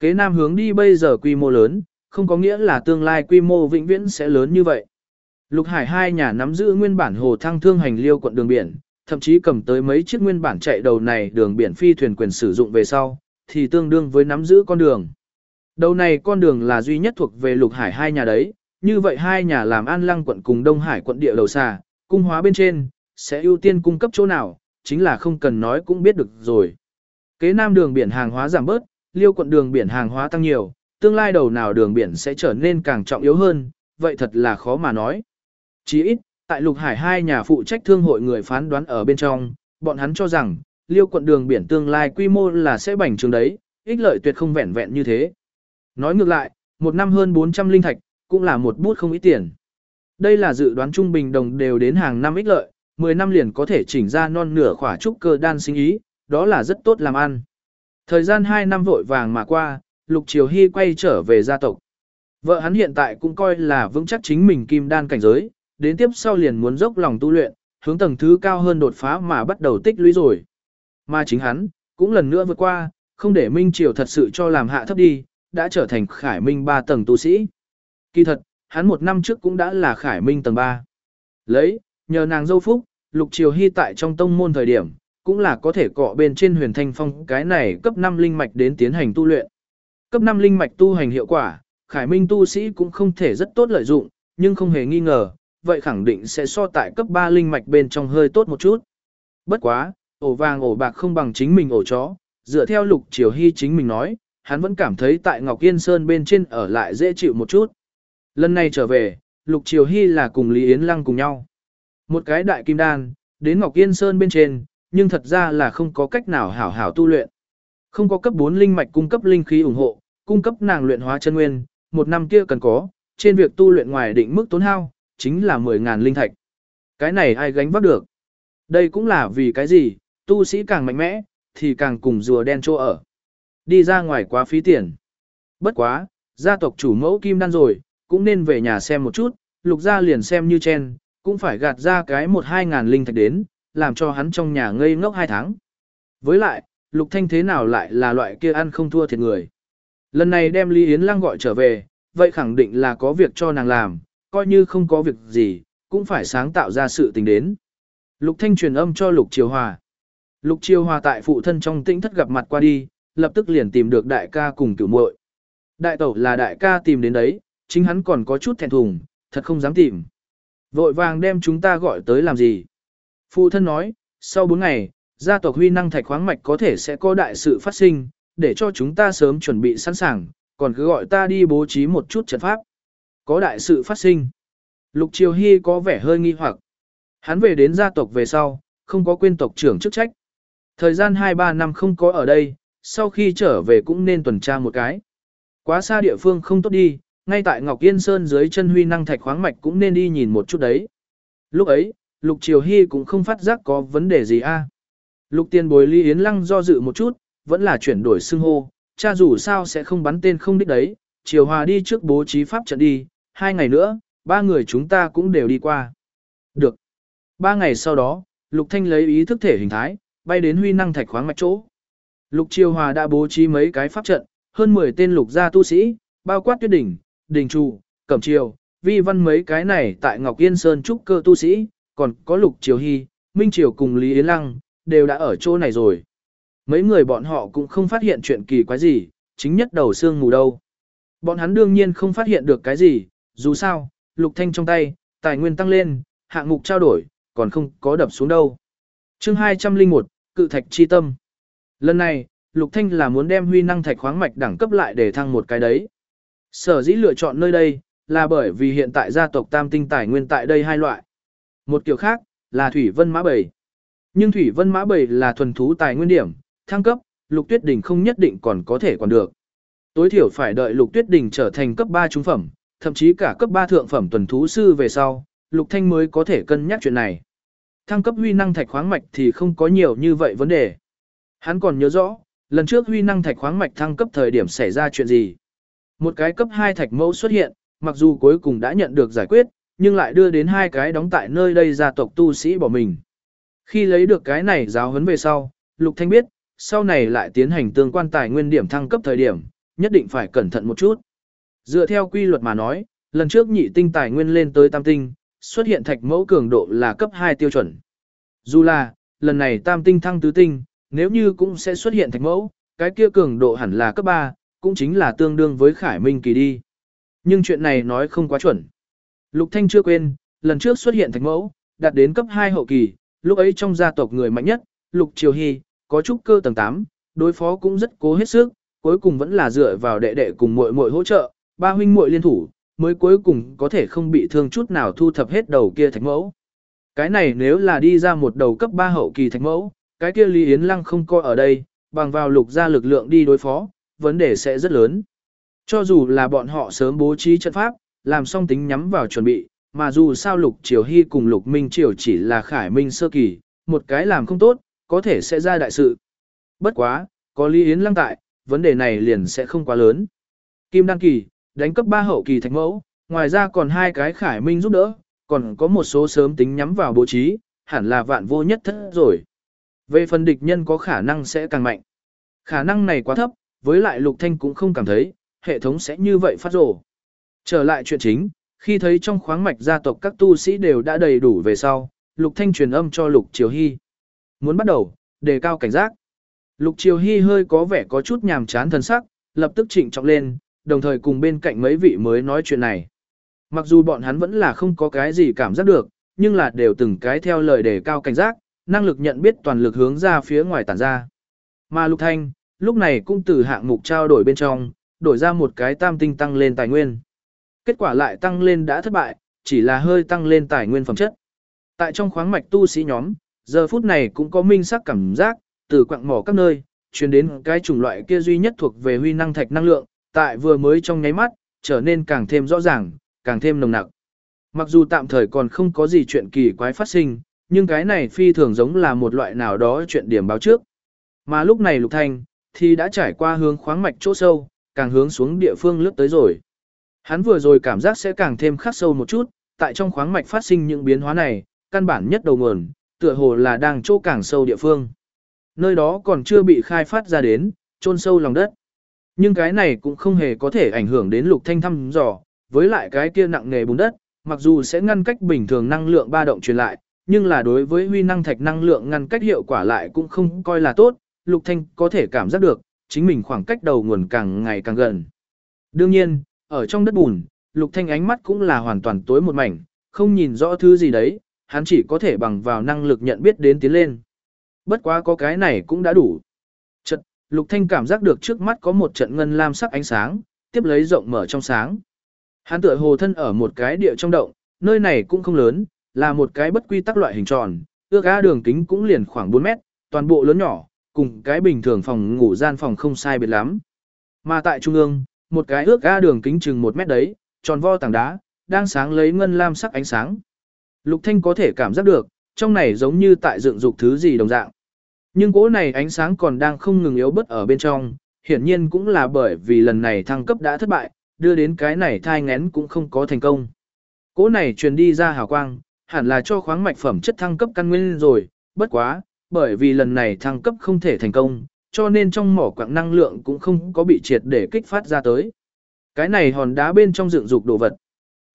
Kế nam hướng đi bây giờ quy mô lớn, không có nghĩa là tương lai quy mô vĩnh viễn sẽ lớn như vậy. Lục Hải hai nhà nắm giữ nguyên bản hồ thăng thương hành liêu quận đường biển, thậm chí cầm tới mấy chiếc nguyên bản chạy đầu này đường biển phi thuyền quyền sử dụng về sau, thì tương đương với nắm giữ con đường. Đầu này con đường là duy nhất thuộc về Lục Hải hai nhà đấy, như vậy hai nhà làm An Lăng quận cùng Đông Hải quận địa đầu xa, cung hóa bên trên, sẽ ưu tiên cung cấp chỗ nào, chính là không cần nói cũng biết được rồi. Kế nam đường biển hàng hóa giảm bớt, liêu quận đường biển hàng hóa tăng nhiều, tương lai đầu nào đường biển sẽ trở nên càng trọng yếu hơn, vậy thật là khó mà nói. Chỉ ít, tại Lục Hải hai nhà phụ trách thương hội người phán đoán ở bên trong, bọn hắn cho rằng, liêu quận đường biển tương lai quy mô là sẽ bành trướng đấy, ích lợi tuyệt không vẹn vẹn như thế. Nói ngược lại, một năm hơn 400 linh thạch, cũng là một bút không ít tiền. Đây là dự đoán trung bình đồng đều đến hàng năm ích lợi, 10 năm liền có thể chỉnh ra non nửa khỏa trúc cơ đan sinh ý, đó là rất tốt làm ăn. Thời gian 2 năm vội vàng mà qua, Lục Triều Hy quay trở về gia tộc. Vợ hắn hiện tại cũng coi là vững chắc chính mình kim đan cảnh giới, đến tiếp sau liền muốn dốc lòng tu luyện, hướng tầng thứ cao hơn đột phá mà bắt đầu tích lũy rồi. Mà chính hắn, cũng lần nữa vượt qua, không để Minh Triều thật sự cho làm hạ thấp đi, đã trở thành khải minh 3 tầng tu sĩ. Kỳ thật, hắn một năm trước cũng đã là khải minh tầng 3. Lấy, nhờ nàng dâu phúc, Lục Triều Hy tại trong tông môn thời điểm, cũng là có thể cọ bên trên huyền thanh phong cái này cấp 5 linh mạch đến tiến hành tu luyện. Cấp 5 linh mạch tu hành hiệu quả, khải minh tu sĩ cũng không thể rất tốt lợi dụng, nhưng không hề nghi ngờ, vậy khẳng định sẽ so tại cấp 3 linh mạch bên trong hơi tốt một chút. Bất quá, ổ vàng ổ bạc không bằng chính mình ổ chó, dựa theo Lục Triều Hy chính mình nói, hắn vẫn cảm thấy tại Ngọc Yên Sơn bên trên ở lại dễ chịu một chút. Lần này trở về, Lục Triều Hy là cùng Lý Yến Lăng cùng nhau. Một cái đại kim đan, đến Ngọc Yên Sơn bên trên, nhưng thật ra là không có cách nào hảo hảo tu luyện. Không có cấp 4 linh mạch cung cấp linh khí ủng hộ, cung cấp nàng luyện hóa chân nguyên, một năm kia cần có, trên việc tu luyện ngoài định mức tốn hao, chính là 10.000 linh thạch. Cái này ai gánh vác được? Đây cũng là vì cái gì, tu sĩ càng mạnh mẽ, thì càng cùng rùa đen chỗ ở. Đi ra ngoài quá phí tiền. Bất quá, gia tộc chủ mẫu kim đan rồi, cũng nên về nhà xem một chút, lục gia liền xem như chen, cũng phải gạt ra cái một hai ngàn linh thạch đến, làm cho hắn trong nhà ngây ngốc hai tháng. Với lại, lục thanh thế nào lại là loại kia ăn không thua thiệt người. Lần này đem Lý Yến Lăng gọi trở về, vậy khẳng định là có việc cho nàng làm, coi như không có việc gì, cũng phải sáng tạo ra sự tình đến. Lục Thanh truyền âm cho Lục Triều Hòa. Lục Triều Hòa tại phụ thân trong tĩnh thất gặp mặt qua đi, lập tức liền tìm được đại ca cùng cửu muội. Đại tẩu là đại ca tìm đến đấy, chính hắn còn có chút thẹn thùng, thật không dám tìm. Vội vàng đem chúng ta gọi tới làm gì? Phụ thân nói, sau 4 ngày, gia tộc huy năng thạch khoáng mạch có thể sẽ có đại sự phát sinh, để cho chúng ta sớm chuẩn bị sẵn sàng, còn cứ gọi ta đi bố trí một chút trận pháp. Có đại sự phát sinh. Lục Triều Hy có vẻ hơi nghi hoặc. Hắn về đến gia tộc về sau, không có quên tộc trưởng chức trách. Thời gian 2-3 năm không có ở đây, sau khi trở về cũng nên tuần tra một cái. Quá xa địa phương không tốt đi, ngay tại Ngọc Yên Sơn dưới chân huy năng thạch khoáng mạch cũng nên đi nhìn một chút đấy. Lúc ấy, Lục Triều Hy cũng không phát giác có vấn đề gì a. Lục tiền bối Lý Yến Lăng do dự một chút, vẫn là chuyển đổi xưng hô, cha dù sao sẽ không bắn tên không đích đấy, Triều Hòa đi trước bố trí pháp trận đi, hai ngày nữa, ba người chúng ta cũng đều đi qua. Được. Ba ngày sau đó, Lục Thanh lấy ý thức thể hình thái, bay đến huy năng thạch khoáng mạch chỗ. Lục Triều Hòa đã bố trí mấy cái pháp trận, hơn 10 tên lục gia tu sĩ, bao quát tuyết đỉnh, đình trụ, cẩm triều, vi văn mấy cái này tại Ngọc Yên Sơn trúc cơ tu sĩ, còn có lục triều hy, minh triều cùng Lý Yến Lăng, đều đã ở chỗ này rồi. Mấy người bọn họ cũng không phát hiện chuyện kỳ quái gì, chính nhất đầu xương mù đâu. Bọn hắn đương nhiên không phát hiện được cái gì, dù sao, lục thanh trong tay, tài nguyên tăng lên, hạng mục trao đổi, còn không có đập xuống đâu. Chương 201, Cự Thạch Chi Tâm Lần này, Lục Thanh là muốn đem huy năng thạch khoáng mạch đẳng cấp lại để thăng một cái đấy. Sở dĩ lựa chọn nơi đây, là bởi vì hiện tại gia tộc tam tinh tài nguyên tại đây hai loại. Một kiểu khác, là Thủy Vân Mã Bầy. Nhưng Thủy Vân Mã Bầy là thuần thú tài nguyên điểm, thăng cấp, Lục Tuyết Đỉnh không nhất định còn có thể còn được. Tối thiểu phải đợi Lục Tuyết Đỉnh trở thành cấp 3 trung phẩm, thậm chí cả cấp 3 thượng phẩm tuần thú sư về sau, Lục Thanh mới có thể cân nhắc chuyện này. Thăng cấp huy năng thạch khoáng mạch thì không có nhiều như vậy vấn đề. Hắn còn nhớ rõ, lần trước huy năng thạch khoáng mạch thăng cấp thời điểm xảy ra chuyện gì. Một cái cấp 2 thạch mẫu xuất hiện, mặc dù cuối cùng đã nhận được giải quyết, nhưng lại đưa đến hai cái đóng tại nơi đây gia tộc tu sĩ bỏ mình. Khi lấy được cái này giáo huấn về sau, Lục Thanh biết, sau này lại tiến hành tương quan tài nguyên điểm thăng cấp thời điểm, nhất định phải cẩn thận một chút. Dựa theo quy luật mà nói, lần trước nhị tinh tài nguyên lên tới tam tinh, xuất hiện thạch mẫu cường độ là cấp 2 tiêu chuẩn. Dù là, lần này tam tinh thăng tứ tinh, nếu như cũng sẽ xuất hiện thạch mẫu, cái kia cường độ hẳn là cấp 3, cũng chính là tương đương với khải minh kỳ đi. Nhưng chuyện này nói không quá chuẩn. Lục Thanh chưa quên, lần trước xuất hiện thạch mẫu, đạt đến cấp 2 hậu kỳ, lúc ấy trong gia tộc người mạnh nhất, Lục Triều Hy, có trúc cơ tầng 8, đối phó cũng rất cố hết sức, cuối cùng vẫn là dựa vào đệ đệ cùng muội muội hỗ trợ, ba huynh muội liên thủ, mới cuối cùng có thể không bị thương chút nào thu thập hết đầu kia thạch mẫu. Cái này nếu là đi ra một đầu cấp 3 hậu kỳ thạch mẫu, cái kia Lý Yến Lăng không coi ở đây, bằng vào lục ra lực lượng đi đối phó, vấn đề sẽ rất lớn. Cho dù là bọn họ sớm bố trí trận pháp, làm xong tính nhắm vào chuẩn bị, mà dù sao lục triều hy cùng lục minh triều chỉ là khải minh sơ kỳ, một cái làm không tốt, có thể sẽ ra đại sự. Bất quá, có Lý Yến Lăng tại, vấn đề này liền sẽ không quá lớn. Kim đăng kỳ, đánh cấp 3 hậu kỳ thạch mẫu, ngoài ra còn hai cái khải minh giúp đỡ, còn có một số sớm tính nhắm vào bố trí, hẳn là vạn vô nhất thất rồi. Về phần địch nhân có khả năng sẽ càng mạnh. Khả năng này quá thấp, với lại Lục Thanh cũng không cảm thấy, hệ thống sẽ như vậy phát rổ. Trở lại chuyện chính, khi thấy trong khoáng mạch gia tộc các tu sĩ đều đã đầy đủ về sau, Lục Thanh truyền âm cho Lục Triều Hy. Muốn bắt đầu, đề cao cảnh giác. Lục Triều Hy hơi có vẻ có chút nhàm chán thần sắc, lập tức chỉnh trọng lên, đồng thời cùng bên cạnh mấy vị mới nói chuyện này. Mặc dù bọn hắn vẫn là không có cái gì cảm giác được, nhưng là đều từng cái theo lời đề cao cảnh giác, năng lực nhận biết toàn lực hướng ra phía ngoài tản ra. Mà Lục Thanh, lúc này cũng từ hạng mục trao đổi bên trong, đổi ra một cái tam tinh tăng lên tài nguyên. Kết quả lại tăng lên đã thất bại, chỉ là hơi tăng lên tài nguyên phẩm chất. Tại trong khoáng mạch tu sĩ nhóm, giờ phút này cũng có minh sắc cảm giác, từ quặng mỏ các nơi, truyền đến cái chủng loại kia duy nhất thuộc về huy năng thạch năng lượng, tại vừa mới trong nháy mắt, trở nên càng thêm rõ ràng, càng thêm nồng nặc. Mặc dù tạm thời còn không có gì chuyện kỳ quái phát sinh, nhưng cái này phi thường giống là một loại nào đó chuyện điểm báo trước. Mà lúc này Lục Thanh, thì đã trải qua hướng khoáng mạch chỗ sâu, càng hướng xuống địa phương lướt tới rồi. Hắn vừa rồi cảm giác sẽ càng thêm khắc sâu một chút, tại trong khoáng mạch phát sinh những biến hóa này, căn bản nhất đầu nguồn, tựa hồ là đang chỗ càng sâu địa phương. Nơi đó còn chưa bị khai phát ra đến, chôn sâu lòng đất. Nhưng cái này cũng không hề có thể ảnh hưởng đến lục thanh thăm dò, với lại cái kia nặng nghề bùn đất, mặc dù sẽ ngăn cách bình thường năng lượng ba động truyền lại, nhưng là đối với huy năng thạch năng lượng ngăn cách hiệu quả lại cũng không coi là tốt, lục thanh có thể cảm giác được, chính mình khoảng cách đầu nguồn càng ngày càng gần. Đương nhiên, ở trong đất bùn, lục thanh ánh mắt cũng là hoàn toàn tối một mảnh, không nhìn rõ thứ gì đấy, hắn chỉ có thể bằng vào năng lực nhận biết đến tiến lên. Bất quá có cái này cũng đã đủ. Chật, Lục Thanh cảm giác được trước mắt có một trận ngân lam sắc ánh sáng, tiếp lấy rộng mở trong sáng. Hắn tựa hồ thân ở một cái địa trong động, nơi này cũng không lớn, là một cái bất quy tắc loại hình tròn, ước á đường kính cũng liền khoảng 4 mét, toàn bộ lớn nhỏ, cùng cái bình thường phòng ngủ gian phòng không sai biệt lắm. Mà tại trung ương, một cái ước ga đường kính chừng một mét đấy, tròn vo tảng đá, đang sáng lấy ngân lam sắc ánh sáng. Lục Thanh có thể cảm giác được, trong này giống như tại dựng dục thứ gì đồng dạng. Nhưng cỗ này ánh sáng còn đang không ngừng yếu bớt ở bên trong, hiển nhiên cũng là bởi vì lần này thăng cấp đã thất bại, đưa đến cái này thai ngén cũng không có thành công. Cỗ này truyền đi ra hào quang, hẳn là cho khoáng mạch phẩm chất thăng cấp căn nguyên rồi, bất quá, bởi vì lần này thăng cấp không thể thành công, cho nên trong mỏ quặng năng lượng cũng không có bị triệt để kích phát ra tới. Cái này hòn đá bên trong dựng dục đồ vật.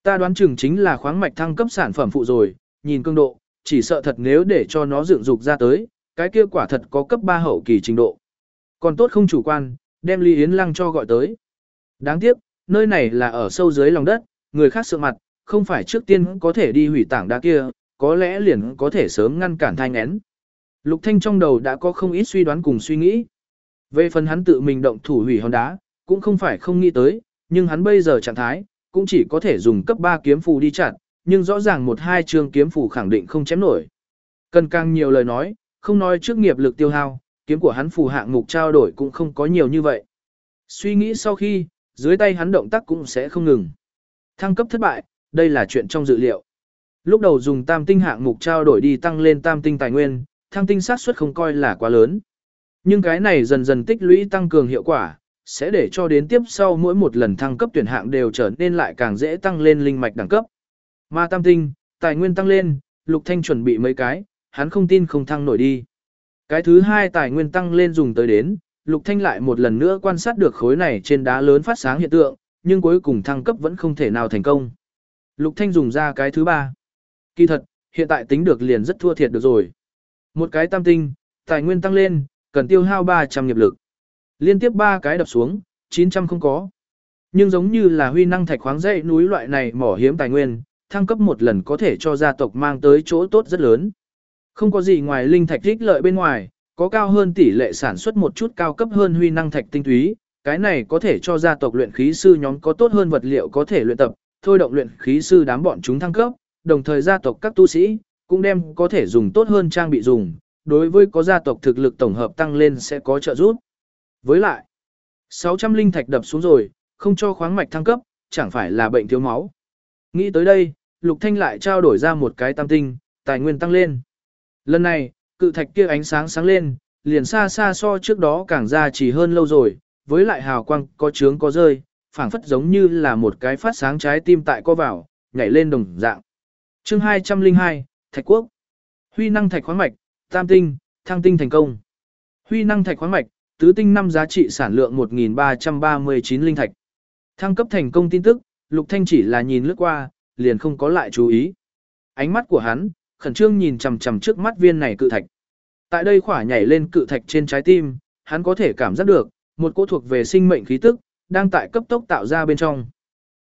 Ta đoán chừng chính là khoáng mạch thăng cấp sản phẩm phụ rồi, nhìn cương độ, chỉ sợ thật nếu để cho nó dựng dục ra tới, cái kia quả thật có cấp 3 hậu kỳ trình độ. Còn tốt không chủ quan, đem Lý Yến Lăng cho gọi tới. Đáng tiếc, nơi này là ở sâu dưới lòng đất, người khác sợ mặt, không phải trước tiên có thể đi hủy tảng đá kia, có lẽ liền có thể sớm ngăn cản thai ngén. Lục Thanh trong đầu đã có không ít suy đoán cùng suy nghĩ. Về phần hắn tự mình động thủ hủy hòn đá, cũng không phải không nghĩ tới, nhưng hắn bây giờ trạng thái, cũng chỉ có thể dùng cấp 3 kiếm phù đi chặn, nhưng rõ ràng một hai trường kiếm phù khẳng định không chém nổi. Cần càng nhiều lời nói, không nói trước nghiệp lực tiêu hao, kiếm của hắn phù hạng mục trao đổi cũng không có nhiều như vậy. Suy nghĩ sau khi, dưới tay hắn động tác cũng sẽ không ngừng. Thăng cấp thất bại, đây là chuyện trong dự liệu. Lúc đầu dùng tam tinh hạng mục trao đổi đi tăng lên tam tinh tài nguyên, thăng tinh sát suất không coi là quá lớn. Nhưng cái này dần dần tích lũy tăng cường hiệu quả, sẽ để cho đến tiếp sau mỗi một lần thăng cấp tuyển hạng đều trở nên lại càng dễ tăng lên linh mạch đẳng cấp. Mà tam tinh, tài nguyên tăng lên, Lục Thanh chuẩn bị mấy cái, hắn không tin không thăng nổi đi. Cái thứ hai tài nguyên tăng lên dùng tới đến, Lục Thanh lại một lần nữa quan sát được khối này trên đá lớn phát sáng hiện tượng, nhưng cuối cùng thăng cấp vẫn không thể nào thành công. Lục Thanh dùng ra cái thứ ba. Kỳ thật, hiện tại tính được liền rất thua thiệt được rồi. Một cái tam tinh, tài nguyên tăng lên, cần tiêu hao 300 nghiệp lực. Liên tiếp ba cái đập xuống, 900 không có. Nhưng giống như là huy năng thạch khoáng dãy núi loại này mỏ hiếm tài nguyên, thăng cấp một lần có thể cho gia tộc mang tới chỗ tốt rất lớn. Không có gì ngoài linh thạch thích lợi bên ngoài, có cao hơn tỷ lệ sản xuất một chút cao cấp hơn huy năng thạch tinh túy, cái này có thể cho gia tộc luyện khí sư nhóm có tốt hơn vật liệu có thể luyện tập, thôi động luyện khí sư đám bọn chúng thăng cấp, đồng thời gia tộc các tu sĩ cũng đem có thể dùng tốt hơn trang bị dùng, đối với có gia tộc thực lực tổng hợp tăng lên sẽ có trợ giúp. Với lại, 600 linh thạch đập xuống rồi, không cho khoáng mạch thăng cấp, chẳng phải là bệnh thiếu máu. Nghĩ tới đây, Lục Thanh lại trao đổi ra một cái tam tinh, tài nguyên tăng lên. Lần này, cự thạch kia ánh sáng sáng lên, liền xa xa so trước đó càng ra chỉ hơn lâu rồi, với lại hào quang có trướng có rơi, phảng phất giống như là một cái phát sáng trái tim tại co vào, nhảy lên đồng dạng. Chương 202, Thạch Quốc. Huy năng thạch khoáng mạch, tam tinh, thăng tinh thành công. Huy năng thạch khoáng mạch, tứ tinh năm giá trị sản lượng 1339 linh thạch. Thăng cấp thành công tin tức, Lục Thanh chỉ là nhìn lướt qua, liền không có lại chú ý. Ánh mắt của hắn, khẩn trương nhìn chằm chằm trước mắt viên này cự thạch. Tại đây khỏa nhảy lên cự thạch trên trái tim, hắn có thể cảm giác được, một cỗ thuộc về sinh mệnh khí tức, đang tại cấp tốc tạo ra bên trong.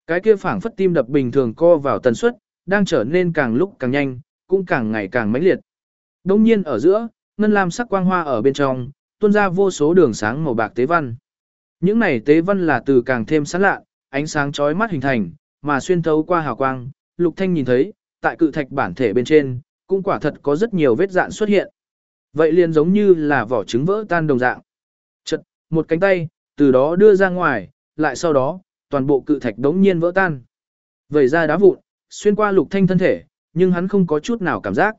Cái kia phảng phất tim đập bình thường co vào tần suất, đang trở nên càng lúc càng nhanh, cũng càng ngày càng mãnh liệt. Đông nhiên ở giữa, ngân lam sắc quang hoa ở bên trong, tuôn ra vô số đường sáng màu bạc tế văn. Những này tế văn là từ càng thêm sáng lạ, ánh sáng chói mắt hình thành, mà xuyên thấu qua hào quang, Lục Thanh nhìn thấy, tại cự thạch bản thể bên trên, cũng quả thật có rất nhiều vết dạn xuất hiện. Vậy liền giống như là vỏ trứng vỡ tan đồng dạng. Chật, một cánh tay, từ đó đưa ra ngoài, lại sau đó, toàn bộ cự thạch đống nhiên vỡ tan. Vậy ra đá vụn, xuyên qua lục thanh thân thể, nhưng hắn không có chút nào cảm giác.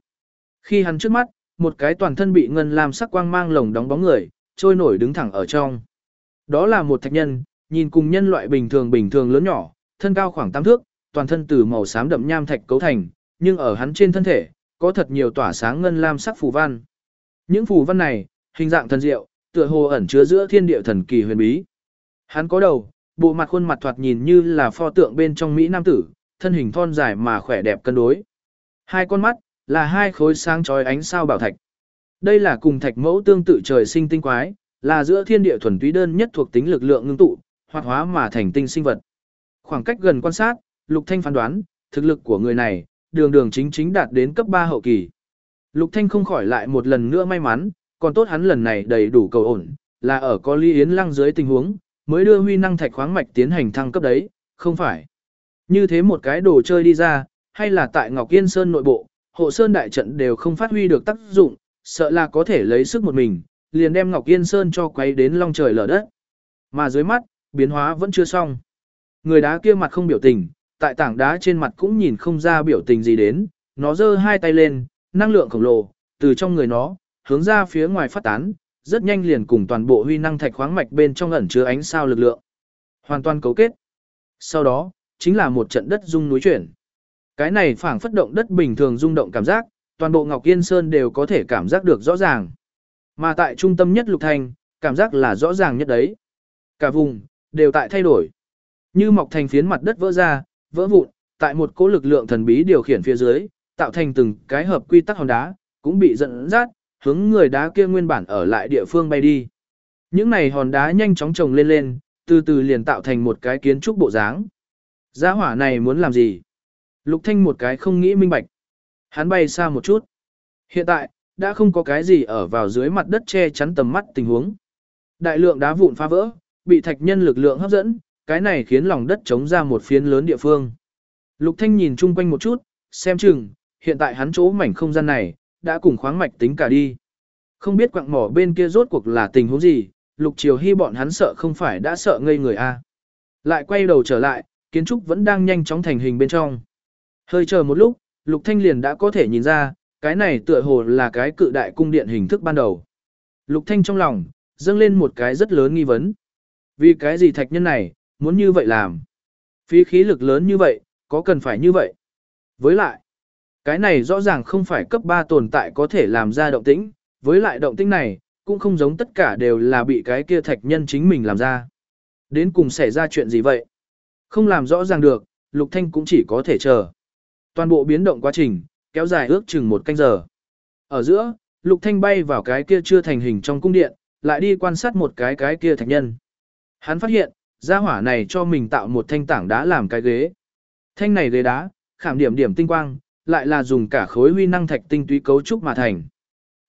Khi hắn trước mắt, một cái toàn thân bị ngân làm sắc quang mang lồng đóng bóng người, trôi nổi đứng thẳng ở trong. Đó là một thạch nhân, nhìn cùng nhân loại bình thường bình thường lớn nhỏ, thân cao khoảng 8 thước, toàn thân từ màu xám đậm nham thạch cấu thành, nhưng ở hắn trên thân thể, có thật nhiều tỏa sáng ngân lam sắc phù văn. Những phù văn này, hình dạng thần diệu, tựa hồ ẩn chứa giữa thiên địa thần kỳ huyền bí. Hắn có đầu, bộ mặt khuôn mặt thoạt nhìn như là pho tượng bên trong Mỹ Nam tử, thân hình thon dài mà khỏe đẹp cân đối. Hai con mắt, là hai khối sáng chói ánh sao bảo thạch. Đây là cùng thạch mẫu tương tự trời sinh tinh quái, là giữa thiên địa thuần túy đơn nhất thuộc tính lực lượng ngưng tụ, hoạt hóa mà thành tinh sinh vật. Khoảng cách gần quan sát, Lục Thanh phán đoán, thực lực của người này, đường đường chính chính đạt đến cấp 3 hậu kỳ. Lục Thanh không khỏi lại một lần nữa may mắn, còn tốt hắn lần này đầy đủ cầu ổn, là ở có ly yến lăng dưới tình huống, mới đưa huy năng thạch khoáng mạch tiến hành thăng cấp đấy, không phải. Như thế một cái đồ chơi đi ra, hay là tại Ngọc Yên Sơn nội bộ, hộ sơn đại trận đều không phát huy được tác dụng, sợ là có thể lấy sức một mình, liền đem Ngọc Yên Sơn cho quấy đến long trời lở đất. Mà dưới mắt, biến hóa vẫn chưa xong. Người đá kia mặt không biểu tình, tại tảng đá trên mặt cũng nhìn không ra biểu tình gì đến, nó giơ hai tay lên, năng lượng khổng lồ, từ trong người nó, hướng ra phía ngoài phát tán, rất nhanh liền cùng toàn bộ huy năng thạch khoáng mạch bên trong ẩn chứa ánh sao lực lượng. Hoàn toàn cấu kết. Sau đó, chính là một trận đất rung núi chuyển. Cái này phảng phất động đất bình thường rung động cảm giác, toàn bộ Ngọc Yên Sơn đều có thể cảm giác được rõ ràng. Mà tại trung tâm nhất Lục Thành, Cảm giác là rõ ràng nhất đấy. Cả vùng, đều tại thay đổi. Như mọc thành phiến mặt đất vỡ ra, vỡ vụn, tại một cỗ lực lượng thần bí điều khiển phía dưới, tạo thành từng cái hợp quy tắc hòn đá, cũng bị dẫn dắt, hướng người đá kia nguyên bản ở lại địa phương bay đi. Những này hòn đá nhanh chóng chồng lên lên, từ từ liền tạo thành một cái kiến trúc bộ dáng. Gia hỏa này muốn làm gì? Lục Thanh một cái không nghĩ minh bạch. Hắn bay xa một chút. Hiện tại, đã không có cái gì ở vào dưới mặt đất che chắn tầm mắt tình huống. Đại lượng đá vụn phá vỡ, bị thạch nhân lực lượng hấp dẫn, cái này khiến lòng đất trống ra một phiến lớn địa phương. Lục Thanh nhìn chung quanh một chút, xem chừng, hiện tại hắn chỗ mảnh không gian này, đã cùng khoáng mạch tính cả đi. Không biết quặng mỏ bên kia rốt cuộc là tình huống gì, Lục Triều Hy bọn hắn sợ không phải đã sợ ngây người a. Lại quay đầu trở lại, kiến trúc vẫn đang nhanh chóng thành hình bên trong. Hơi chờ một lúc, Lục Thanh liền đã có thể nhìn ra, cái này tựa hồ là cái cự đại cung điện hình thức ban đầu. Lục Thanh trong lòng, dâng lên một cái rất lớn nghi vấn. Vì cái gì thạch nhân này, muốn như vậy làm? Phí khí lực lớn như vậy, có cần phải như vậy? Với lại, cái này rõ ràng không phải cấp 3 tồn tại có thể làm ra động tĩnh, với lại động tĩnh này, cũng không giống tất cả đều là bị cái kia thạch nhân chính mình làm ra. Đến cùng xảy ra chuyện gì vậy? Không làm rõ ràng được, Lục Thanh cũng chỉ có thể chờ. Toàn bộ biến động quá trình, kéo dài ước chừng một canh giờ. Ở giữa, Lục Thanh bay vào cái kia chưa thành hình trong cung điện, lại đi quan sát một cái cái kia thạch nhân. Hắn phát hiện, gia hỏa này cho mình tạo một thanh tảng đá làm cái ghế. Thanh này ghế đá, khảm điểm điểm tinh quang, lại là dùng cả khối huy năng thạch tinh túy cấu trúc mà thành.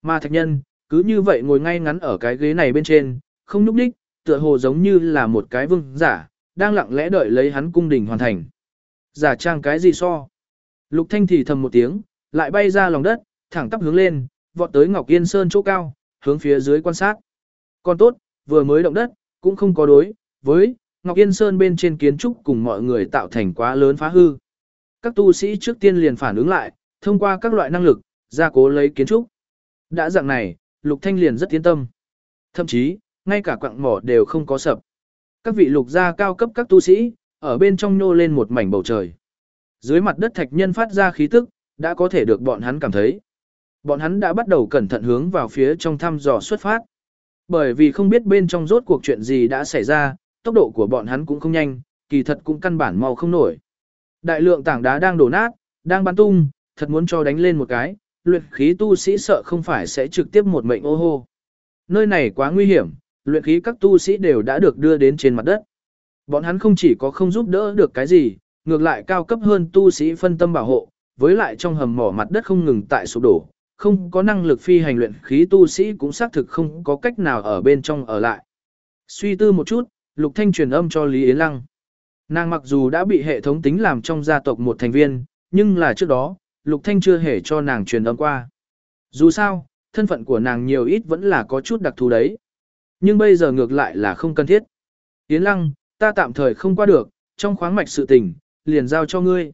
Mà thạch nhân, cứ như vậy ngồi ngay ngắn ở cái ghế này bên trên, không nhúc nhích, tựa hồ giống như là một cái vương giả, đang lặng lẽ đợi lấy hắn cung đình hoàn thành. Giả trang cái gì so? Lục Thanh thì thầm một tiếng, lại bay ra lòng đất, thẳng tắp hướng lên, vọt tới Ngọc Yên Sơn chỗ cao, hướng phía dưới quan sát. Còn tốt, vừa mới động đất, cũng không có đối, với Ngọc Yên Sơn bên trên kiến trúc cùng mọi người tạo thành quá lớn phá hư. Các tu sĩ trước tiên liền phản ứng lại, thông qua các loại năng lực, gia cố lấy kiến trúc. Đã dạng này, Lục Thanh liền rất yên tâm. Thậm chí, ngay cả quặng mỏ đều không có sập. Các vị lục gia cao cấp các tu sĩ, ở bên trong nô lên một mảnh bầu trời. Dưới mặt đất thạch nhân phát ra khí tức, đã có thể được bọn hắn cảm thấy. Bọn hắn đã bắt đầu cẩn thận hướng vào phía trong thăm dò xuất phát. Bởi vì không biết bên trong rốt cuộc chuyện gì đã xảy ra, tốc độ của bọn hắn cũng không nhanh, kỳ thật cũng căn bản mau không nổi. Đại lượng tảng đá đang đổ nát, đang bắn tung, thật muốn cho đánh lên một cái, luyện khí tu sĩ sợ không phải sẽ trực tiếp một mệnh ô hô. Nơi này quá nguy hiểm, luyện khí các tu sĩ đều đã được đưa đến trên mặt đất. Bọn hắn không chỉ có không giúp đỡ được cái gì, ngược lại cao cấp hơn tu sĩ phân tâm bảo hộ, với lại trong hầm mỏ mặt đất không ngừng tại sụp đổ, không có năng lực phi hành luyện khí tu sĩ cũng xác thực không có cách nào ở bên trong ở lại. Suy tư một chút, Lục Thanh truyền âm cho Lý Yến Lăng. Nàng mặc dù đã bị hệ thống tính làm trong gia tộc một thành viên, nhưng là trước đó, Lục Thanh chưa hề cho nàng truyền âm qua. Dù sao, thân phận của nàng nhiều ít vẫn là có chút đặc thù đấy. Nhưng bây giờ ngược lại là không cần thiết. Yến Lăng, ta tạm thời không qua được, trong khoáng mạch sự tình, liền giao cho ngươi.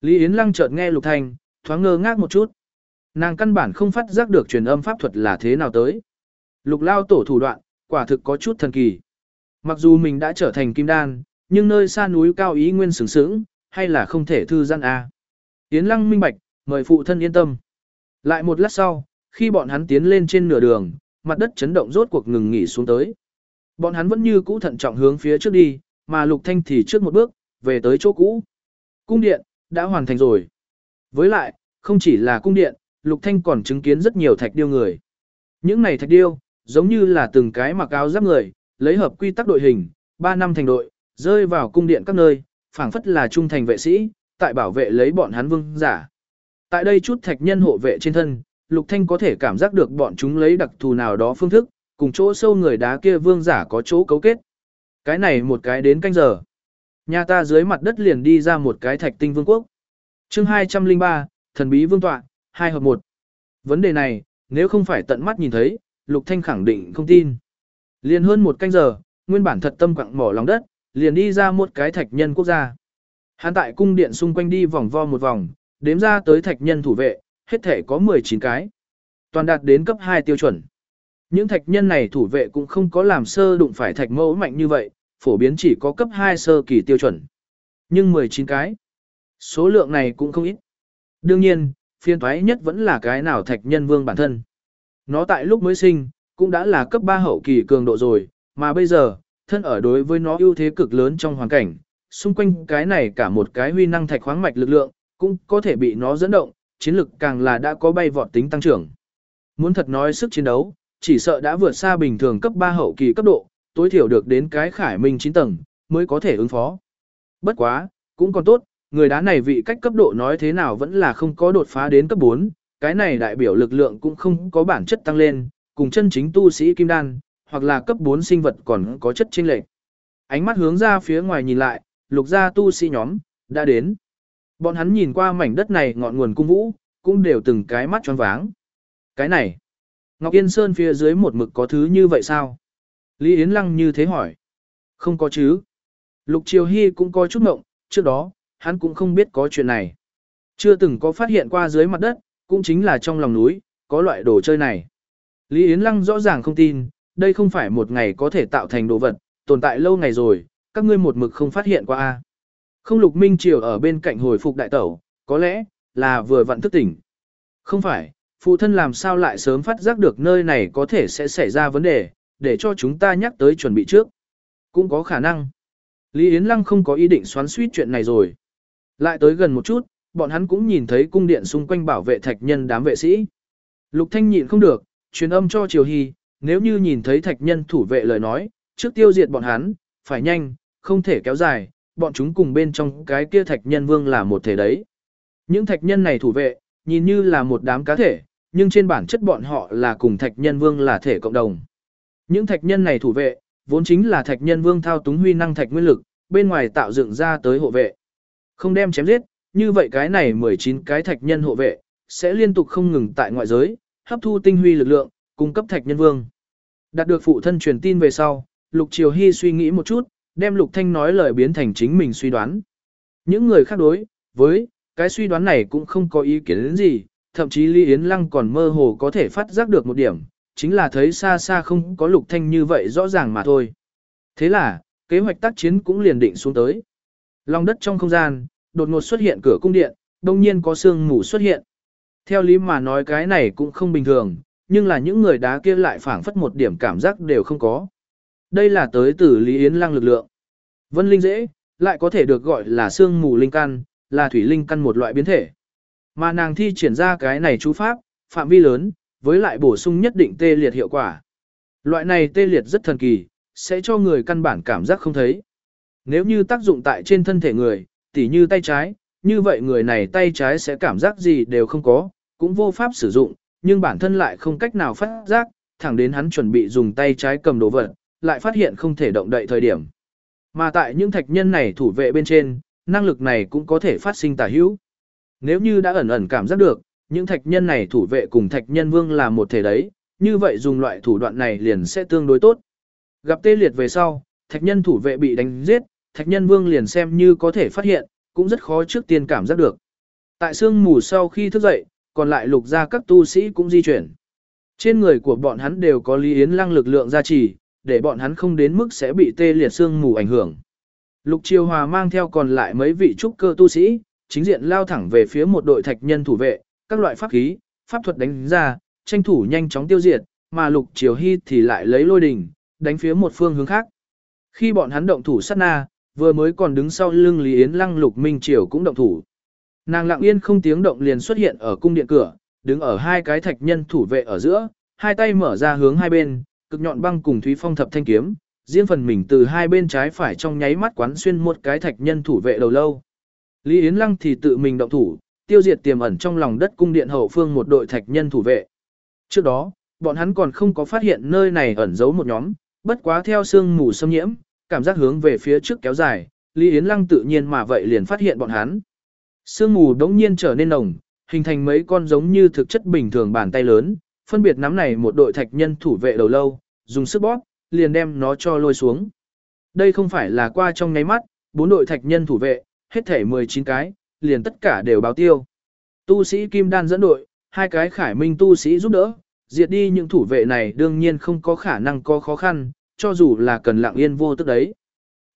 Lý Yến Lăng chợt nghe Lục Thanh, thoáng ngơ ngác một chút. Nàng căn bản không phát giác được truyền âm pháp thuật là thế nào tới. Lục lao tổ thủ đoạn, quả thực có chút thần kỳ. Mặc dù mình đã trở thành kim đan, nhưng nơi xa núi cao ý nguyên sướng sướng, hay là không thể thư gian a. À? Yến Lăng minh bạch, mời phụ thân yên tâm. Lại một lát sau, khi bọn hắn tiến lên trên nửa đường, mặt đất chấn động rốt cuộc ngừng nghỉ xuống tới. Bọn hắn vẫn như cũ thận trọng hướng phía trước đi, mà Lục Thanh thì trước một bước, về tới chỗ cũ. Cung điện, đã hoàn thành rồi. Với lại, không chỉ là cung điện, Lục Thanh còn chứng kiến rất nhiều thạch điêu người. Những này thạch điêu, giống như là từng cái mặc áo giáp người, lấy hợp quy tắc đội hình, 3 năm thành đội, rơi vào cung điện các nơi, phảng phất là trung thành vệ sĩ, tại bảo vệ lấy bọn hắn vương giả. Tại đây chút thạch nhân hộ vệ trên thân, Lục Thanh có thể cảm giác được bọn chúng lấy đặc thù nào đó phương thức, cùng chỗ sâu người đá kia vương giả có chỗ cấu kết. Cái này một cái đến canh giờ. Nhà ta dưới mặt đất liền đi ra một cái thạch tinh vương quốc. Chương 203, thần bí vương tọa, 2 hợp 1. Vấn đề này, nếu không phải tận mắt nhìn thấy, Lục Thanh khẳng định không tin. Liền hơn một canh giờ, nguyên bản thật tâm quặng mỏ lòng đất, liền đi ra một cái thạch nhân quốc gia. Hắn tại cung điện xung quanh đi vòng vo một vòng, đếm ra tới thạch nhân thủ vệ, hết thể có 19 cái. Toàn đạt đến cấp 2 tiêu chuẩn. Những thạch nhân này thủ vệ cũng không có làm sơ đụng phải thạch mẫu mạnh như vậy, phổ biến chỉ có cấp 2 sơ kỳ tiêu chuẩn. Nhưng 19 cái. Số lượng này cũng không ít. Đương nhiên, phiên thoái nhất vẫn là cái nào thạch nhân vương bản thân. Nó tại lúc mới sinh, cũng đã là cấp 3 hậu kỳ cường độ rồi, mà bây giờ, thân ở đối với nó ưu thế cực lớn trong hoàn cảnh, xung quanh cái này cả một cái huy năng thạch khoáng mạch lực lượng, cũng có thể bị nó dẫn động, chiến lực càng là đã có bay vọt tính tăng trưởng. Muốn thật nói sức chiến đấu, chỉ sợ đã vượt xa bình thường cấp 3 hậu kỳ cấp độ, tối thiểu được đến cái khải minh 9 tầng, mới có thể ứng phó. Bất quá, cũng còn tốt, người đá này vị cách cấp độ nói thế nào vẫn là không có đột phá đến cấp 4, cái này đại biểu lực lượng cũng không có bản chất tăng lên, cùng chân chính tu sĩ kim đan, hoặc là cấp 4 sinh vật còn có chất chênh lệch. Ánh mắt hướng ra phía ngoài nhìn lại, lục gia tu sĩ nhóm, đã đến. Bọn hắn nhìn qua mảnh đất này ngọn nguồn cung vũ, cũng đều từng cái mắt tròn váng. Cái này, Ngọc Yên Sơn phía dưới một mực có thứ như vậy sao? Lý Yến Lăng như thế hỏi. Không có chứ. Lục Triều Hy cũng có chút mộng, trước đó, hắn cũng không biết có chuyện này. Chưa từng có phát hiện qua dưới mặt đất, cũng chính là trong lòng núi, có loại đồ chơi này. Lý Yến Lăng rõ ràng không tin, đây không phải một ngày có thể tạo thành đồ vật, tồn tại lâu ngày rồi, các ngươi một mực không phát hiện qua. a Không lục minh triều ở bên cạnh hồi phục đại tẩu, có lẽ, là vừa vặn thức tỉnh. Không phải, phụ thân làm sao lại sớm phát giác được nơi này có thể sẽ xảy ra vấn đề, để cho chúng ta nhắc tới chuẩn bị trước. Cũng có khả năng. Lý Yến Lăng không có ý định xoắn suýt chuyện này rồi. Lại tới gần một chút, bọn hắn cũng nhìn thấy cung điện xung quanh bảo vệ thạch nhân đám vệ sĩ. Lục Thanh nhịn không được, truyền âm cho Triều Hy, nếu như nhìn thấy thạch nhân thủ vệ lời nói, trước tiêu diệt bọn hắn, phải nhanh, không thể kéo dài, bọn chúng cùng bên trong cái kia thạch nhân vương là một thể đấy. Những thạch nhân này thủ vệ, nhìn như là một đám cá thể, nhưng trên bản chất bọn họ là cùng thạch nhân vương là thể cộng đồng. Những thạch nhân này thủ vệ, vốn chính là thạch nhân vương thao túng huy năng thạch nguyên lực, bên ngoài tạo dựng ra tới hộ vệ. Không đem chém giết, như vậy cái này 19 cái thạch nhân hộ vệ, sẽ liên tục không ngừng tại ngoại giới, hấp thu tinh huy lực lượng, cung cấp thạch nhân vương. Đạt được phụ thân truyền tin về sau, Lục Triều Hy suy nghĩ một chút, đem Lục Thanh nói lời biến thành chính mình suy đoán. Những người khác đối với cái suy đoán này cũng không có ý kiến đến gì, thậm chí Lý Yến Lăng còn mơ hồ có thể phát giác được một điểm, chính là thấy xa xa không có Lục Thanh như vậy rõ ràng mà thôi. Thế là, kế hoạch tác chiến cũng liền định xuống tới. Lòng đất trong không gian, đột ngột xuất hiện cửa cung điện, đồng nhiên có sương mù xuất hiện. Theo lý mà nói cái này cũng không bình thường, nhưng là những người đá kia lại phảng phất một điểm cảm giác đều không có. Đây là tới từ Lý Yến Lăng lực lượng. Vân linh dễ, lại có thể được gọi là sương mù linh căn, là thủy linh căn một loại biến thể. Mà nàng thi triển ra cái này chú pháp, phạm vi lớn, với lại bổ sung nhất định tê liệt hiệu quả. Loại này tê liệt rất thần kỳ, sẽ cho người căn bản cảm giác không thấy. Nếu như tác dụng tại trên thân thể người, tỉ như tay trái, như vậy người này tay trái sẽ cảm giác gì đều không có, cũng vô pháp sử dụng, nhưng bản thân lại không cách nào phát giác, thẳng đến hắn chuẩn bị dùng tay trái cầm đồ vật, lại phát hiện không thể động đậy thời điểm. Mà tại những thạch nhân này thủ vệ bên trên, năng lực này cũng có thể phát sinh tả hữu. Nếu như đã ẩn ẩn cảm giác được, những thạch nhân này thủ vệ cùng thạch nhân vương là một thể đấy, như vậy dùng loại thủ đoạn này liền sẽ tương đối tốt. Gặp tê liệt về sau, thạch nhân thủ vệ bị đánh giết, thạch nhân vương liền xem như có thể phát hiện, cũng rất khó trước tiên cảm giác được. Tại sương mù sau khi thức dậy, còn lại lục ra các tu sĩ cũng di chuyển. Trên người của bọn hắn đều có lý yến lăng lực lượng gia trì, để bọn hắn không đến mức sẽ bị tê liệt sương mù ảnh hưởng. Lục Triều Hòa mang theo còn lại mấy vị trúc cơ tu sĩ, chính diện lao thẳng về phía một đội thạch nhân thủ vệ, các loại pháp khí, pháp thuật đánh ra, tranh thủ nhanh chóng tiêu diệt, mà Lục Triều Hy thì lại lấy lôi đỉnh, đánh phía một phương hướng khác. Khi bọn hắn động thủ sát na, vừa mới còn đứng sau lưng Lý Yến Lăng Lục Minh Triều cũng động thủ. Nàng lặng yên không tiếng động liền xuất hiện ở cung điện cửa, đứng ở hai cái thạch nhân thủ vệ ở giữa, hai tay mở ra hướng hai bên, cực nhọn băng cùng Thúy Phong thập thanh kiếm, riêng phần mình từ hai bên trái phải trong nháy mắt quán xuyên một cái thạch nhân thủ vệ đầu lâu. Lý Yến Lăng thì tự mình động thủ, tiêu diệt tiềm ẩn trong lòng đất cung điện hậu phương một đội thạch nhân thủ vệ. Trước đó, bọn hắn còn không có phát hiện nơi này ẩn giấu một nhóm, bất quá theo sương mù xâm nhiễm, cảm giác hướng về phía trước kéo dài, Lý Yến Lăng tự nhiên mà vậy liền phát hiện bọn hắn. Sương mù đống nhiên trở nên nồng, hình thành mấy con giống như thực chất bình thường bàn tay lớn, phân biệt nắm này một đội thạch nhân thủ vệ đầu lâu, dùng sức bóp, liền đem nó cho lôi xuống. Đây không phải là qua trong nháy mắt, bốn đội thạch nhân thủ vệ, hết thể 19 cái, liền tất cả đều báo tiêu. Tu sĩ Kim Đan dẫn đội, hai cái khải minh tu sĩ giúp đỡ, diệt đi những thủ vệ này đương nhiên không có khả năng có khó khăn, cho dù là cần lặng yên vô tức đấy.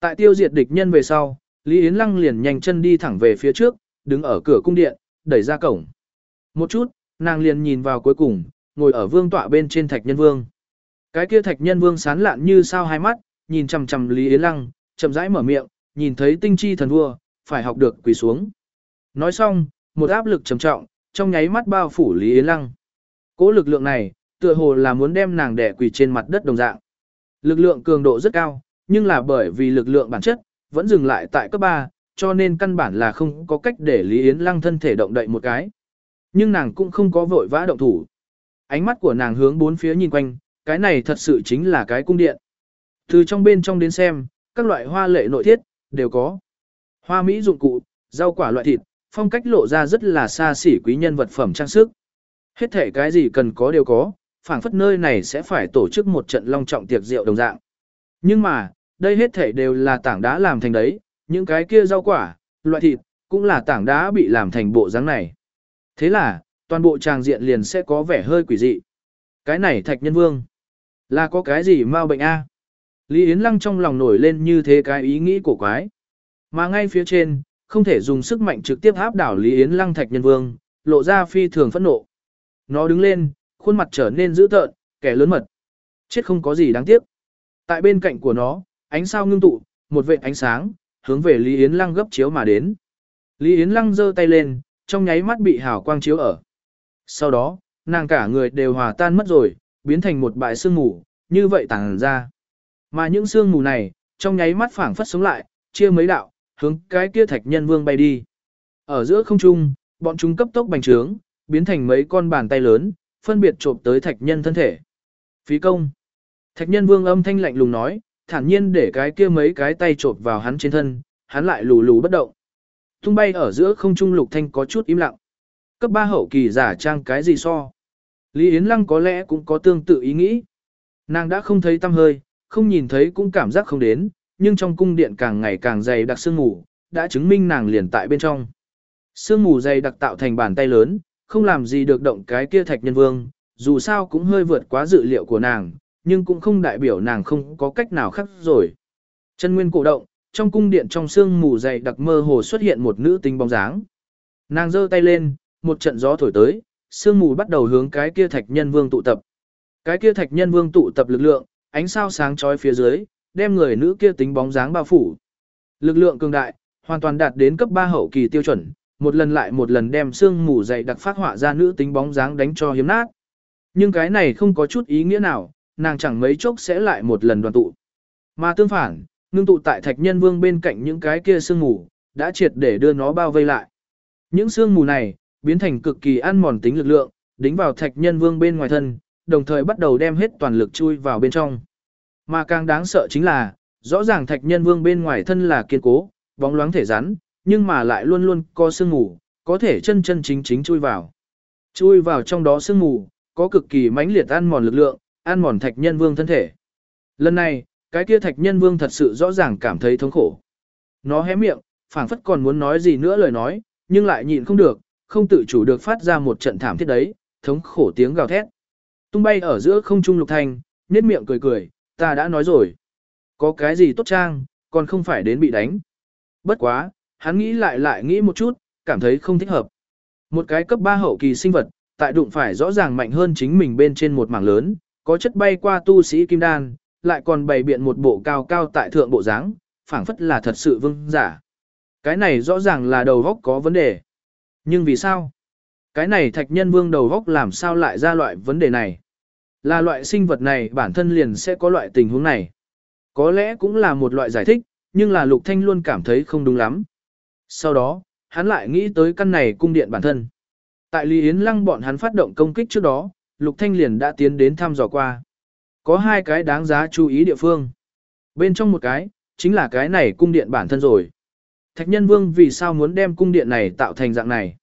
Tại tiêu diệt địch nhân về sau, Lý Yến Lăng liền nhanh chân đi thẳng về phía trước, đứng ở cửa cung điện, đẩy ra cổng. Một chút, nàng liền nhìn vào cuối cùng, ngồi ở vương tọa bên trên thạch nhân vương. Cái kia thạch nhân vương sán lạn như sao hai mắt, nhìn chằm chằm Lý Yến Lăng, chậm rãi mở miệng, nhìn thấy tinh chi thần vua, phải học được quỳ xuống. Nói xong, một áp lực trầm trọng, trong nháy mắt bao phủ Lý Yến Lăng. Cố lực lượng này, tựa hồ là muốn đem nàng đè quỳ trên mặt đất đồng dạng. Lực lượng cường độ rất cao, nhưng là bởi vì lực lượng bản chất, vẫn dừng lại tại cấp 3, cho nên căn bản là không có cách để Lý Yến Lăng thân thể động đậy một cái. Nhưng nàng cũng không có vội vã động thủ. Ánh mắt của nàng hướng bốn phía nhìn quanh, cái này thật sự chính là cái cung điện. Từ trong bên trong đến xem, các loại hoa lệ nội thiết, đều có. Hoa mỹ dụng cụ, rau quả loại thịt, phong cách lộ ra rất là xa xỉ quý nhân vật phẩm trang sức. Hết thể cái gì cần có đều có, phảng phất nơi này sẽ phải tổ chức một trận long trọng tiệc rượu đồng dạng. Nhưng mà, đây hết thể đều là tảng đá làm thành đấy, những cái kia rau quả, loại thịt, cũng là tảng đá bị làm thành bộ dáng này. Thế là, toàn bộ tràng diện liền sẽ có vẻ hơi quỷ dị. Cái này thạch nhân vương, là có cái gì mau bệnh a? Lý Yến Lăng trong lòng nổi lên như thế cái ý nghĩ của quái. Mà ngay phía trên, không thể dùng sức mạnh trực tiếp áp đảo Lý Yến Lăng thạch nhân vương, lộ ra phi thường phẫn nộ. Nó đứng lên, khuôn mặt trở nên dữ tợn, kẻ lớn mật. Chết không có gì đáng tiếc. Tại bên cạnh của nó, ánh sao ngưng tụ, một vệt ánh sáng, hướng về Lý Yến Lăng gấp chiếu mà đến. Lý Yến Lăng giơ tay lên, trong nháy mắt bị hào quang chiếu ở. Sau đó, nàng cả người đều hòa tan mất rồi, biến thành một bãi sương mù, như vậy tàng ra. Mà những sương mù này, trong nháy mắt phảng phất sống lại, chia mấy đạo, hướng cái kia thạch nhân vương bay đi. Ở giữa không trung, bọn chúng cấp tốc bành trướng, biến thành mấy con bàn tay lớn, phân biệt trộm tới thạch nhân thân thể. Phí công. Thạch nhân vương âm thanh lạnh lùng nói, thản nhiên để cái kia mấy cái tay trộm vào hắn trên thân, hắn lại lù lù bất động. Tung bay ở giữa không trung lục thanh có chút im lặng. Cấp ba hậu kỳ giả trang cái gì so. Lý Yến Lăng có lẽ cũng có tương tự ý nghĩ. Nàng đã không thấy tâm hơi, không nhìn thấy cũng cảm giác không đến, nhưng trong cung điện càng ngày càng dày đặc sương mù, đã chứng minh nàng liền tại bên trong. Sương mù dày đặc tạo thành bàn tay lớn, không làm gì được động cái kia thạch nhân vương, dù sao cũng hơi vượt quá dự liệu của nàng, nhưng cũng không đại biểu nàng không có cách nào khác rồi. Chân nguyên cổ động, trong cung điện trong sương mù dày đặc mơ hồ xuất hiện một nữ tính bóng dáng. Nàng giơ tay lên, một trận gió thổi tới, sương mù bắt đầu hướng cái kia thạch nhân vương tụ tập. Cái kia thạch nhân vương tụ tập lực lượng, ánh sao sáng chói phía dưới, đem người nữ kia tính bóng dáng bao phủ. Lực lượng cường đại, hoàn toàn đạt đến cấp 3 hậu kỳ tiêu chuẩn, một lần lại một lần đem xương mù dày đặc phát họa ra nữ tính bóng dáng đánh cho hiếm nát. Nhưng cái này không có chút ý nghĩa nào, nàng chẳng mấy chốc sẽ lại một lần đoàn tụ. Mà tương phản, ngưng tụ tại thạch nhân vương bên cạnh những cái kia xương mù, đã triệt để đưa nó bao vây lại. Những xương mù này, biến thành cực kỳ ăn mòn tính lực lượng, đính vào thạch nhân vương bên ngoài thân, đồng thời bắt đầu đem hết toàn lực chui vào bên trong. Mà càng đáng sợ chính là, rõ ràng thạch nhân vương bên ngoài thân là kiên cố, bóng loáng thể rắn, nhưng mà lại luôn luôn có sương mù, có thể chân chân chính chính chui vào. Chui vào trong đó sương mù, có cực kỳ mãnh liệt ăn mòn lực lượng, ăn mòn thạch nhân vương thân thể. Lần này, cái kia thạch nhân vương thật sự rõ ràng cảm thấy thống khổ. Nó hé miệng, phảng phất còn muốn nói gì nữa lời nói, nhưng lại nhịn không được, không tự chủ được phát ra một trận thảm thiết đấy, thống khổ tiếng gào thét. Tung bay ở giữa không trung lục thành nét miệng cười cười, ta đã nói rồi. Có cái gì tốt trang, còn không phải đến bị đánh. Bất quá, hắn nghĩ lại lại nghĩ một chút, cảm thấy không thích hợp. Một cái cấp 3 hậu kỳ sinh vật, tại đụng phải rõ ràng mạnh hơn chính mình bên trên một mảng lớn, có chất bay qua tu sĩ kim đan, lại còn bày biện một bộ cao cao tại thượng bộ dáng, phảng phất là thật sự vương giả. Cái này rõ ràng là đầu góc có vấn đề. Nhưng vì sao? Cái này thạch nhân vương đầu góc làm sao lại ra loại vấn đề này? Là loại sinh vật này bản thân liền sẽ có loại tình huống này. Có lẽ cũng là một loại giải thích, nhưng là Lục Thanh luôn cảm thấy không đúng lắm. Sau đó, hắn lại nghĩ tới căn này cung điện bản thân. Tại Lý Yến Lăng bọn hắn phát động công kích trước đó, Lục Thanh liền đã tiến đến thăm dò qua. Có hai cái đáng giá chú ý địa phương. Bên trong một cái, chính là cái này cung điện bản thân rồi. Thạch Nhân Vương vì sao muốn đem cung điện này tạo thành dạng này?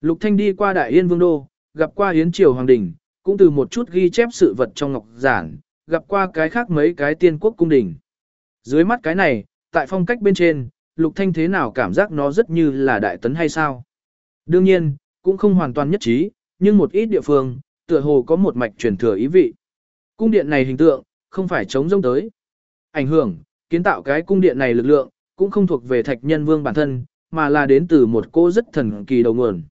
Lục Thanh đi qua Đại Yên Vương Đô, gặp qua Yến Triều Hoàng Đình, cũng từ một chút ghi chép sự vật trong ngọc giản, gặp qua cái khác mấy cái tiên quốc cung đình. Dưới mắt cái này, tại phong cách bên trên, Lục Thanh thế nào cảm giác nó rất như là đại tấn hay sao? Đương nhiên, cũng không hoàn toàn nhất trí, nhưng một ít địa phương, tựa hồ có một mạch truyền thừa ý vị. Cung điện này hình tượng, không phải chống rông tới. Ảnh hưởng, kiến tạo cái cung điện này lực lượng, cũng không thuộc về thạch nhân vương bản thân, mà là đến từ một cô rất thần kỳ đầu nguồn.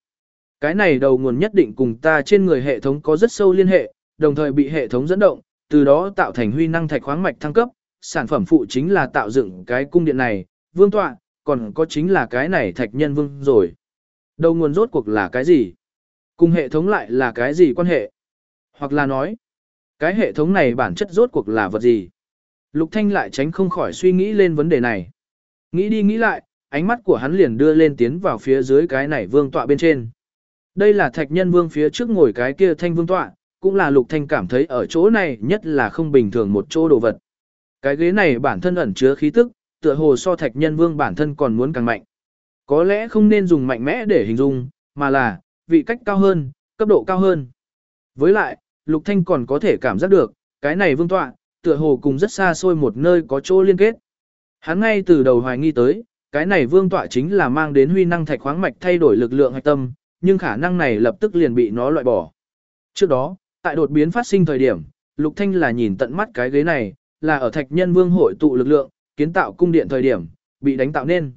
Cái này đầu nguồn nhất định cùng ta trên người hệ thống có rất sâu liên hệ, đồng thời bị hệ thống dẫn động, từ đó tạo thành huy năng thạch khoáng mạch thăng cấp, sản phẩm phụ chính là tạo dựng cái cung điện này, vương tọa, còn có chính là cái này thạch nhân vương rồi. Đầu nguồn rốt cuộc là cái gì? Cùng hệ thống lại là cái gì quan hệ? Hoặc là nói, cái hệ thống này bản chất rốt cuộc là vật gì? Lục Thanh lại tránh không khỏi suy nghĩ lên vấn đề này. Nghĩ đi nghĩ lại, ánh mắt của hắn liền đưa lên tiến vào phía dưới cái này vương tọa bên trên. Đây là thạch nhân vương phía trước ngồi cái kia thanh vương tọa, cũng là lục thanh cảm thấy ở chỗ này nhất là không bình thường một chỗ đồ vật. Cái ghế này bản thân ẩn chứa khí tức, tựa hồ so thạch nhân vương bản thân còn muốn càng mạnh. Có lẽ không nên dùng mạnh mẽ để hình dung, mà là, vị cách cao hơn, cấp độ cao hơn. Với lại, lục thanh còn có thể cảm giác được, cái này vương tọa, tựa hồ cùng rất xa xôi một nơi có chỗ liên kết. Hắn ngay từ đầu hoài nghi tới, cái này vương tọa chính là mang đến huy năng thạch khoáng mạch thay đổi lực lượng hạch tâm, nhưng khả năng này lập tức liền bị nó loại bỏ. Trước đó, tại đột biến phát sinh thời điểm, Lục Thanh là nhìn tận mắt cái ghế này, là ở thạch nhân vương hội tụ lực lượng, kiến tạo cung điện thời điểm, bị đánh tạo nên.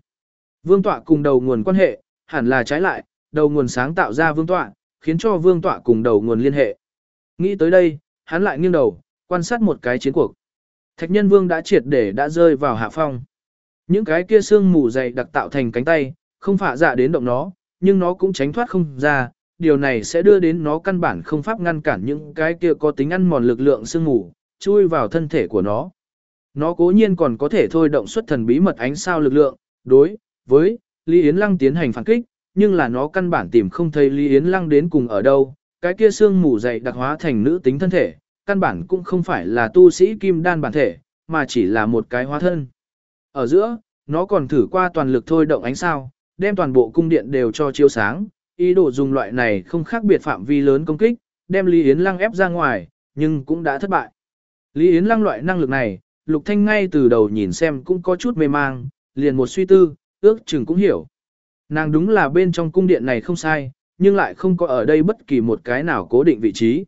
Vương tọa cùng đầu nguồn quan hệ, hẳn là trái lại, đầu nguồn sáng tạo ra vương tọa, khiến cho vương tọa cùng đầu nguồn liên hệ. Nghĩ tới đây, hắn lại nghiêng đầu, quan sát một cái chiến cuộc. Thạch nhân vương đã triệt để đã rơi vào hạ phong. Những cái kia xương mù dày đặc tạo thành cánh tay, không phả dạ đến động nó, nhưng nó cũng tránh thoát không ra, điều này sẽ đưa đến nó căn bản không pháp ngăn cản những cái kia có tính ăn mòn lực lượng xương ngủ chui vào thân thể của nó. Nó cố nhiên còn có thể thôi động xuất thần bí mật ánh sao lực lượng, đối với Lý Yến Lăng tiến hành phản kích, nhưng là nó căn bản tìm không thấy Lý Yến Lăng đến cùng ở đâu, cái kia xương mù dày đặc hóa thành nữ tính thân thể, căn bản cũng không phải là tu sĩ kim đan bản thể, mà chỉ là một cái hóa thân. Ở giữa, nó còn thử qua toàn lực thôi động ánh sao, đem toàn bộ cung điện đều cho chiếu sáng, ý đồ dùng loại này không khác biệt phạm vi lớn công kích, đem Lý Yến Lăng ép ra ngoài, nhưng cũng đã thất bại. Lý Yến Lăng loại năng lực này, Lục Thanh ngay từ đầu nhìn xem cũng có chút mê mang, liền một suy tư, ước chừng cũng hiểu. Nàng đúng là bên trong cung điện này không sai, nhưng lại không có ở đây bất kỳ một cái nào cố định vị trí.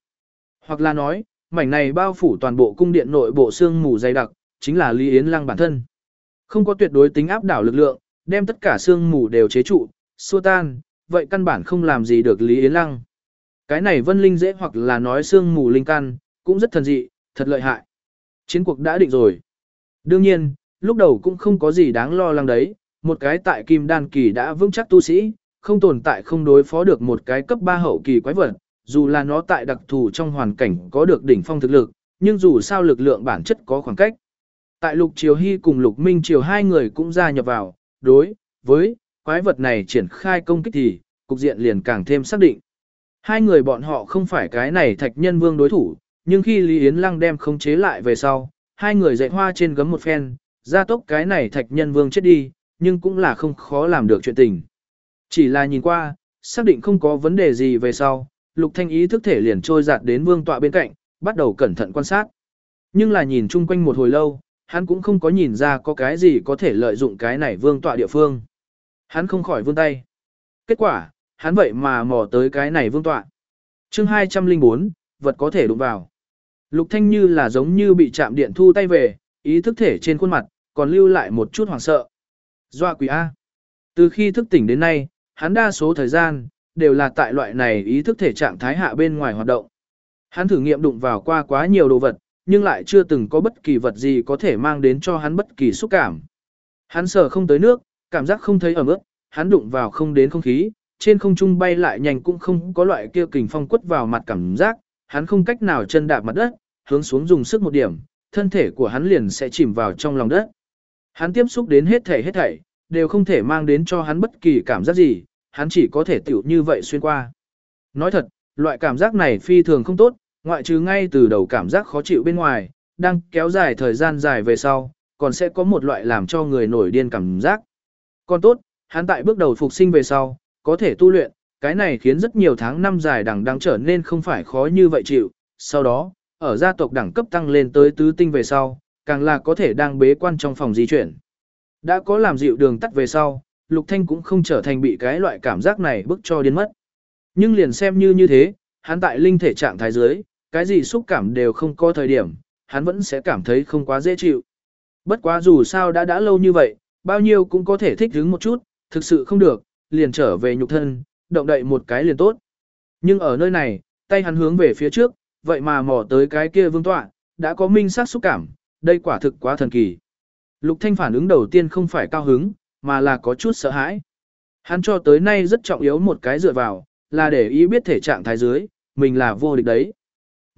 Hoặc là nói, mảnh này bao phủ toàn bộ cung điện nội bộ xương mù dày đặc, chính là Lý Yến Lăng bản thân. Không có tuyệt đối tính áp đảo lực lượng, đem tất cả xương mù đều chế trụ, xua tan, vậy căn bản không làm gì được Lý Yến Lăng. Cái này vân linh dễ hoặc là nói xương mù linh căn, cũng rất thần dị, thật lợi hại. Chiến cuộc đã định rồi. Đương nhiên, lúc đầu cũng không có gì đáng lo lắng đấy, một cái tại kim đan kỳ đã vững chắc tu sĩ, không tồn tại không đối phó được một cái cấp 3 hậu kỳ quái vật, dù là nó tại đặc thù trong hoàn cảnh có được đỉnh phong thực lực, nhưng dù sao lực lượng bản chất có khoảng cách. Tại Lục Triều Hy cùng Lục Minh Triều hai người cũng gia nhập vào, đối với quái vật này triển khai công kích thì, cục diện liền càng thêm xác định. Hai người bọn họ không phải cái này thạch nhân vương đối thủ, nhưng khi Lý Yến Lăng đem khống chế lại về sau, hai người dạy hoa trên gấm một phen, ra tốc cái này thạch nhân vương chết đi, nhưng cũng là không khó làm được chuyện tình. Chỉ là nhìn qua, xác định không có vấn đề gì về sau, Lục Thanh ý thức thể liền trôi dạt đến vương tọa bên cạnh, bắt đầu cẩn thận quan sát. Nhưng là nhìn chung quanh một hồi lâu, hắn cũng không có nhìn ra có cái gì có thể lợi dụng cái này vương tọa địa phương. Hắn không khỏi vươn tay. Kết quả, hắn vậy mà mò tới cái này vương tọa. chương 204, vật có thể đụng vào. Lục Thanh như là giống như bị chạm điện thu tay về, ý thức thể trên khuôn mặt, còn lưu lại một chút hoảng sợ. Doa quỷ A. Từ khi thức tỉnh đến nay, hắn đa số thời gian, đều là tại loại này ý thức thể trạng thái hạ bên ngoài hoạt động. Hắn thử nghiệm đụng vào qua quá nhiều đồ vật, nhưng lại chưa từng có bất kỳ vật gì có thể mang đến cho hắn bất kỳ xúc cảm. Hắn sờ không tới nước, cảm giác không thấy ẩm ướt, hắn đụng vào không đến không khí, trên không trung bay lại nhanh cũng không có loại kia kình phong quất vào mặt cảm giác, hắn không cách nào chân đạp mặt đất, hướng xuống dùng sức một điểm, thân thể của hắn liền sẽ chìm vào trong lòng đất. Hắn tiếp xúc đến hết thể hết thảy, đều không thể mang đến cho hắn bất kỳ cảm giác gì, hắn chỉ có thể tiểu như vậy xuyên qua. Nói thật, loại cảm giác này phi thường không tốt, ngoại trừ ngay từ đầu cảm giác khó chịu bên ngoài, đang kéo dài thời gian dài về sau, còn sẽ có một loại làm cho người nổi điên cảm giác. Còn tốt, hắn tại bước đầu phục sinh về sau, có thể tu luyện, cái này khiến rất nhiều tháng năm dài đằng đang trở nên không phải khó như vậy chịu. Sau đó, ở gia tộc đẳng cấp tăng lên tới tứ tinh về sau, càng là có thể đang bế quan trong phòng di chuyển. Đã có làm dịu đường tắt về sau, Lục Thanh cũng không trở thành bị cái loại cảm giác này bức cho điên mất. Nhưng liền xem như như thế, hắn tại linh thể trạng thái dưới, cái gì xúc cảm đều không có thời điểm, hắn vẫn sẽ cảm thấy không quá dễ chịu. Bất quá dù sao đã đã lâu như vậy, bao nhiêu cũng có thể thích ứng một chút, thực sự không được, liền trở về nhục thân, động đậy một cái liền tốt. Nhưng ở nơi này, tay hắn hướng về phía trước, vậy mà mò tới cái kia vương tọa, đã có minh sát xúc cảm, đây quả thực quá thần kỳ. Lục Thanh phản ứng đầu tiên không phải cao hứng, mà là có chút sợ hãi. Hắn cho tới nay rất trọng yếu một cái dựa vào, là để ý biết thể trạng thái dưới, mình là vô địch đấy.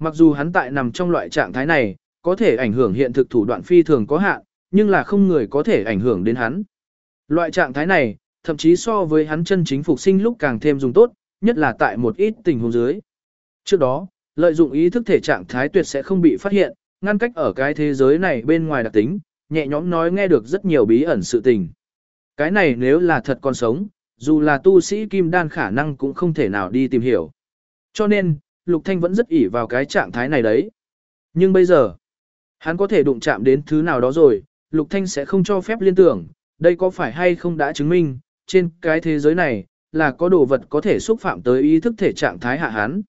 Mặc dù hắn tại nằm trong loại trạng thái này, có thể ảnh hưởng hiện thực thủ đoạn phi thường có hạn, nhưng là không người có thể ảnh hưởng đến hắn. Loại trạng thái này, thậm chí so với hắn chân chính phục sinh lúc càng thêm dùng tốt, nhất là tại một ít tình huống dưới. Trước đó, lợi dụng ý thức thể trạng thái tuyệt sẽ không bị phát hiện, ngăn cách ở cái thế giới này bên ngoài đặc tính, nhẹ nhõm nói nghe được rất nhiều bí ẩn sự tình. Cái này nếu là thật còn sống, dù là tu sĩ kim đan khả năng cũng không thể nào đi tìm hiểu. Cho nên, Lục Thanh vẫn rất ỉ vào cái trạng thái này đấy. Nhưng bây giờ, hắn có thể đụng chạm đến thứ nào đó rồi, Lục Thanh sẽ không cho phép liên tưởng, đây có phải hay không đã chứng minh, trên cái thế giới này, là có đồ vật có thể xúc phạm tới ý thức thể trạng thái hạ hắn.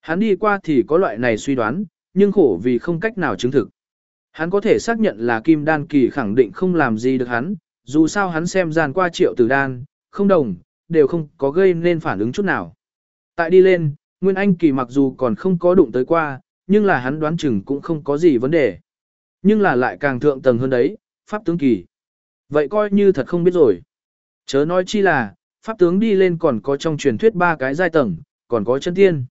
Hắn đi qua thì có loại này suy đoán, nhưng khổ vì không cách nào chứng thực. Hắn có thể xác nhận là kim đan kỳ khẳng định không làm gì được hắn, dù sao hắn xem gian qua triệu tử đan, không đồng, đều không có gây nên phản ứng chút nào. Tại đi lên, Nguyên Anh kỳ mặc dù còn không có đụng tới qua, nhưng là hắn đoán chừng cũng không có gì vấn đề. Nhưng là lại càng thượng tầng hơn đấy, pháp tướng kỳ. Vậy coi như thật không biết rồi. Chớ nói chi là, pháp tướng đi lên còn có trong truyền thuyết ba cái giai tầng, còn có chân tiên.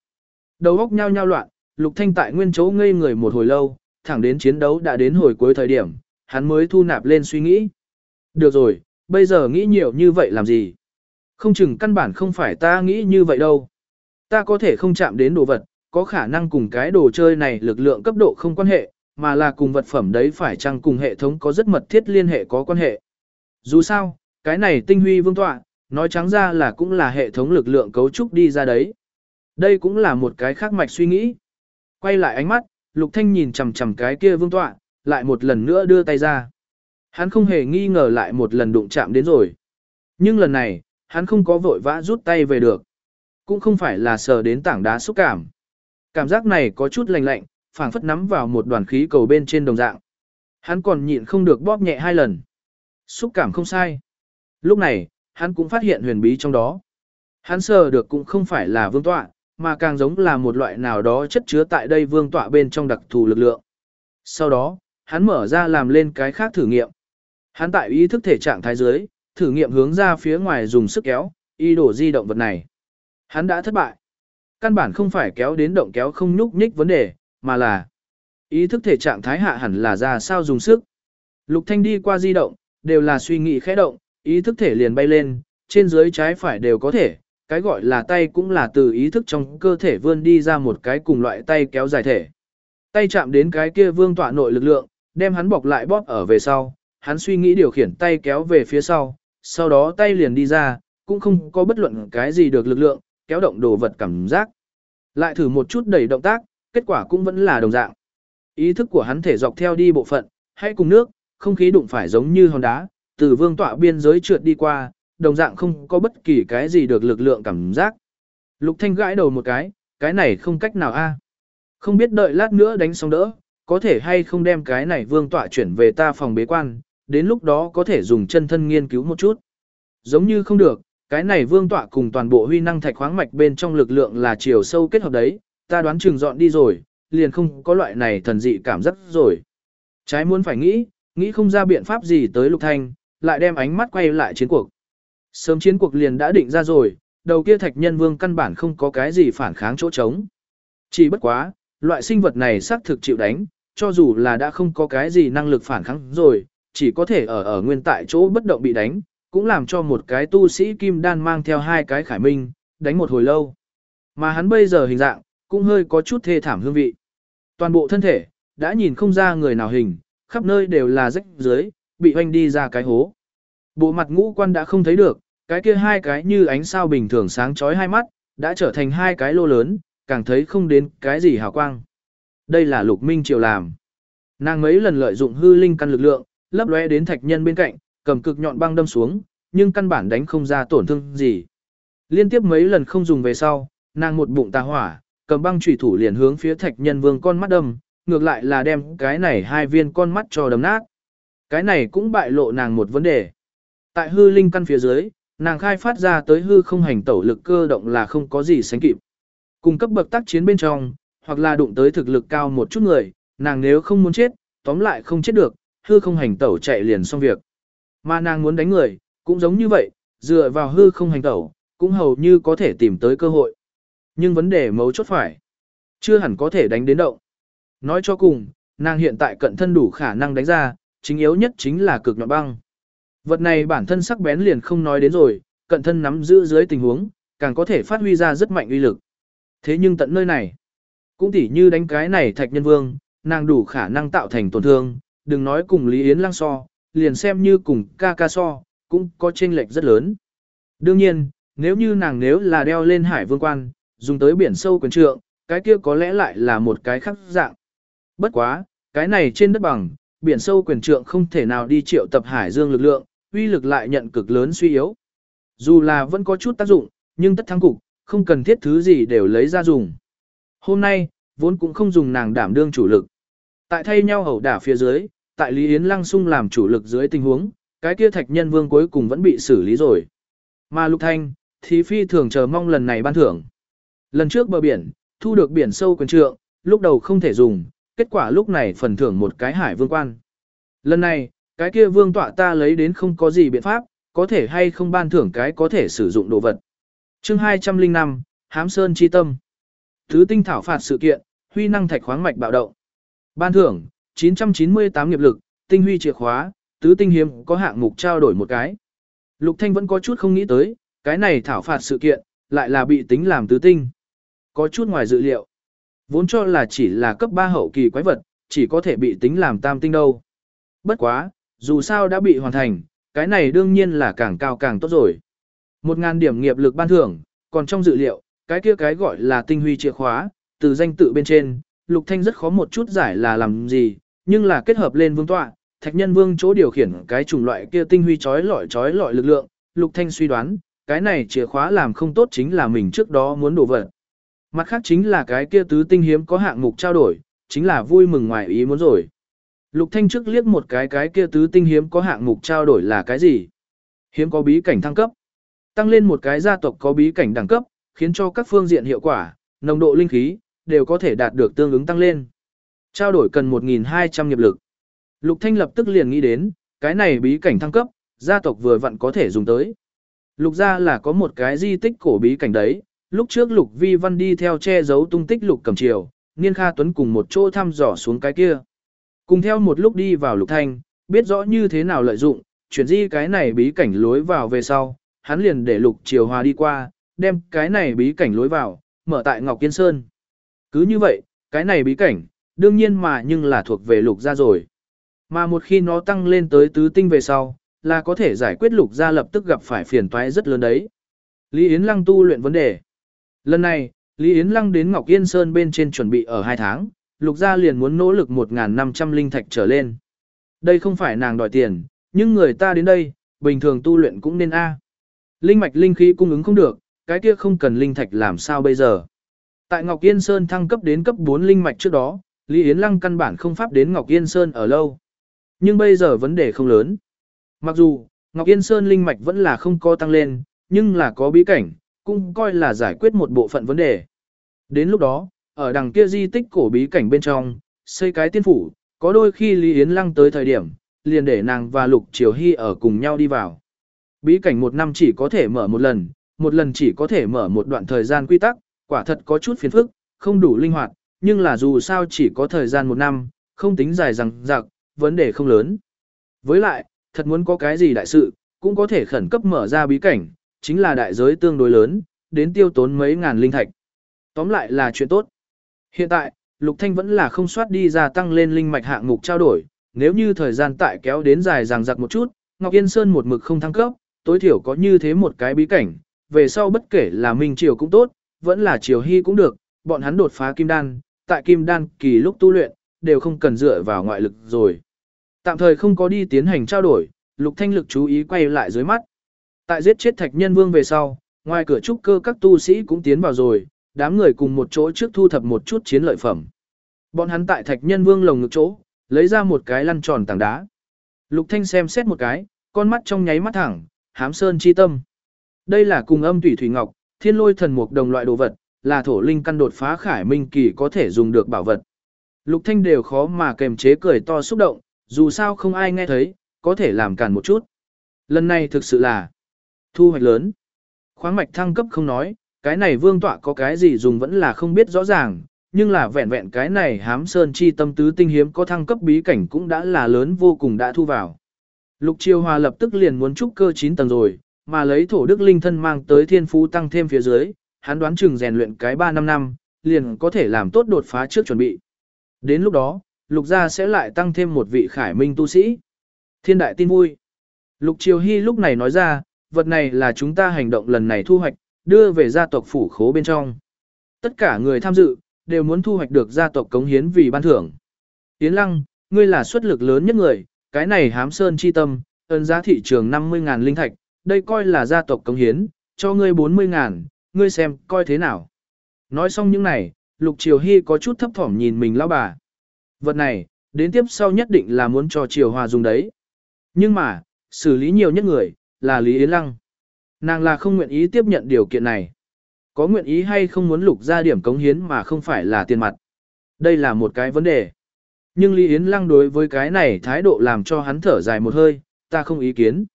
Đầu óc nhao nhao loạn, Lục Thanh tại nguyên chỗ ngây người một hồi lâu, thẳng đến chiến đấu đã đến hồi cuối thời điểm, hắn mới thu nạp lên suy nghĩ. Được rồi, bây giờ nghĩ nhiều như vậy làm gì? Không chừng căn bản không phải ta nghĩ như vậy đâu. Ta có thể không chạm đến đồ vật, có khả năng cùng cái đồ chơi này lực lượng cấp độ không quan hệ, mà là cùng vật phẩm đấy phải chăng cùng hệ thống có rất mật thiết liên hệ có quan hệ. Dù sao, cái này tinh huy vương tọa, nói trắng ra là cũng là hệ thống lực lượng cấu trúc đi ra đấy. Đây cũng là một cái khác mạch suy nghĩ. Quay lại ánh mắt, Lục Thanh nhìn chằm chằm cái kia vương tọa, lại một lần nữa đưa tay ra. Hắn không hề nghi ngờ lại một lần đụng chạm đến rồi. Nhưng lần này, hắn không có vội vã rút tay về được. Cũng không phải là sờ đến tảng đá xúc cảm. Cảm giác này có chút lạnh lạnh, phảng phất nắm vào một đoàn khí cầu bên trên đồng dạng. Hắn còn nhịn không được bóp nhẹ hai lần. Xúc cảm không sai. Lúc này, hắn cũng phát hiện huyền bí trong đó. Hắn sờ được cũng không phải là vương tọa, mà càng giống là một loại nào đó chất chứa tại đây vương tọa bên trong đặc thù lực lượng. Sau đó, hắn mở ra làm lên cái khác thử nghiệm. Hắn tại ý thức thể trạng thái dưới, thử nghiệm hướng ra phía ngoài dùng sức kéo, y đổ di động vật này. Hắn đã thất bại. Căn bản không phải kéo đến động kéo không nhúc nhích vấn đề, mà là ý thức thể trạng thái hạ hẳn là ra sao dùng sức. Lục Thanh đi qua di động, đều là suy nghĩ khẽ động, ý thức thể liền bay lên, trên dưới trái phải đều có thể, cái gọi là tay cũng là từ ý thức trong cơ thể vươn đi ra một cái cùng loại tay kéo dài thể. Tay chạm đến cái kia vương tọa nội lực lượng, đem hắn bọc lại bóp ở về sau, hắn suy nghĩ điều khiển tay kéo về phía sau, sau đó tay liền đi ra, cũng không có bất luận cái gì được lực lượng, kéo động đồ vật cảm giác. Lại thử một chút đẩy động tác, kết quả cũng vẫn là đồng dạng. Ý thức của hắn thể dọc theo đi bộ phận, hay cùng nước, không khí đụng phải giống như hòn đá, từ vương tọa biên giới trượt đi qua, đồng dạng không có bất kỳ cái gì được lực lượng cảm giác. Lục Thanh gãi đầu một cái, cái này không cách nào a. À? Không biết đợi lát nữa đánh xong đỡ, có thể hay không đem cái này vương tọa chuyển về ta phòng bế quan, đến lúc đó có thể dùng chân thân nghiên cứu một chút. Giống như không được, cái này vương tọa cùng toàn bộ huy năng thạch khoáng mạch bên trong lực lượng là chiều sâu kết hợp đấy, ta đoán chừng dọn đi rồi, liền không có loại này thần dị cảm giác rồi. Trái muốn phải nghĩ, nghĩ không ra biện pháp gì tới lục thanh, lại đem ánh mắt quay lại chiến cuộc. Sớm chiến cuộc liền đã định ra rồi, đầu kia thạch nhân vương căn bản không có cái gì phản kháng chỗ trống. Chỉ bất quá, loại sinh vật này xác thực chịu đánh, cho dù là đã không có cái gì năng lực phản kháng rồi, chỉ có thể ở ở nguyên tại chỗ bất động bị đánh, cũng làm cho một cái tu sĩ kim đan mang theo hai cái khải minh, đánh một hồi lâu. Mà hắn bây giờ hình dạng, cũng hơi có chút thê thảm hương vị. Toàn bộ thân thể, đã nhìn không ra người nào hình, khắp nơi đều là rách dưới, bị hoanh đi ra cái hố. Bộ mặt ngũ quan đã không thấy được, cái kia hai cái như ánh sao bình thường sáng chói hai mắt, đã trở thành hai cái lô lớn, càng thấy không đến cái gì hào quang. Đây là lục minh triều làm. Nàng mấy lần lợi dụng hư linh căn lực lượng, lấp lóe đến thạch nhân bên cạnh, cầm cực nhọn băng đâm xuống, nhưng căn bản đánh không ra tổn thương gì. Liên tiếp mấy lần không dùng về sau, nàng một bụng tà hỏa, cầm băng chủy thủ liền hướng phía thạch nhân vương con mắt đâm, ngược lại là đem cái này hai viên con mắt cho đâm nát. Cái này cũng bại lộ nàng một vấn đề. Tại hư linh căn phía dưới, nàng khai phát ra tới hư không hành tẩu lực cơ động là không có gì sánh kịp. Cùng cấp bậc tác chiến bên trong, hoặc là đụng tới thực lực cao một chút người, nàng nếu không muốn chết, tóm lại không chết được, hư không hành tẩu chạy liền xong việc. Mà nàng muốn đánh người, cũng giống như vậy, dựa vào hư không hành tẩu, cũng hầu như có thể tìm tới cơ hội. Nhưng vấn đề mấu chốt phải, chưa hẳn có thể đánh đến động. Nói cho cùng, nàng hiện tại cận thân đủ khả năng đánh ra, chính yếu nhất chính là cực nhọn băng. Vật này bản thân sắc bén liền không nói đến rồi, cận thân nắm giữ dưới tình huống, càng có thể phát huy ra rất mạnh uy lực. Thế nhưng tận nơi này, cũng tỉ như đánh cái này thạch nhân vương, nàng đủ khả năng tạo thành tổn thương, đừng nói cùng Lý Yến lang so, liền xem như cùng ca ca so, cũng có chênh lệch rất lớn. Đương nhiên, nếu như nàng nếu là đeo lên hải vương quan, dùng tới biển sâu quyền trượng, cái kia có lẽ lại là một cái khác dạng. Bất quá, cái này trên đất bằng, biển sâu quyền trượng không thể nào đi triệu tập hải dương lực lượng, uy lực lại nhận cực lớn suy yếu. Dù là vẫn có chút tác dụng, nhưng tất thắng cục, không cần thiết thứ gì đều lấy ra dùng. Hôm nay, vốn cũng không dùng nàng đảm đương chủ lực. Tại thay nhau hầu đả phía dưới, tại Lý Yến Lăng Sung làm chủ lực dưới tình huống, cái kia thạch nhân vương cuối cùng vẫn bị xử lý rồi. Mà Lục Thanh, thì phi thường chờ mong lần này ban thưởng. Lần trước bờ biển, thu được biển sâu quyền trượng, lúc đầu không thể dùng, kết quả lúc này phần thưởng một cái hải vương quan. Lần này, cái kia vương tọa ta lấy đến không có gì biện pháp, có thể hay không ban thưởng cái có thể sử dụng đồ vật. chương 205, Hám Sơn Chi Tâm. Thứ tinh thảo phạt sự kiện, huy năng thạch khoáng mạch bạo động. Ban thưởng, 998 nghiệp lực, tinh huy chìa khóa, tứ tinh hiếm có hạng mục trao đổi một cái. Lục Thanh vẫn có chút không nghĩ tới, cái này thảo phạt sự kiện, lại là bị tính làm tứ tinh. Có chút ngoài dự liệu. Vốn cho là chỉ là cấp 3 hậu kỳ quái vật, chỉ có thể bị tính làm tam tinh đâu. Bất quá, dù sao đã bị hoàn thành, cái này đương nhiên là càng cao càng tốt rồi. Một ngàn điểm nghiệp lực ban thưởng, còn trong dự liệu, cái kia cái gọi là tinh huy chìa khóa, từ danh tự bên trên, Lục Thanh rất khó một chút giải là làm gì, nhưng là kết hợp lên vương tọa, thạch nhân vương chỗ điều khiển cái chủng loại kia tinh huy chói lọi chói lọi lực lượng, Lục Thanh suy đoán, cái này chìa khóa làm không tốt chính là mình trước đó muốn đổ vật. Mặt khác chính là cái kia tứ tinh hiếm có hạng mục trao đổi, chính là vui mừng ngoài ý muốn rồi. Lục Thanh trước liếc một cái cái kia tứ tinh hiếm có hạng mục trao đổi là cái gì? Hiếm có bí cảnh thăng cấp. Tăng lên một cái gia tộc có bí cảnh đẳng cấp, khiến cho các phương diện hiệu quả, nồng độ linh khí, đều có thể đạt được tương ứng tăng lên. Trao đổi cần 1.200 nghiệp lực. Lục Thanh lập tức liền nghĩ đến, cái này bí cảnh thăng cấp, gia tộc vừa vặn có thể dùng tới. Lục gia là có một cái di tích cổ bí cảnh đấy, lúc trước Lục Vi Văn đi theo che giấu tung tích Lục Cầm Triều, Niên Kha Tuấn cùng một chỗ thăm dò xuống cái kia. Cùng theo một lúc đi vào Lục Thanh, biết rõ như thế nào lợi dụng, chuyển di cái này bí cảnh lối vào về sau, hắn liền để Lục Triều Hòa đi qua, đem cái này bí cảnh lối vào, mở tại Ngọc Kiên Sơn. Cứ như vậy, cái này bí cảnh, đương nhiên mà nhưng là thuộc về Lục gia rồi. Mà một khi nó tăng lên tới tứ tinh về sau, là có thể giải quyết Lục gia lập tức gặp phải phiền toái rất lớn đấy. Lý Yến Lăng tu luyện vấn đề. Lần này, Lý Yến Lăng đến Ngọc Yên Sơn bên trên chuẩn bị ở 2 tháng, lục gia liền muốn nỗ lực 1.500 linh thạch trở lên. Đây không phải nàng đòi tiền, nhưng người ta đến đây, bình thường tu luyện cũng nên A. Linh mạch linh khí cung ứng không được, cái kia không cần linh thạch làm sao bây giờ. Tại Ngọc Yên Sơn thăng cấp đến cấp 4 linh mạch trước đó, Lý Yến Lăng căn bản không pháp đến Ngọc Yên Sơn ở lâu. Nhưng bây giờ vấn đề không lớn. Mặc dù, Ngọc Yên Sơn linh mạch vẫn là không có tăng lên, nhưng là có bí cảnh, cũng coi là giải quyết một bộ phận vấn đề. Đến lúc đó, ở đằng kia di tích cổ bí cảnh bên trong, xây cái tiên phủ, có đôi khi Lý Yến Lăng tới thời điểm, liền để nàng và Lục Triều Hy ở cùng nhau đi vào. Bí cảnh một năm chỉ có thể mở một lần, một lần chỉ có thể mở một đoạn thời gian quy tắc, quả thật có chút phiền phức, không đủ linh hoạt, nhưng là dù sao chỉ có thời gian một năm, không tính dài rằng dặc, vấn đề không lớn. Với lại, thật muốn có cái gì đại sự, cũng có thể khẩn cấp mở ra bí cảnh, chính là đại giới tương đối lớn, đến tiêu tốn mấy ngàn linh thạch. Tóm lại là chuyện tốt. Hiện tại, Lục Thanh vẫn là không soát đi ra tăng lên linh mạch hạng mục trao đổi, nếu như thời gian tại kéo đến dài dằng dặc một chút, Ngọc Yên Sơn một mực không thăng cấp, tối thiểu có như thế một cái bí cảnh, về sau bất kể là Minh Triều cũng tốt, vẫn là Triều Hy cũng được, bọn hắn đột phá kim đan, tại kim đan kỳ lúc tu luyện, đều không cần dựa vào ngoại lực rồi. Tạm thời không có đi tiến hành trao đổi, Lục Thanh lực chú ý quay lại dưới mắt. Tại giết chết Thạch Nhân Vương về sau, ngoài cửa trúc cơ các tu sĩ cũng tiến vào rồi, đám người cùng một chỗ trước thu thập một chút chiến lợi phẩm. Bọn hắn tại Thạch Nhân Vương lồng ngực chỗ, lấy ra một cái lăn tròn tảng đá. Lục Thanh xem xét một cái, con mắt trong nháy mắt thẳng, hám sơn chi tâm. Đây là cùng âm thủy thủy ngọc, thiên lôi thần mục đồng loại đồ vật, là thổ linh căn đột phá khải minh kỳ có thể dùng được bảo vật. Lục Thanh đều khó mà kềm chế cười to xúc động, dù sao không ai nghe thấy, có thể làm cản một chút. Lần này thực sự là thu hoạch lớn. Khoáng mạch thăng cấp không nói, cái này vương tọa có cái gì dùng vẫn là không biết rõ ràng, nhưng là vẹn vẹn cái này hám sơn chi tâm tứ tinh hiếm có thăng cấp bí cảnh cũng đã là lớn vô cùng đã thu vào. Lục Chiêu Hòa lập tức liền muốn trúc cơ 9 tầng rồi, mà lấy thổ đức linh thân mang tới thiên phú tăng thêm phía dưới, hắn đoán chừng rèn luyện cái 3 năm năm, liền có thể làm tốt đột phá trước chuẩn bị. Đến lúc đó, lục gia sẽ lại tăng thêm một vị khải minh tu sĩ. Thiên đại tin vui. Lục Triều Hy lúc này nói ra, vật này là chúng ta hành động lần này thu hoạch, đưa về gia tộc phủ khố bên trong. Tất cả người tham dự, đều muốn thu hoạch được gia tộc cống hiến vì ban thưởng. Tiến Lăng, ngươi là xuất lực lớn nhất người, cái này hám sơn chi tâm, ơn giá thị trường 50.000 linh thạch, đây coi là gia tộc cống hiến, cho ngươi 40.000, ngươi xem, coi thế nào. Nói xong những này, Lục Triều Hy có chút thấp thỏm nhìn mình lão bà. Vật này, đến tiếp sau nhất định là muốn cho Triều Hòa dùng đấy. Nhưng mà, xử lý nhiều nhất người, là Lý Yến Lăng. Nàng là không nguyện ý tiếp nhận điều kiện này. Có nguyện ý hay không muốn lục ra điểm cống hiến mà không phải là tiền mặt. Đây là một cái vấn đề. Nhưng Lý Yến Lăng đối với cái này thái độ làm cho hắn thở dài một hơi, ta không ý kiến.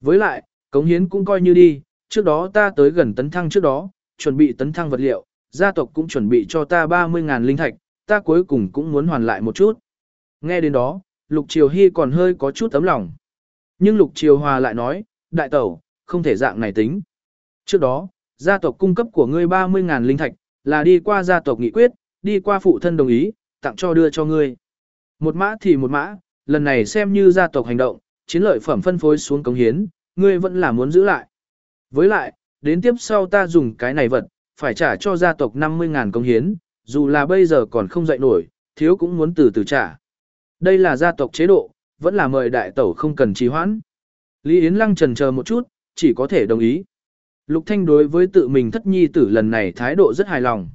Với lại, cống hiến cũng coi như đi, trước đó ta tới gần tấn thăng trước đó, chuẩn bị tấn thăng vật liệu, gia tộc cũng chuẩn bị cho ta 30.000 linh thạch, ta cuối cùng cũng muốn hoàn lại một chút. Nghe đến đó, Lục Triều Hy còn hơi có chút tấm lòng. Nhưng Lục Triều Hòa lại nói, đại tẩu, không thể dạng này tính. Trước đó, gia tộc cung cấp của ngươi 30.000 linh thạch, là đi qua gia tộc nghị quyết, đi qua phụ thân đồng ý, tặng cho đưa cho ngươi. Một mã thì một mã, lần này xem như gia tộc hành động, chiến lợi phẩm phân phối xuống cống hiến, ngươi vẫn là muốn giữ lại. Với lại, đến tiếp sau ta dùng cái này vật, phải trả cho gia tộc 50.000 công hiến, dù là bây giờ còn không dậy nổi, thiếu cũng muốn từ từ trả. Đây là gia tộc chế độ, vẫn là mời đại tẩu không cần trì hoãn. Lý Yến Lăng trần chờ một chút, chỉ có thể đồng ý. Lục Thanh đối với tự mình thất nhi tử lần này thái độ rất hài lòng.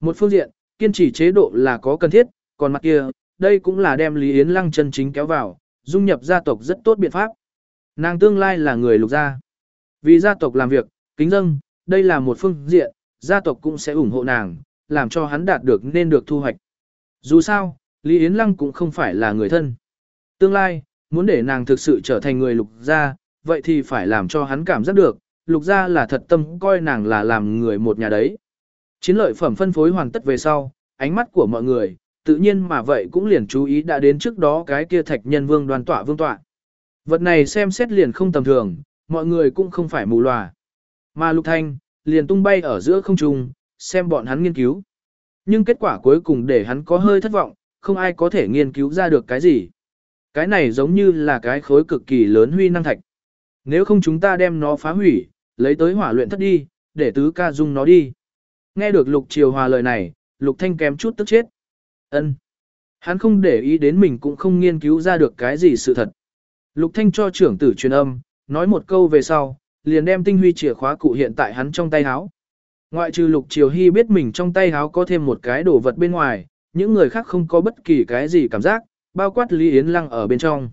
Một phương diện, kiên trì chế độ là có cần thiết, còn mặt kia, đây cũng là đem Lý Yến Lăng chân chính kéo vào, dung nhập gia tộc rất tốt biện pháp. Nàng tương lai là người lục gia. Vì gia tộc làm việc, kính dâng, đây là một phương diện, gia tộc cũng sẽ ủng hộ nàng, làm cho hắn đạt được nên được thu hoạch. Dù sao, Lý Yến Lăng cũng không phải là người thân. Tương lai, muốn để nàng thực sự trở thành người lục gia, vậy thì phải làm cho hắn cảm giác được, lục gia là thật tâm coi nàng là làm người một nhà đấy. Chiến lợi phẩm phân phối hoàn tất về sau, ánh mắt của mọi người, tự nhiên mà vậy cũng liền chú ý đã đến trước đó cái kia thạch nhân vương đoàn tọa vương tọa. Vật này xem xét liền không tầm thường, mọi người cũng không phải mù lòa. Mà lục thanh, liền tung bay ở giữa không trung, xem bọn hắn nghiên cứu. Nhưng kết quả cuối cùng để hắn có hơi thất vọng, không ai có thể nghiên cứu ra được cái gì. Cái này giống như là cái khối cực kỳ lớn huy năng thạch. Nếu không chúng ta đem nó phá hủy, lấy tới hỏa luyện thất đi, để tứ ca dung nó đi. Nghe được Lục Triều Hòa lời này, Lục Thanh kém chút tức chết. Ân. Hắn không để ý đến mình cũng không nghiên cứu ra được cái gì sự thật. Lục Thanh cho trưởng tử truyền âm, nói một câu về sau, liền đem tinh huy chìa khóa cụ hiện tại hắn trong tay háo Ngoại trừ Lục Triều Hy biết mình trong tay háo có thêm một cái đồ vật bên ngoài, những người khác không có bất kỳ cái gì cảm giác, bao quát Lý Yến Lăng ở bên trong.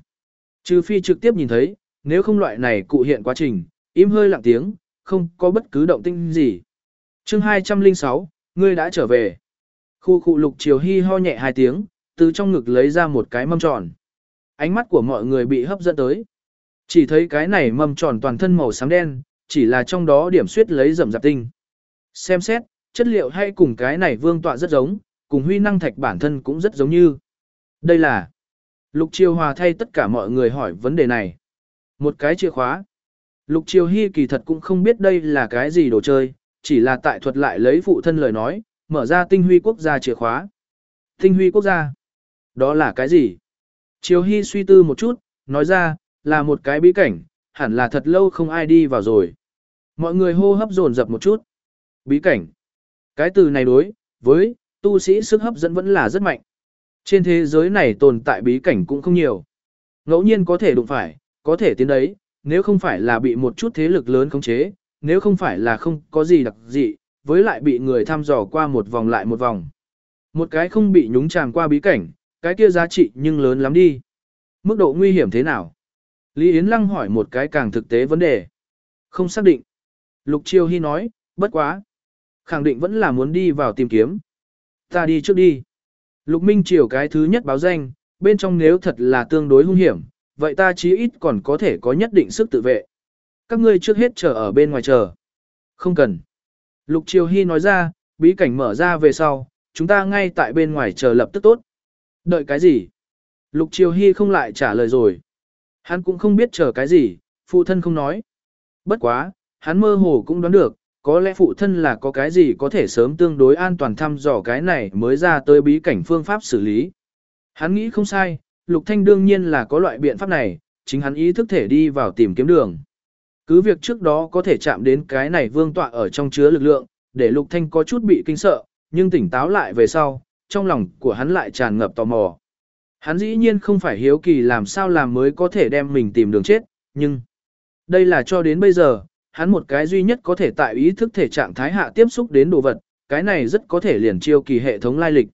Trừ phi trực tiếp nhìn thấy, nếu không loại này cụ hiện quá trình, im hơi lặng tiếng, không có bất cứ động tinh gì. chương 206, ngươi đã trở về. Khu khu lục chiều hy ho nhẹ hai tiếng, từ trong ngực lấy ra một cái mâm tròn. Ánh mắt của mọi người bị hấp dẫn tới. Chỉ thấy cái này mâm tròn toàn thân màu xám đen, chỉ là trong đó điểm suyết lấy rậm rạp tinh. Xem xét, chất liệu hay cùng cái này vương tọa rất giống, cùng huy năng thạch bản thân cũng rất giống như. Đây là Lục Triều Hòa thay tất cả mọi người hỏi vấn đề này. Một cái chìa khóa. Lục Triều Hy kỳ thật cũng không biết đây là cái gì đồ chơi, chỉ là tại thuật lại lấy phụ thân lời nói, mở ra tinh huy quốc gia chìa khóa. Tinh huy quốc gia. Đó là cái gì? Triều Hy suy tư một chút, nói ra, là một cái bí cảnh, hẳn là thật lâu không ai đi vào rồi. Mọi người hô hấp dồn dập một chút. Bí cảnh. Cái từ này đối, với, tu sĩ sức hấp dẫn vẫn là rất mạnh. Trên thế giới này tồn tại bí cảnh cũng không nhiều. Ngẫu nhiên có thể đụng phải, có thể tiến đấy, nếu không phải là bị một chút thế lực lớn khống chế, nếu không phải là không có gì đặc dị, với lại bị người thăm dò qua một vòng lại một vòng. Một cái không bị nhúng chàm qua bí cảnh, cái kia giá trị nhưng lớn lắm đi. Mức độ nguy hiểm thế nào? Lý Yến Lăng hỏi một cái càng thực tế vấn đề. Không xác định. Lục Chiêu Hy nói, bất quá. Khẳng định vẫn là muốn đi vào tìm kiếm. Ta đi trước đi. Lục Minh Triều cái thứ nhất báo danh, bên trong nếu thật là tương đối hung hiểm, vậy ta chí ít còn có thể có nhất định sức tự vệ. Các ngươi trước hết chờ ở bên ngoài chờ. Không cần. Lục Triều Hy nói ra, bí cảnh mở ra về sau, chúng ta ngay tại bên ngoài chờ lập tức tốt. Đợi cái gì? Lục Triều Hy không lại trả lời rồi. Hắn cũng không biết chờ cái gì, phụ thân không nói. Bất quá, hắn mơ hồ cũng đoán được, có lẽ phụ thân là có cái gì có thể sớm tương đối an toàn thăm dò cái này mới ra tới bí cảnh phương pháp xử lý. Hắn nghĩ không sai, Lục Thanh đương nhiên là có loại biện pháp này, chính hắn ý thức thể đi vào tìm kiếm đường. Cứ việc trước đó có thể chạm đến cái này vương tọa ở trong chứa lực lượng, để Lục Thanh có chút bị kinh sợ, nhưng tỉnh táo lại về sau, trong lòng của hắn lại tràn ngập tò mò. Hắn dĩ nhiên không phải hiếu kỳ làm sao làm mới có thể đem mình tìm đường chết, nhưng đây là cho đến bây giờ, hắn một cái duy nhất có thể tại ý thức thể trạng thái hạ tiếp xúc đến đồ vật, cái này rất có thể liền chiêu kỳ hệ thống lai lịch.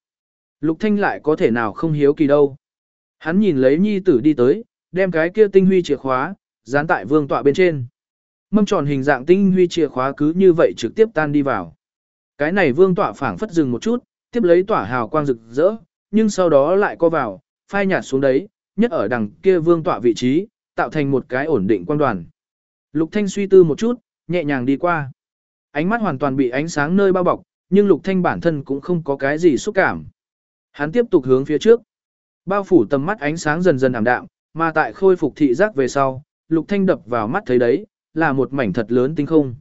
Lục Thanh lại có thể nào không hiếu kỳ đâu. Hắn nhìn lấy nhi tử đi tới, đem cái kia tinh huy chìa khóa, dán tại vương tọa bên trên. Mâm tròn hình dạng tinh huy chìa khóa cứ như vậy trực tiếp tan đi vào. Cái này vương tọa phảng phất dừng một chút, tiếp lấy tỏa hào quang rực rỡ, nhưng sau đó lại co vào, phai nhạt xuống đấy, nhất ở đằng kia vương tọa vị trí, tạo thành một cái ổn định quang đoàn. Lục Thanh suy tư một chút, nhẹ nhàng đi qua. Ánh mắt hoàn toàn bị ánh sáng nơi bao bọc, nhưng Lục Thanh bản thân cũng không có cái gì xúc cảm. Hắn tiếp tục hướng phía trước. Bao phủ tầm mắt ánh sáng dần dần ảm đạm, mà tại khôi phục thị giác về sau, Lục Thanh đập vào mắt thấy đấy, là một mảnh thật lớn tinh không.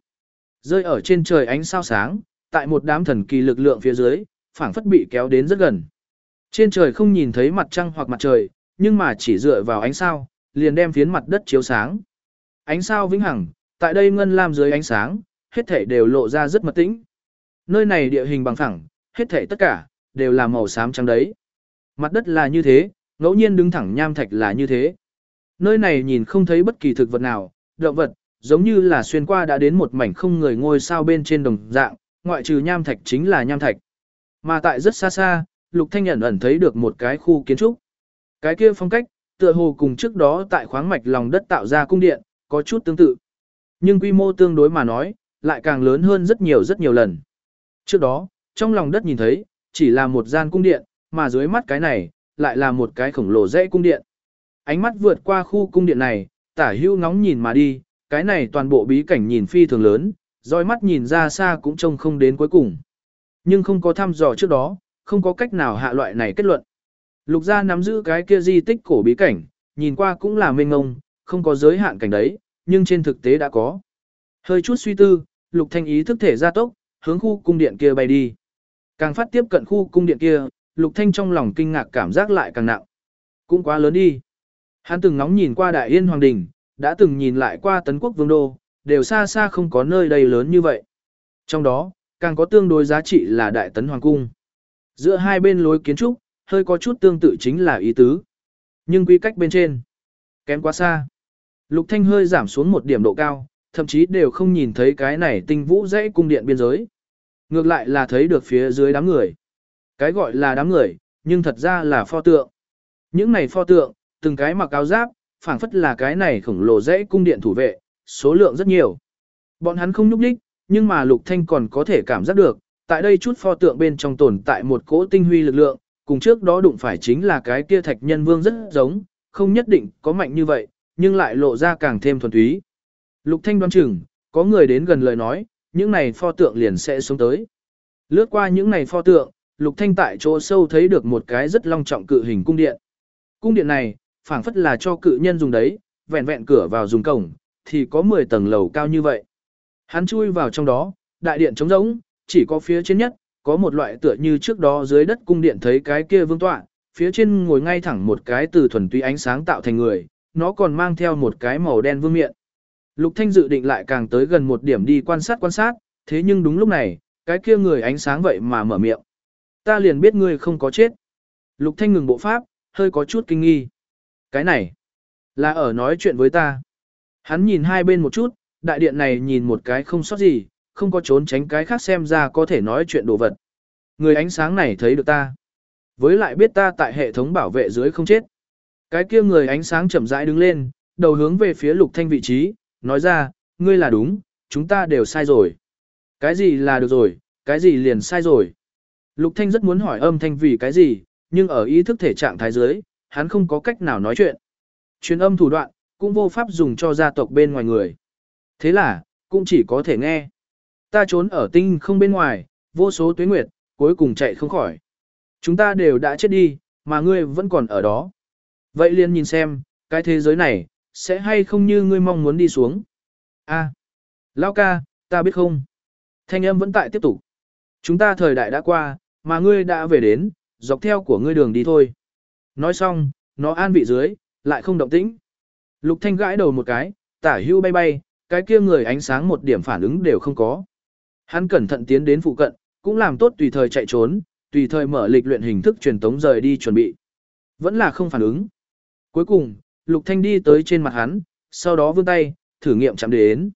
Rơi ở trên trời ánh sao sáng, tại một đám thần kỳ lực lượng phía dưới, phảng phất bị kéo đến rất gần. Trên trời không nhìn thấy mặt trăng hoặc mặt trời, nhưng mà chỉ dựa vào ánh sao, liền đem phiến mặt đất chiếu sáng. Ánh sao vĩnh hằng, tại đây ngân lam dưới ánh sáng, hết thảy đều lộ ra rất mật tĩnh. Nơi này địa hình bằng phẳng, hết thảy tất cả đều là màu xám trắng đấy. Mặt đất là như thế, ngẫu nhiên đứng thẳng nham thạch là như thế. Nơi này nhìn không thấy bất kỳ thực vật nào, động vật, giống như là xuyên qua đã đến một mảnh không người ngôi sao bên trên đồng dạng, ngoại trừ nham thạch chính là nham thạch. Mà tại rất xa xa, Lục Thanh ẩn ẩn thấy được một cái khu kiến trúc. Cái kia phong cách, tựa hồ cùng trước đó tại khoáng mạch lòng đất tạo ra cung điện, có chút tương tự. Nhưng quy mô tương đối mà nói, lại càng lớn hơn rất nhiều rất nhiều lần. Trước đó, trong lòng đất nhìn thấy, chỉ là một gian cung điện, mà dưới mắt cái này, lại là một cái khổng lồ dãy cung điện. Ánh mắt vượt qua khu cung điện này, tả hưu ngóng nhìn mà đi, cái này toàn bộ bí cảnh nhìn phi thường lớn, dõi mắt nhìn ra xa cũng trông không đến cuối cùng. Nhưng không có thăm dò trước đó, không có cách nào hạ loại này kết luận. Lục gia nắm giữ cái kia di tích cổ bí cảnh, nhìn qua cũng là mênh ngông, không có giới hạn cảnh đấy, nhưng trên thực tế đã có. Hơi chút suy tư, Lục Thanh ý thức thể gia tốc, hướng khu cung điện kia bay đi. Càng phát tiếp cận khu cung điện kia, Lục Thanh trong lòng kinh ngạc cảm giác lại càng nặng. Cũng quá lớn đi. Hắn từng ngóng nhìn qua Đại Yên Hoàng Đình, đã từng nhìn lại qua Tấn Quốc Vương Đô, đều xa xa không có nơi đây lớn như vậy. Trong đó, càng có tương đối giá trị là Đại Tấn Hoàng Cung. Giữa hai bên lối kiến trúc, hơi có chút tương tự chính là ý tứ. Nhưng quy cách bên trên, kém quá xa. Lục Thanh hơi giảm xuống một điểm độ cao, thậm chí đều không nhìn thấy cái này tinh vũ dãy cung điện biên giới. Ngược lại là thấy được phía dưới đám người. Cái gọi là đám người, nhưng thật ra là pho tượng. Những này pho tượng, từng cái mặc áo giáp, phảng phất là cái này khổng lồ dãy cung điện thủ vệ, số lượng rất nhiều. Bọn hắn không nhúc nhích, nhưng mà Lục Thanh còn có thể cảm giác được, tại đây chút pho tượng bên trong tồn tại một cỗ tinh huy lực lượng, cùng trước đó đụng phải chính là cái kia thạch nhân vương rất giống, không nhất định có mạnh như vậy, nhưng lại lộ ra càng thêm thuần túy. Lục Thanh đoán chừng, có người đến gần lời nói, những này pho tượng liền sẽ xuống tới. Lướt qua những này pho tượng, Lục Thanh tại chỗ sâu thấy được một cái rất long trọng cự hình cung điện. Cung điện này, phảng phất là cho cự nhân dùng đấy, vẹn vẹn cửa vào dùng cổng, thì có 10 tầng lầu cao như vậy. Hắn chui vào trong đó, đại điện trống rỗng, chỉ có phía trên nhất, có một loại tựa như trước đó dưới đất cung điện thấy cái kia vương tọa, phía trên ngồi ngay thẳng một cái từ thuần túy ánh sáng tạo thành người, nó còn mang theo một cái màu đen vương miện. Lục Thanh dự định lại càng tới gần một điểm đi quan sát quan sát, thế nhưng đúng lúc này, cái kia người ánh sáng vậy mà mở miệng. Ta liền biết ngươi không có chết. Lục Thanh ngừng bộ pháp, hơi có chút kinh nghi. Cái này, là ở nói chuyện với ta. Hắn nhìn hai bên một chút, đại điện này nhìn một cái không sót gì, không có trốn tránh cái khác xem ra có thể nói chuyện đồ vật. Người ánh sáng này thấy được ta. Với lại biết ta tại hệ thống bảo vệ dưới không chết. Cái kia người ánh sáng chậm rãi đứng lên, đầu hướng về phía lục thanh vị trí, nói ra, ngươi là đúng, chúng ta đều sai rồi. Cái gì là được rồi, cái gì liền sai rồi. Lục thanh rất muốn hỏi âm thanh vì cái gì, nhưng ở ý thức thể trạng thái dưới, hắn không có cách nào nói chuyện. Truyền âm thủ đoạn, cũng vô pháp dùng cho gia tộc bên ngoài người. Thế là, cũng chỉ có thể nghe. Ta trốn ở tinh không bên ngoài, vô số tuyến nguyệt, cuối cùng chạy không khỏi. Chúng ta đều đã chết đi, mà ngươi vẫn còn ở đó. Vậy liền nhìn xem, cái thế giới này, sẽ hay không như ngươi mong muốn đi xuống. a à, Lao ca, ta biết không. Thanh âm vẫn tại tiếp tục. Chúng ta thời đại đã qua, mà ngươi đã về đến, dọc theo của ngươi đường đi thôi. Nói xong, nó an vị dưới, lại không động tĩnh. Lục Thanh gãi đầu một cái, tả hưu bay bay, cái kia người ánh sáng một điểm phản ứng đều không có. Hắn cẩn thận tiến đến phụ cận, cũng làm tốt tùy thời chạy trốn, tùy thời mở lịch luyện hình thức truyền tống rời đi chuẩn bị. Vẫn là không phản ứng. Cuối cùng, Lục Thanh đi tới trên mặt hắn, sau đó vươn tay, thử nghiệm chạm đến.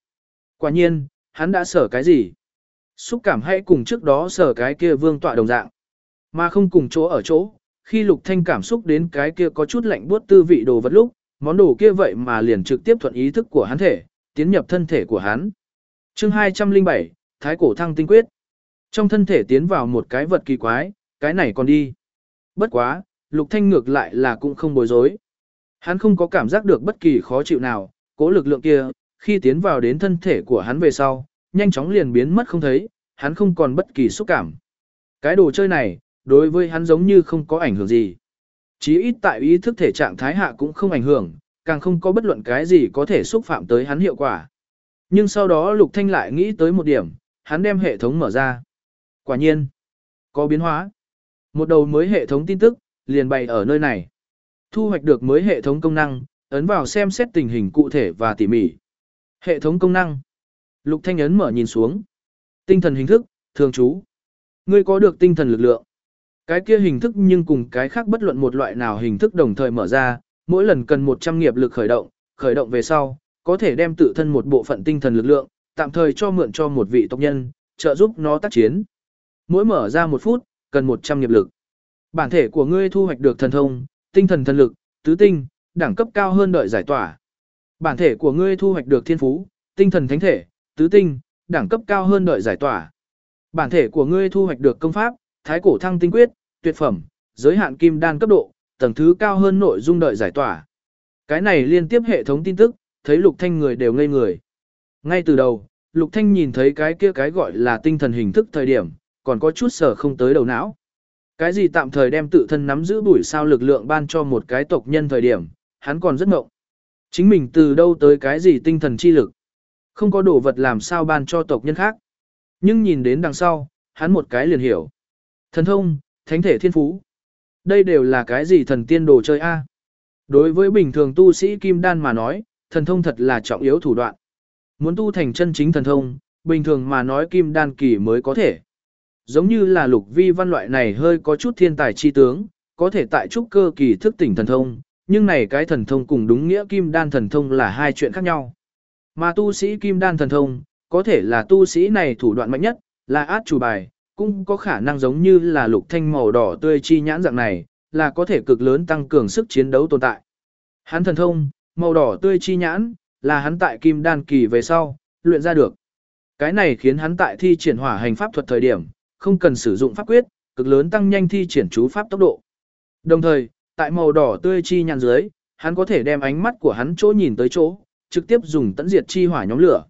Quả nhiên, hắn đã sở cái gì? Xúc cảm hay cùng trước đó sở cái kia vương tọa đồng dạng. Mà không cùng chỗ ở chỗ, khi Lục Thanh cảm xúc đến cái kia có chút lạnh buốt tư vị đồ vật lúc, món đồ kia vậy mà liền trực tiếp thuận ý thức của hắn thể, tiến nhập thân thể của hắn. Chương 207, Thái cổ thăng tinh quyết. Trong thân thể tiến vào một cái vật kỳ quái, cái này còn đi. Bất quá, Lục Thanh ngược lại là cũng không bối rối. Hắn không có cảm giác được bất kỳ khó chịu nào, cố lực lượng kia, khi tiến vào đến thân thể của hắn về sau, nhanh chóng liền biến mất không thấy, hắn không còn bất kỳ xúc cảm. Cái đồ chơi này, đối với hắn giống như không có ảnh hưởng gì. Chí ít tại ý thức thể trạng thái hạ cũng không ảnh hưởng, càng không có bất luận cái gì có thể xúc phạm tới hắn hiệu quả. Nhưng sau đó Lục Thanh lại nghĩ tới một điểm, hắn đem hệ thống mở ra. Quả nhiên, có biến hóa. Một đầu mới hệ thống tin tức, liền bày ở nơi này. Thu hoạch được mới hệ thống công năng, ấn vào xem xét tình hình cụ thể và tỉ mỉ. Hệ thống công năng. Lục Thanh ấn mở nhìn xuống. Tinh thần hình thức, thường trú. Ngươi có được tinh thần lực lượng. Cái kia hình thức nhưng cùng cái khác bất luận một loại nào hình thức đồng thời mở ra, mỗi lần cần 100 nghiệp lực khởi động, khởi động về sau, có thể đem tự thân một bộ phận tinh thần lực lượng, tạm thời cho mượn cho một vị tộc nhân, trợ giúp nó tác chiến. Mỗi mở ra một phút, cần 100 nghiệp lực. Bản thể của ngươi thu hoạch được thần thông, tinh thần thần lực, tứ tinh, đẳng cấp cao hơn đợi giải tỏa. Bản thể của ngươi thu hoạch được thiên phú, tinh thần thánh thể, tứ tinh, đẳng cấp cao hơn đợi giải tỏa. Bản thể của ngươi thu hoạch được công pháp, thái cổ thăng tinh quyết, tuyệt phẩm, giới hạn kim đan cấp độ, tầng thứ cao hơn nội dung đợi giải tỏa. Cái này liên tiếp hệ thống tin tức, thấy Lục Thanh người đều ngây người. Ngay từ đầu, Lục Thanh nhìn thấy cái kia cái gọi là tinh thần hình thức thời điểm, còn có chút sở không tới đầu não. Cái gì tạm thời đem tự thân nắm giữ bùi sao lực lượng ban cho một cái tộc nhân thời điểm, hắn còn rất ngộng. Chính mình từ đâu tới cái gì tinh thần chi lực. Không có đồ vật làm sao ban cho tộc nhân khác. Nhưng nhìn đến đằng sau, hắn một cái liền hiểu. Thần thông, thánh thể thiên phú. Đây đều là cái gì thần tiên đồ chơi a? Đối với bình thường tu sĩ kim đan mà nói, thần thông thật là trọng yếu thủ đoạn. Muốn tu thành chân chính thần thông, bình thường mà nói kim đan kỳ mới có thể. Giống như là lục vi văn loại này hơi có chút thiên tài chi tướng, có thể tại trúc cơ kỳ thức tỉnh thần thông, nhưng này cái thần thông cùng đúng nghĩa kim đan thần thông là hai chuyện khác nhau. Mà tu sĩ kim đan thần thông, có thể là tu sĩ này thủ đoạn mạnh nhất, là át chủ bài, cũng có khả năng giống như là lục thanh màu đỏ tươi chi nhãn dạng này, là có thể cực lớn tăng cường sức chiến đấu tồn tại. Hắn thần thông, màu đỏ tươi chi nhãn, là hắn tại kim đan kỳ về sau, luyện ra được. Cái này khiến hắn tại thi triển hỏa hành pháp thuật thời điểm, không cần sử dụng pháp quyết, cực lớn tăng nhanh thi triển chú pháp tốc độ. Đồng thời, tại màu đỏ tươi chi nhàn dưới, hắn có thể đem ánh mắt của hắn chỗ nhìn tới chỗ, trực tiếp dùng tận diệt chi hỏa nhóm lửa.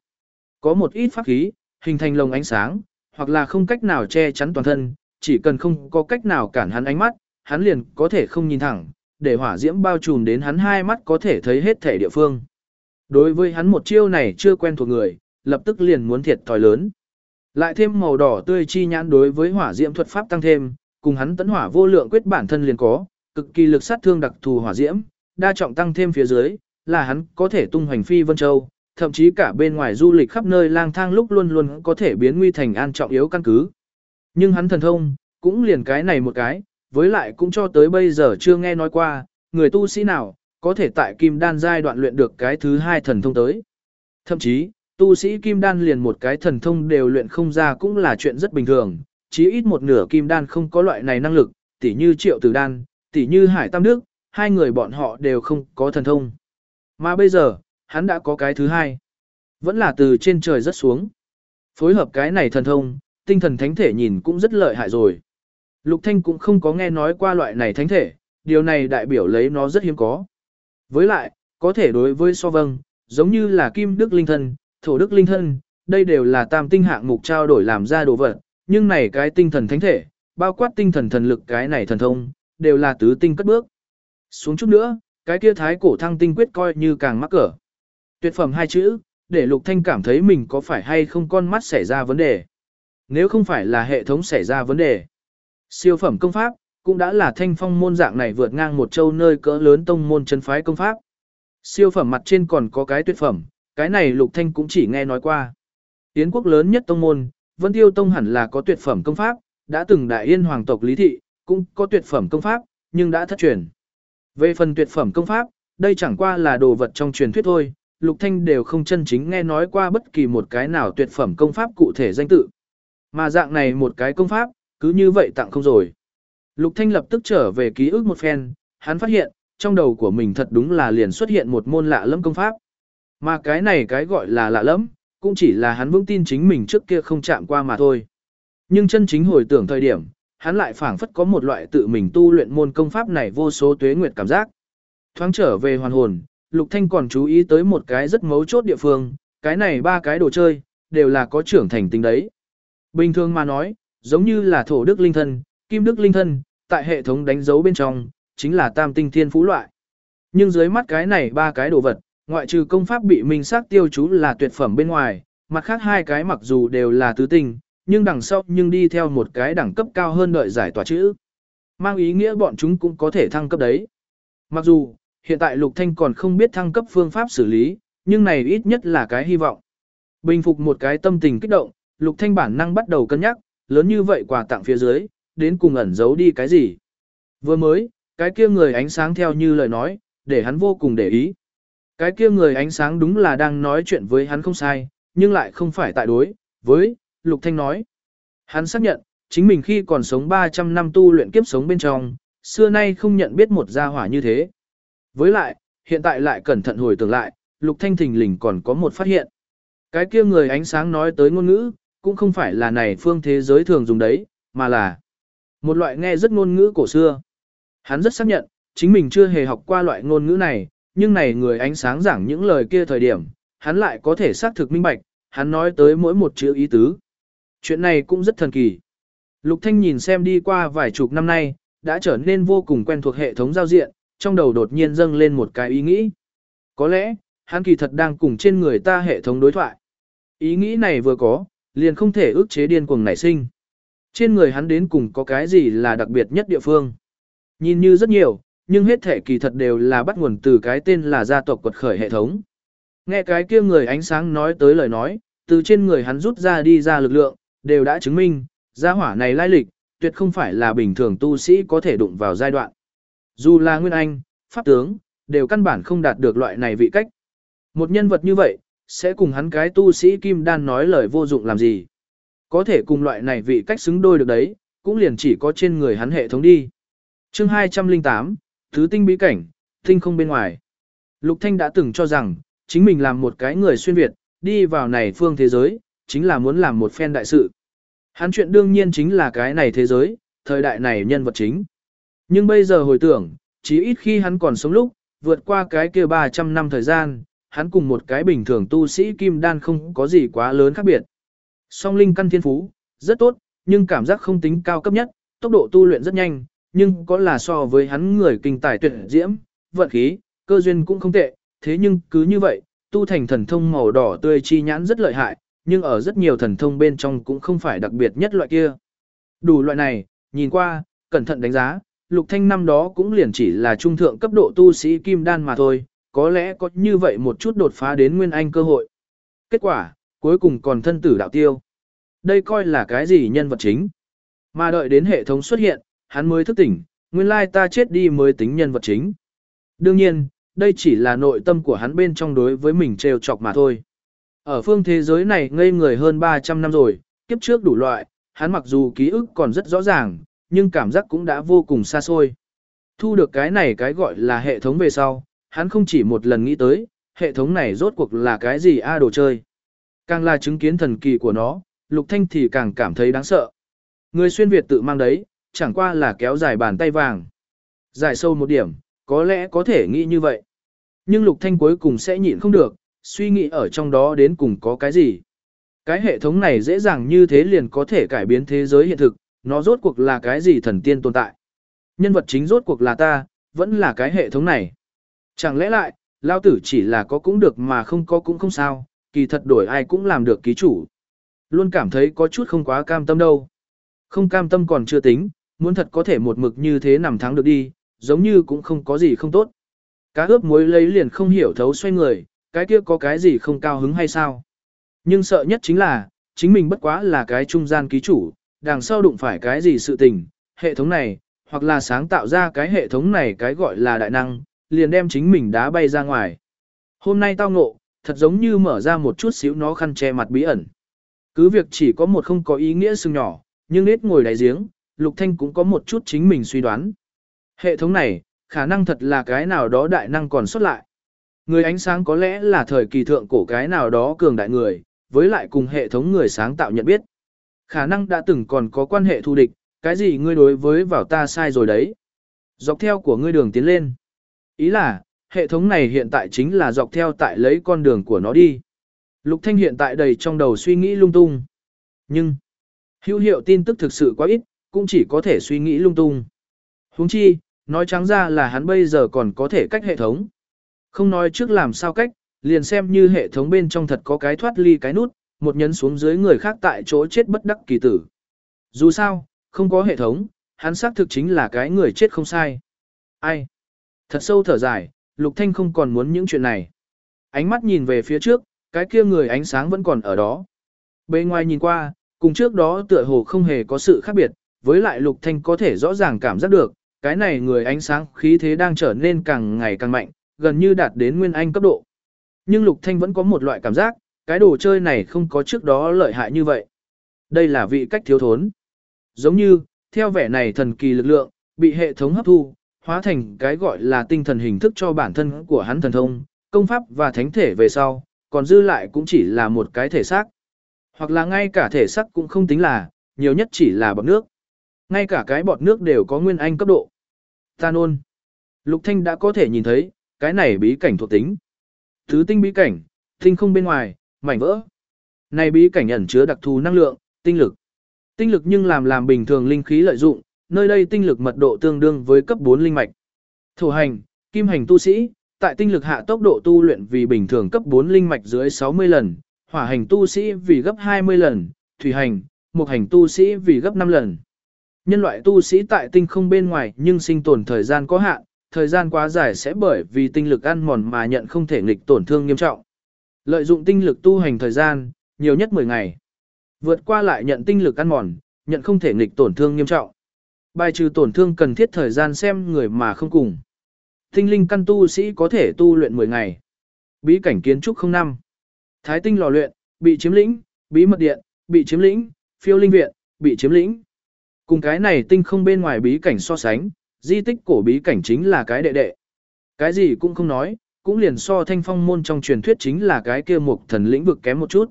Có một ít pháp khí, hình thành lồng ánh sáng, hoặc là không cách nào che chắn toàn thân, chỉ cần không có cách nào cản hắn ánh mắt, hắn liền có thể không nhìn thẳng, để hỏa diễm bao trùm đến hắn hai mắt có thể thấy hết thể địa phương. Đối với hắn một chiêu này chưa quen thuộc người, lập tức liền muốn thiệt thòi lớn. Lại thêm màu đỏ tươi chi nhãn đối với hỏa diễm thuật pháp tăng thêm, cùng hắn tấn hỏa vô lượng quyết bản thân liền có, cực kỳ lực sát thương đặc thù hỏa diễm, đa trọng tăng thêm phía dưới, là hắn có thể tung hoành phi vân châu, thậm chí cả bên ngoài du lịch khắp nơi lang thang lúc luôn luôn có thể biến nguy thành an trọng yếu căn cứ. Nhưng hắn thần thông, cũng liền cái này một cái, với lại cũng cho tới bây giờ chưa nghe nói qua, người tu sĩ nào, có thể tại kim đan giai đoạn luyện được cái thứ hai thần thông tới. Thậm chí, tu sĩ kim đan liền một cái thần thông đều luyện không ra cũng là chuyện rất bình thường, chí ít một nửa kim đan không có loại này năng lực, tỉ như triệu tử đan, tỉ như hải tam đức, hai người bọn họ đều không có thần thông. Mà bây giờ, hắn đã có cái thứ hai. Vẫn là từ trên trời rất xuống. Phối hợp cái này thần thông, tinh thần thánh thể nhìn cũng rất lợi hại rồi. Lục Thanh cũng không có nghe nói qua loại này thánh thể, điều này đại biểu lấy nó rất hiếm có. Với lại, có thể đối với so vâng, giống như là kim đức linh thân, thổ đức linh thân, đây đều là tam tinh hạng mục trao đổi làm ra đồ vật, nhưng này cái tinh thần thánh thể, bao quát tinh thần thần lực cái này thần thông, đều là tứ tinh cất bước. Xuống chút nữa, cái kia thái cổ thăng tinh quyết coi như càng mắc cỡ. Tuyệt phẩm hai chữ, để Lục Thanh cảm thấy mình có phải hay không con mắt xảy ra vấn đề. Nếu không phải là hệ thống xảy ra vấn đề. Siêu phẩm công pháp, cũng đã là thanh phong môn dạng này vượt ngang một châu nơi cỡ lớn tông môn chân phái công pháp. Siêu phẩm mặt trên còn có cái tuyệt phẩm, cái này Lục Thanh cũng chỉ nghe nói qua. Yến quốc lớn nhất tông môn, Vân Tiêu Tông hẳn là có tuyệt phẩm công pháp, đã từng đại yên hoàng tộc Lý Thị, cũng có tuyệt phẩm công pháp, nhưng đã thất truyền. Về phần tuyệt phẩm công pháp, đây chẳng qua là đồ vật trong truyền thuyết thôi, Lục Thanh đều không chân chính nghe nói qua bất kỳ một cái nào tuyệt phẩm công pháp cụ thể danh tự. Mà dạng này một cái công pháp, cứ như vậy tặng không rồi. Lục Thanh lập tức trở về ký ức một phen, hắn phát hiện, trong đầu của mình thật đúng là liền xuất hiện một môn lạ lẫm công pháp. Mà cái này cái gọi là lạ lẫm, cũng chỉ là hắn vững tin chính mình trước kia không chạm qua mà thôi. Nhưng chân chính hồi tưởng thời điểm, hắn lại phảng phất có một loại tự mình tu luyện môn công pháp này vô số tuế nguyệt cảm giác. Thoáng trở về hoàn hồn, Lục Thanh còn chú ý tới một cái rất mấu chốt địa phương, cái này ba cái đồ chơi, đều là có trưởng thành tính đấy. Bình thường mà nói, giống như là thổ đức linh thân, kim đức linh thân, tại hệ thống đánh dấu bên trong, chính là tam tinh thiên phú loại. Nhưng dưới mắt cái này ba cái đồ vật, ngoại trừ công pháp bị minh xác tiêu chú là tuyệt phẩm bên ngoài, mặt khác hai cái mặc dù đều là tứ tinh, nhưng đằng sau nhưng đi theo một cái đẳng cấp cao hơn đợi giải tỏa chữ. Mang ý nghĩa bọn chúng cũng có thể thăng cấp đấy. Mặc dù, hiện tại Lục Thanh còn không biết thăng cấp phương pháp xử lý, nhưng này ít nhất là cái hy vọng. Bình phục một cái tâm tình kích động, Lục Thanh bản năng bắt đầu cân nhắc, lớn như vậy quà tặng phía dưới, đến cùng ẩn giấu đi cái gì. Vừa mới, cái kia người ánh sáng theo như lời nói, để hắn vô cùng để ý. Cái kia người ánh sáng đúng là đang nói chuyện với hắn không sai, nhưng lại không phải tại đối, với, Lục Thanh nói. Hắn xác nhận, chính mình khi còn sống 300 năm tu luyện kiếp sống bên trong, xưa nay không nhận biết một gia hỏa như thế. Với lại, hiện tại lại cẩn thận hồi tưởng lại, Lục Thanh thình lình còn có một phát hiện. Cái kia người ánh sáng nói tới ngôn ngữ, cũng không phải là này phương thế giới thường dùng đấy, mà là một loại nghe rất ngôn ngữ cổ xưa. Hắn rất xác nhận, chính mình chưa hề học qua loại ngôn ngữ này, nhưng này người ánh sáng giảng những lời kia thời điểm, hắn lại có thể xác thực minh bạch, hắn nói tới mỗi một chữ ý tứ. Chuyện này cũng rất thần kỳ. Lục Thanh nhìn xem đi qua vài chục năm nay, đã trở nên vô cùng quen thuộc hệ thống giao diện, trong đầu đột nhiên dâng lên một cái ý nghĩ. Có lẽ, hắn kỳ thật đang cùng trên người ta hệ thống đối thoại. Ý nghĩ này vừa có, liền không thể ức chế điên cuồng nảy sinh. Trên người hắn đến cùng có cái gì là đặc biệt nhất địa phương. Nhìn như rất nhiều, nhưng hết thể kỳ thật đều là bắt nguồn từ cái tên là gia tộc quật khởi hệ thống. Nghe cái kia người ánh sáng nói tới lời nói, từ trên người hắn rút ra đi ra lực lượng, đều đã chứng minh, gia hỏa này lai lịch, tuyệt không phải là bình thường tu sĩ có thể đụng vào giai đoạn. Dù là Nguyên Anh, Pháp tướng, đều căn bản không đạt được loại này vị cách. Một nhân vật như vậy, sẽ cùng hắn cái tu sĩ Kim Đan nói lời vô dụng làm gì. Có thể cùng loại này vị cách xứng đôi được đấy, cũng liền chỉ có trên người hắn hệ thống đi. chương 208, Thứ tinh bí cảnh, tinh không bên ngoài. Lục Thanh đã từng cho rằng, chính mình làm một cái người xuyên Việt, đi vào này phương thế giới, chính là muốn làm một phen đại sự. Hắn chuyện đương nhiên chính là cái này thế giới, thời đại này nhân vật chính. Nhưng bây giờ hồi tưởng, chỉ ít khi hắn còn sống lúc, vượt qua cái kia 300 năm thời gian, hắn cùng một cái bình thường tu sĩ kim đan không có gì quá lớn khác biệt. Song linh căn thiên phú, rất tốt, nhưng cảm giác không tính cao cấp nhất, tốc độ tu luyện rất nhanh, nhưng có là so với hắn người kinh tài tuyệt diễm, vận khí, cơ duyên cũng không tệ, thế nhưng cứ như vậy, tu thành thần thông màu đỏ tươi chi nhãn rất lợi hại, nhưng ở rất nhiều thần thông bên trong cũng không phải đặc biệt nhất loại kia. Đủ loại này, nhìn qua, cẩn thận đánh giá, Lục Thanh năm đó cũng liền chỉ là trung thượng cấp độ tu sĩ kim đan mà thôi, có lẽ có như vậy một chút đột phá đến nguyên anh cơ hội. Kết quả, cuối cùng còn thân tử đạo tiêu. Đây coi là cái gì nhân vật chính. Mà đợi đến hệ thống xuất hiện, hắn mới thức tỉnh, nguyên lai ta chết đi mới tính nhân vật chính. Đương nhiên, đây chỉ là nội tâm của hắn bên trong đối với mình trêu chọc mà thôi. Ở phương thế giới này ngây người hơn 300 năm rồi, kiếp trước đủ loại, hắn mặc dù ký ức còn rất rõ ràng, nhưng cảm giác cũng đã vô cùng xa xôi. Thu được cái này cái gọi là hệ thống về sau, hắn không chỉ một lần nghĩ tới, hệ thống này rốt cuộc là cái gì a đồ chơi. Càng là chứng kiến thần kỳ của nó, Lục Thanh thì càng cảm thấy đáng sợ. Người xuyên Việt tự mang đấy, chẳng qua là kéo dài bàn tay vàng. Dài sâu một điểm, có lẽ có thể nghĩ như vậy. Nhưng Lục Thanh cuối cùng sẽ nhịn không được, suy nghĩ ở trong đó đến cùng có cái gì. Cái hệ thống này dễ dàng như thế liền có thể cải biến thế giới hiện thực, nó rốt cuộc là cái gì thần tiên tồn tại. Nhân vật chính rốt cuộc là ta, vẫn là cái hệ thống này. Chẳng lẽ lại, lao tử chỉ là có cũng được mà không có cũng không sao, kỳ thật đổi ai cũng làm được ký chủ. Luôn cảm thấy có chút không quá cam tâm đâu. Không cam tâm còn chưa tính, muốn thật có thể một mực như thế nằm thắng được đi, giống như cũng không có gì không tốt. Cá ướp muối lấy liền không hiểu thấu xoay người, cái kia có cái gì không cao hứng hay sao. Nhưng sợ nhất chính là, chính mình bất quá là cái trung gian ký chủ, đằng sau đụng phải cái gì sự tình, hệ thống này, hoặc là sáng tạo ra cái hệ thống này cái gọi là đại năng, liền đem chính mình đá bay ra ngoài. Hôm nay tao ngộ, thật giống như mở ra một chút xíu nó khăn che mặt bí ẩn. Cứ việc chỉ có một không có ý nghĩa sừng nhỏ, nhưng nết ngồi đáy giếng, Lục Thanh cũng có một chút chính mình suy đoán. Hệ thống này, khả năng thật là cái nào đó đại năng còn xuất lại. Người ánh sáng có lẽ là thời kỳ thượng cổ cái nào đó cường đại người, với lại cùng hệ thống người sáng tạo nhận biết. Khả năng đã từng còn có quan hệ thù địch, cái gì ngươi đối với vào ta sai rồi đấy. Dọc theo của ngươi đường tiến lên. Ý là, hệ thống này hiện tại chính là dọc theo tại lấy con đường của nó đi. Lục Thanh hiện tại đầy trong đầu suy nghĩ lung tung. Nhưng, hữu hiệu tin tức thực sự quá ít, cũng chỉ có thể suy nghĩ lung tung. Huống chi, nói trắng ra là hắn bây giờ còn có thể cách hệ thống. Không nói trước làm sao cách, liền xem như hệ thống bên trong thật có cái thoát ly cái nút, một nhấn xuống dưới người khác tại chỗ chết bất đắc kỳ tử. Dù sao, không có hệ thống, hắn xác thực chính là cái người chết không sai. Ai? Thật sâu thở dài, Lục Thanh không còn muốn những chuyện này. Ánh mắt nhìn về phía trước, cái kia người ánh sáng vẫn còn ở đó. Bên ngoài nhìn qua, cùng trước đó tựa hồ không hề có sự khác biệt, với lại Lục Thanh có thể rõ ràng cảm giác được, cái này người ánh sáng khí thế đang trở nên càng ngày càng mạnh, gần như đạt đến nguyên anh cấp độ. Nhưng Lục Thanh vẫn có một loại cảm giác, cái đồ chơi này không có trước đó lợi hại như vậy. Đây là vị cách thiếu thốn. Giống như, theo vẻ này thần kỳ lực lượng, bị hệ thống hấp thu, hóa thành cái gọi là tinh thần hình thức cho bản thân của hắn thần thông, công pháp và thánh thể về sau, còn dư lại cũng chỉ là một cái thể xác. Hoặc là ngay cả thể xác cũng không tính là, nhiều nhất chỉ là bọt nước. Ngay cả cái bọt nước đều có nguyên anh cấp độ. Ta nôn. Lục Thanh đã có thể nhìn thấy, cái này bí cảnh thuộc tính. Thứ tinh bí cảnh, tinh không bên ngoài, mảnh vỡ. Này bí cảnh ẩn chứa đặc thù năng lượng, tinh lực. Tinh lực nhưng làm làm bình thường linh khí lợi dụng, nơi đây tinh lực mật độ tương đương với cấp 4 linh mạch. Thổ hành, kim hành tu sĩ, tại tinh lực hạ tốc độ tu luyện vì bình thường cấp 4 linh mạch dưới 60 lần, hỏa hành tu sĩ vì gấp 20 lần, thủy hành, mục hành tu sĩ vì gấp 5 lần. Nhân loại tu sĩ tại tinh không bên ngoài nhưng sinh tồn thời gian có hạn, thời gian quá dài sẽ bởi vì tinh lực ăn mòn mà nhận không thể nghịch tổn thương nghiêm trọng. Lợi dụng tinh lực tu hành thời gian, nhiều nhất 10 ngày. Vượt qua lại nhận tinh lực ăn mòn, nhận không thể nghịch tổn thương nghiêm trọng. Bài trừ tổn thương cần thiết thời gian xem người mà không cùng. Tinh linh căn tu sĩ có thể tu luyện 10 ngày. Bí cảnh kiến trúc 05. Thái tinh lò luyện, bị chiếm lĩnh, bí mật điện, bị chiếm lĩnh, phiêu linh viện, bị chiếm lĩnh. Cùng cái này tinh không bên ngoài bí cảnh so sánh, di tích cổ bí cảnh chính là cái đệ đệ. Cái gì cũng không nói, cũng liền so thanh phong môn trong truyền thuyết chính là cái kia mục thần lĩnh vực kém một chút.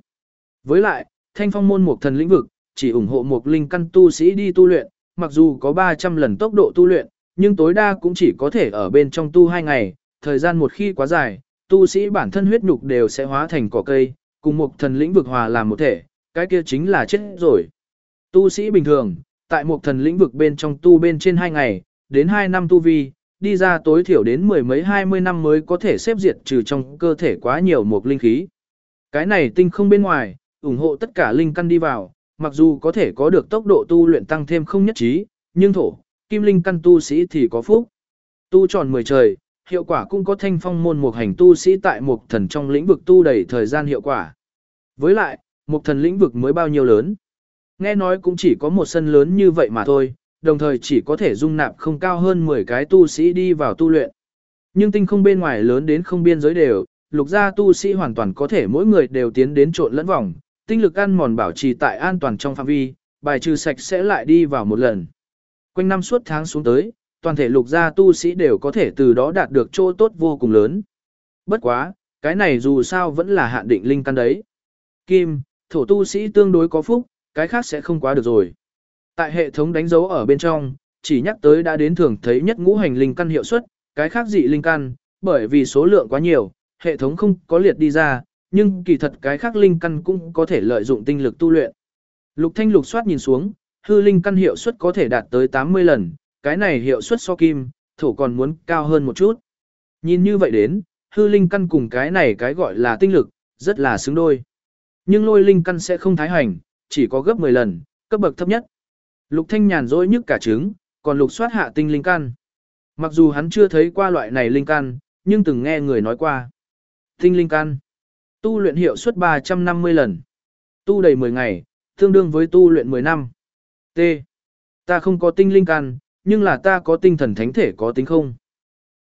Với lại, thanh phong môn mục thần lĩnh vực, chỉ ủng hộ một linh căn tu sĩ đi tu luyện, mặc dù có 300 lần tốc độ tu luyện, nhưng tối đa cũng chỉ có thể ở bên trong tu 2 ngày, thời gian một khi quá dài, tu sĩ bản thân huyết nhục đều sẽ hóa thành cỏ cây, cùng một thần lĩnh vực hòa làm một thể, cái kia chính là chết rồi. Tu sĩ bình thường, tại một thần lĩnh vực bên trong tu bên trên 2 ngày, đến 2 năm tu vi, đi ra tối thiểu đến mười mấy 20 năm mới có thể xếp diệt trừ trong cơ thể quá nhiều một linh khí. Cái này tinh không bên ngoài, ủng hộ tất cả linh căn đi vào, mặc dù có thể có được tốc độ tu luyện tăng thêm không nhất trí, nhưng thổ, kim linh căn tu sĩ thì có phúc. Tu tròn 10 trời, hiệu quả cũng có thanh phong môn một hành tu sĩ tại một thần trong lĩnh vực tu đầy thời gian hiệu quả. Với lại, một thần lĩnh vực mới bao nhiêu lớn. Nghe nói cũng chỉ có một sân lớn như vậy mà thôi, đồng thời chỉ có thể dung nạp không cao hơn 10 cái tu sĩ đi vào tu luyện. Nhưng tinh không bên ngoài lớn đến không biên giới đều, lục gia tu sĩ hoàn toàn có thể mỗi người đều tiến đến trộn lẫn vòng, tinh lực ăn mòn bảo trì tại an toàn trong phạm vi, bài trừ sạch sẽ lại đi vào một lần. Quanh năm suốt tháng xuống tới, toàn thể lục gia tu sĩ đều có thể từ đó đạt được chỗ tốt vô cùng lớn. Bất quá, cái này dù sao vẫn là hạn định linh căn đấy. Kim, thổ tu sĩ tương đối có phúc, cái khác sẽ không quá được rồi. Tại hệ thống đánh dấu ở bên trong, chỉ nhắc tới đã đến thường thấy nhất ngũ hành linh căn hiệu suất, cái khác dị linh căn, bởi vì số lượng quá nhiều, hệ thống không có liệt đi ra, nhưng kỳ thật cái khác linh căn cũng có thể lợi dụng tinh lực tu luyện. Lục Thanh lục soát nhìn xuống, hư linh căn hiệu suất có thể đạt tới 80 lần, cái này hiệu suất so kim, thổ còn muốn cao hơn một chút. Nhìn như vậy đến, hư linh căn cùng cái này cái gọi là tinh lực, rất là xứng đôi. Nhưng lôi linh căn sẽ không thái hành, chỉ có gấp 10 lần, cấp bậc thấp nhất. Lục Thanh nhàn rỗi nhức cả trứng, còn lục soát hạ tinh linh căn. Mặc dù hắn chưa thấy qua loại này linh căn, nhưng từng nghe người nói qua. Tinh linh căn. Tu luyện hiệu suất 350 lần. Tu đầy 10 ngày, tương đương với tu luyện 10 năm. T. Ta không có tinh linh căn, nhưng là ta có tinh thần thánh thể có tính không?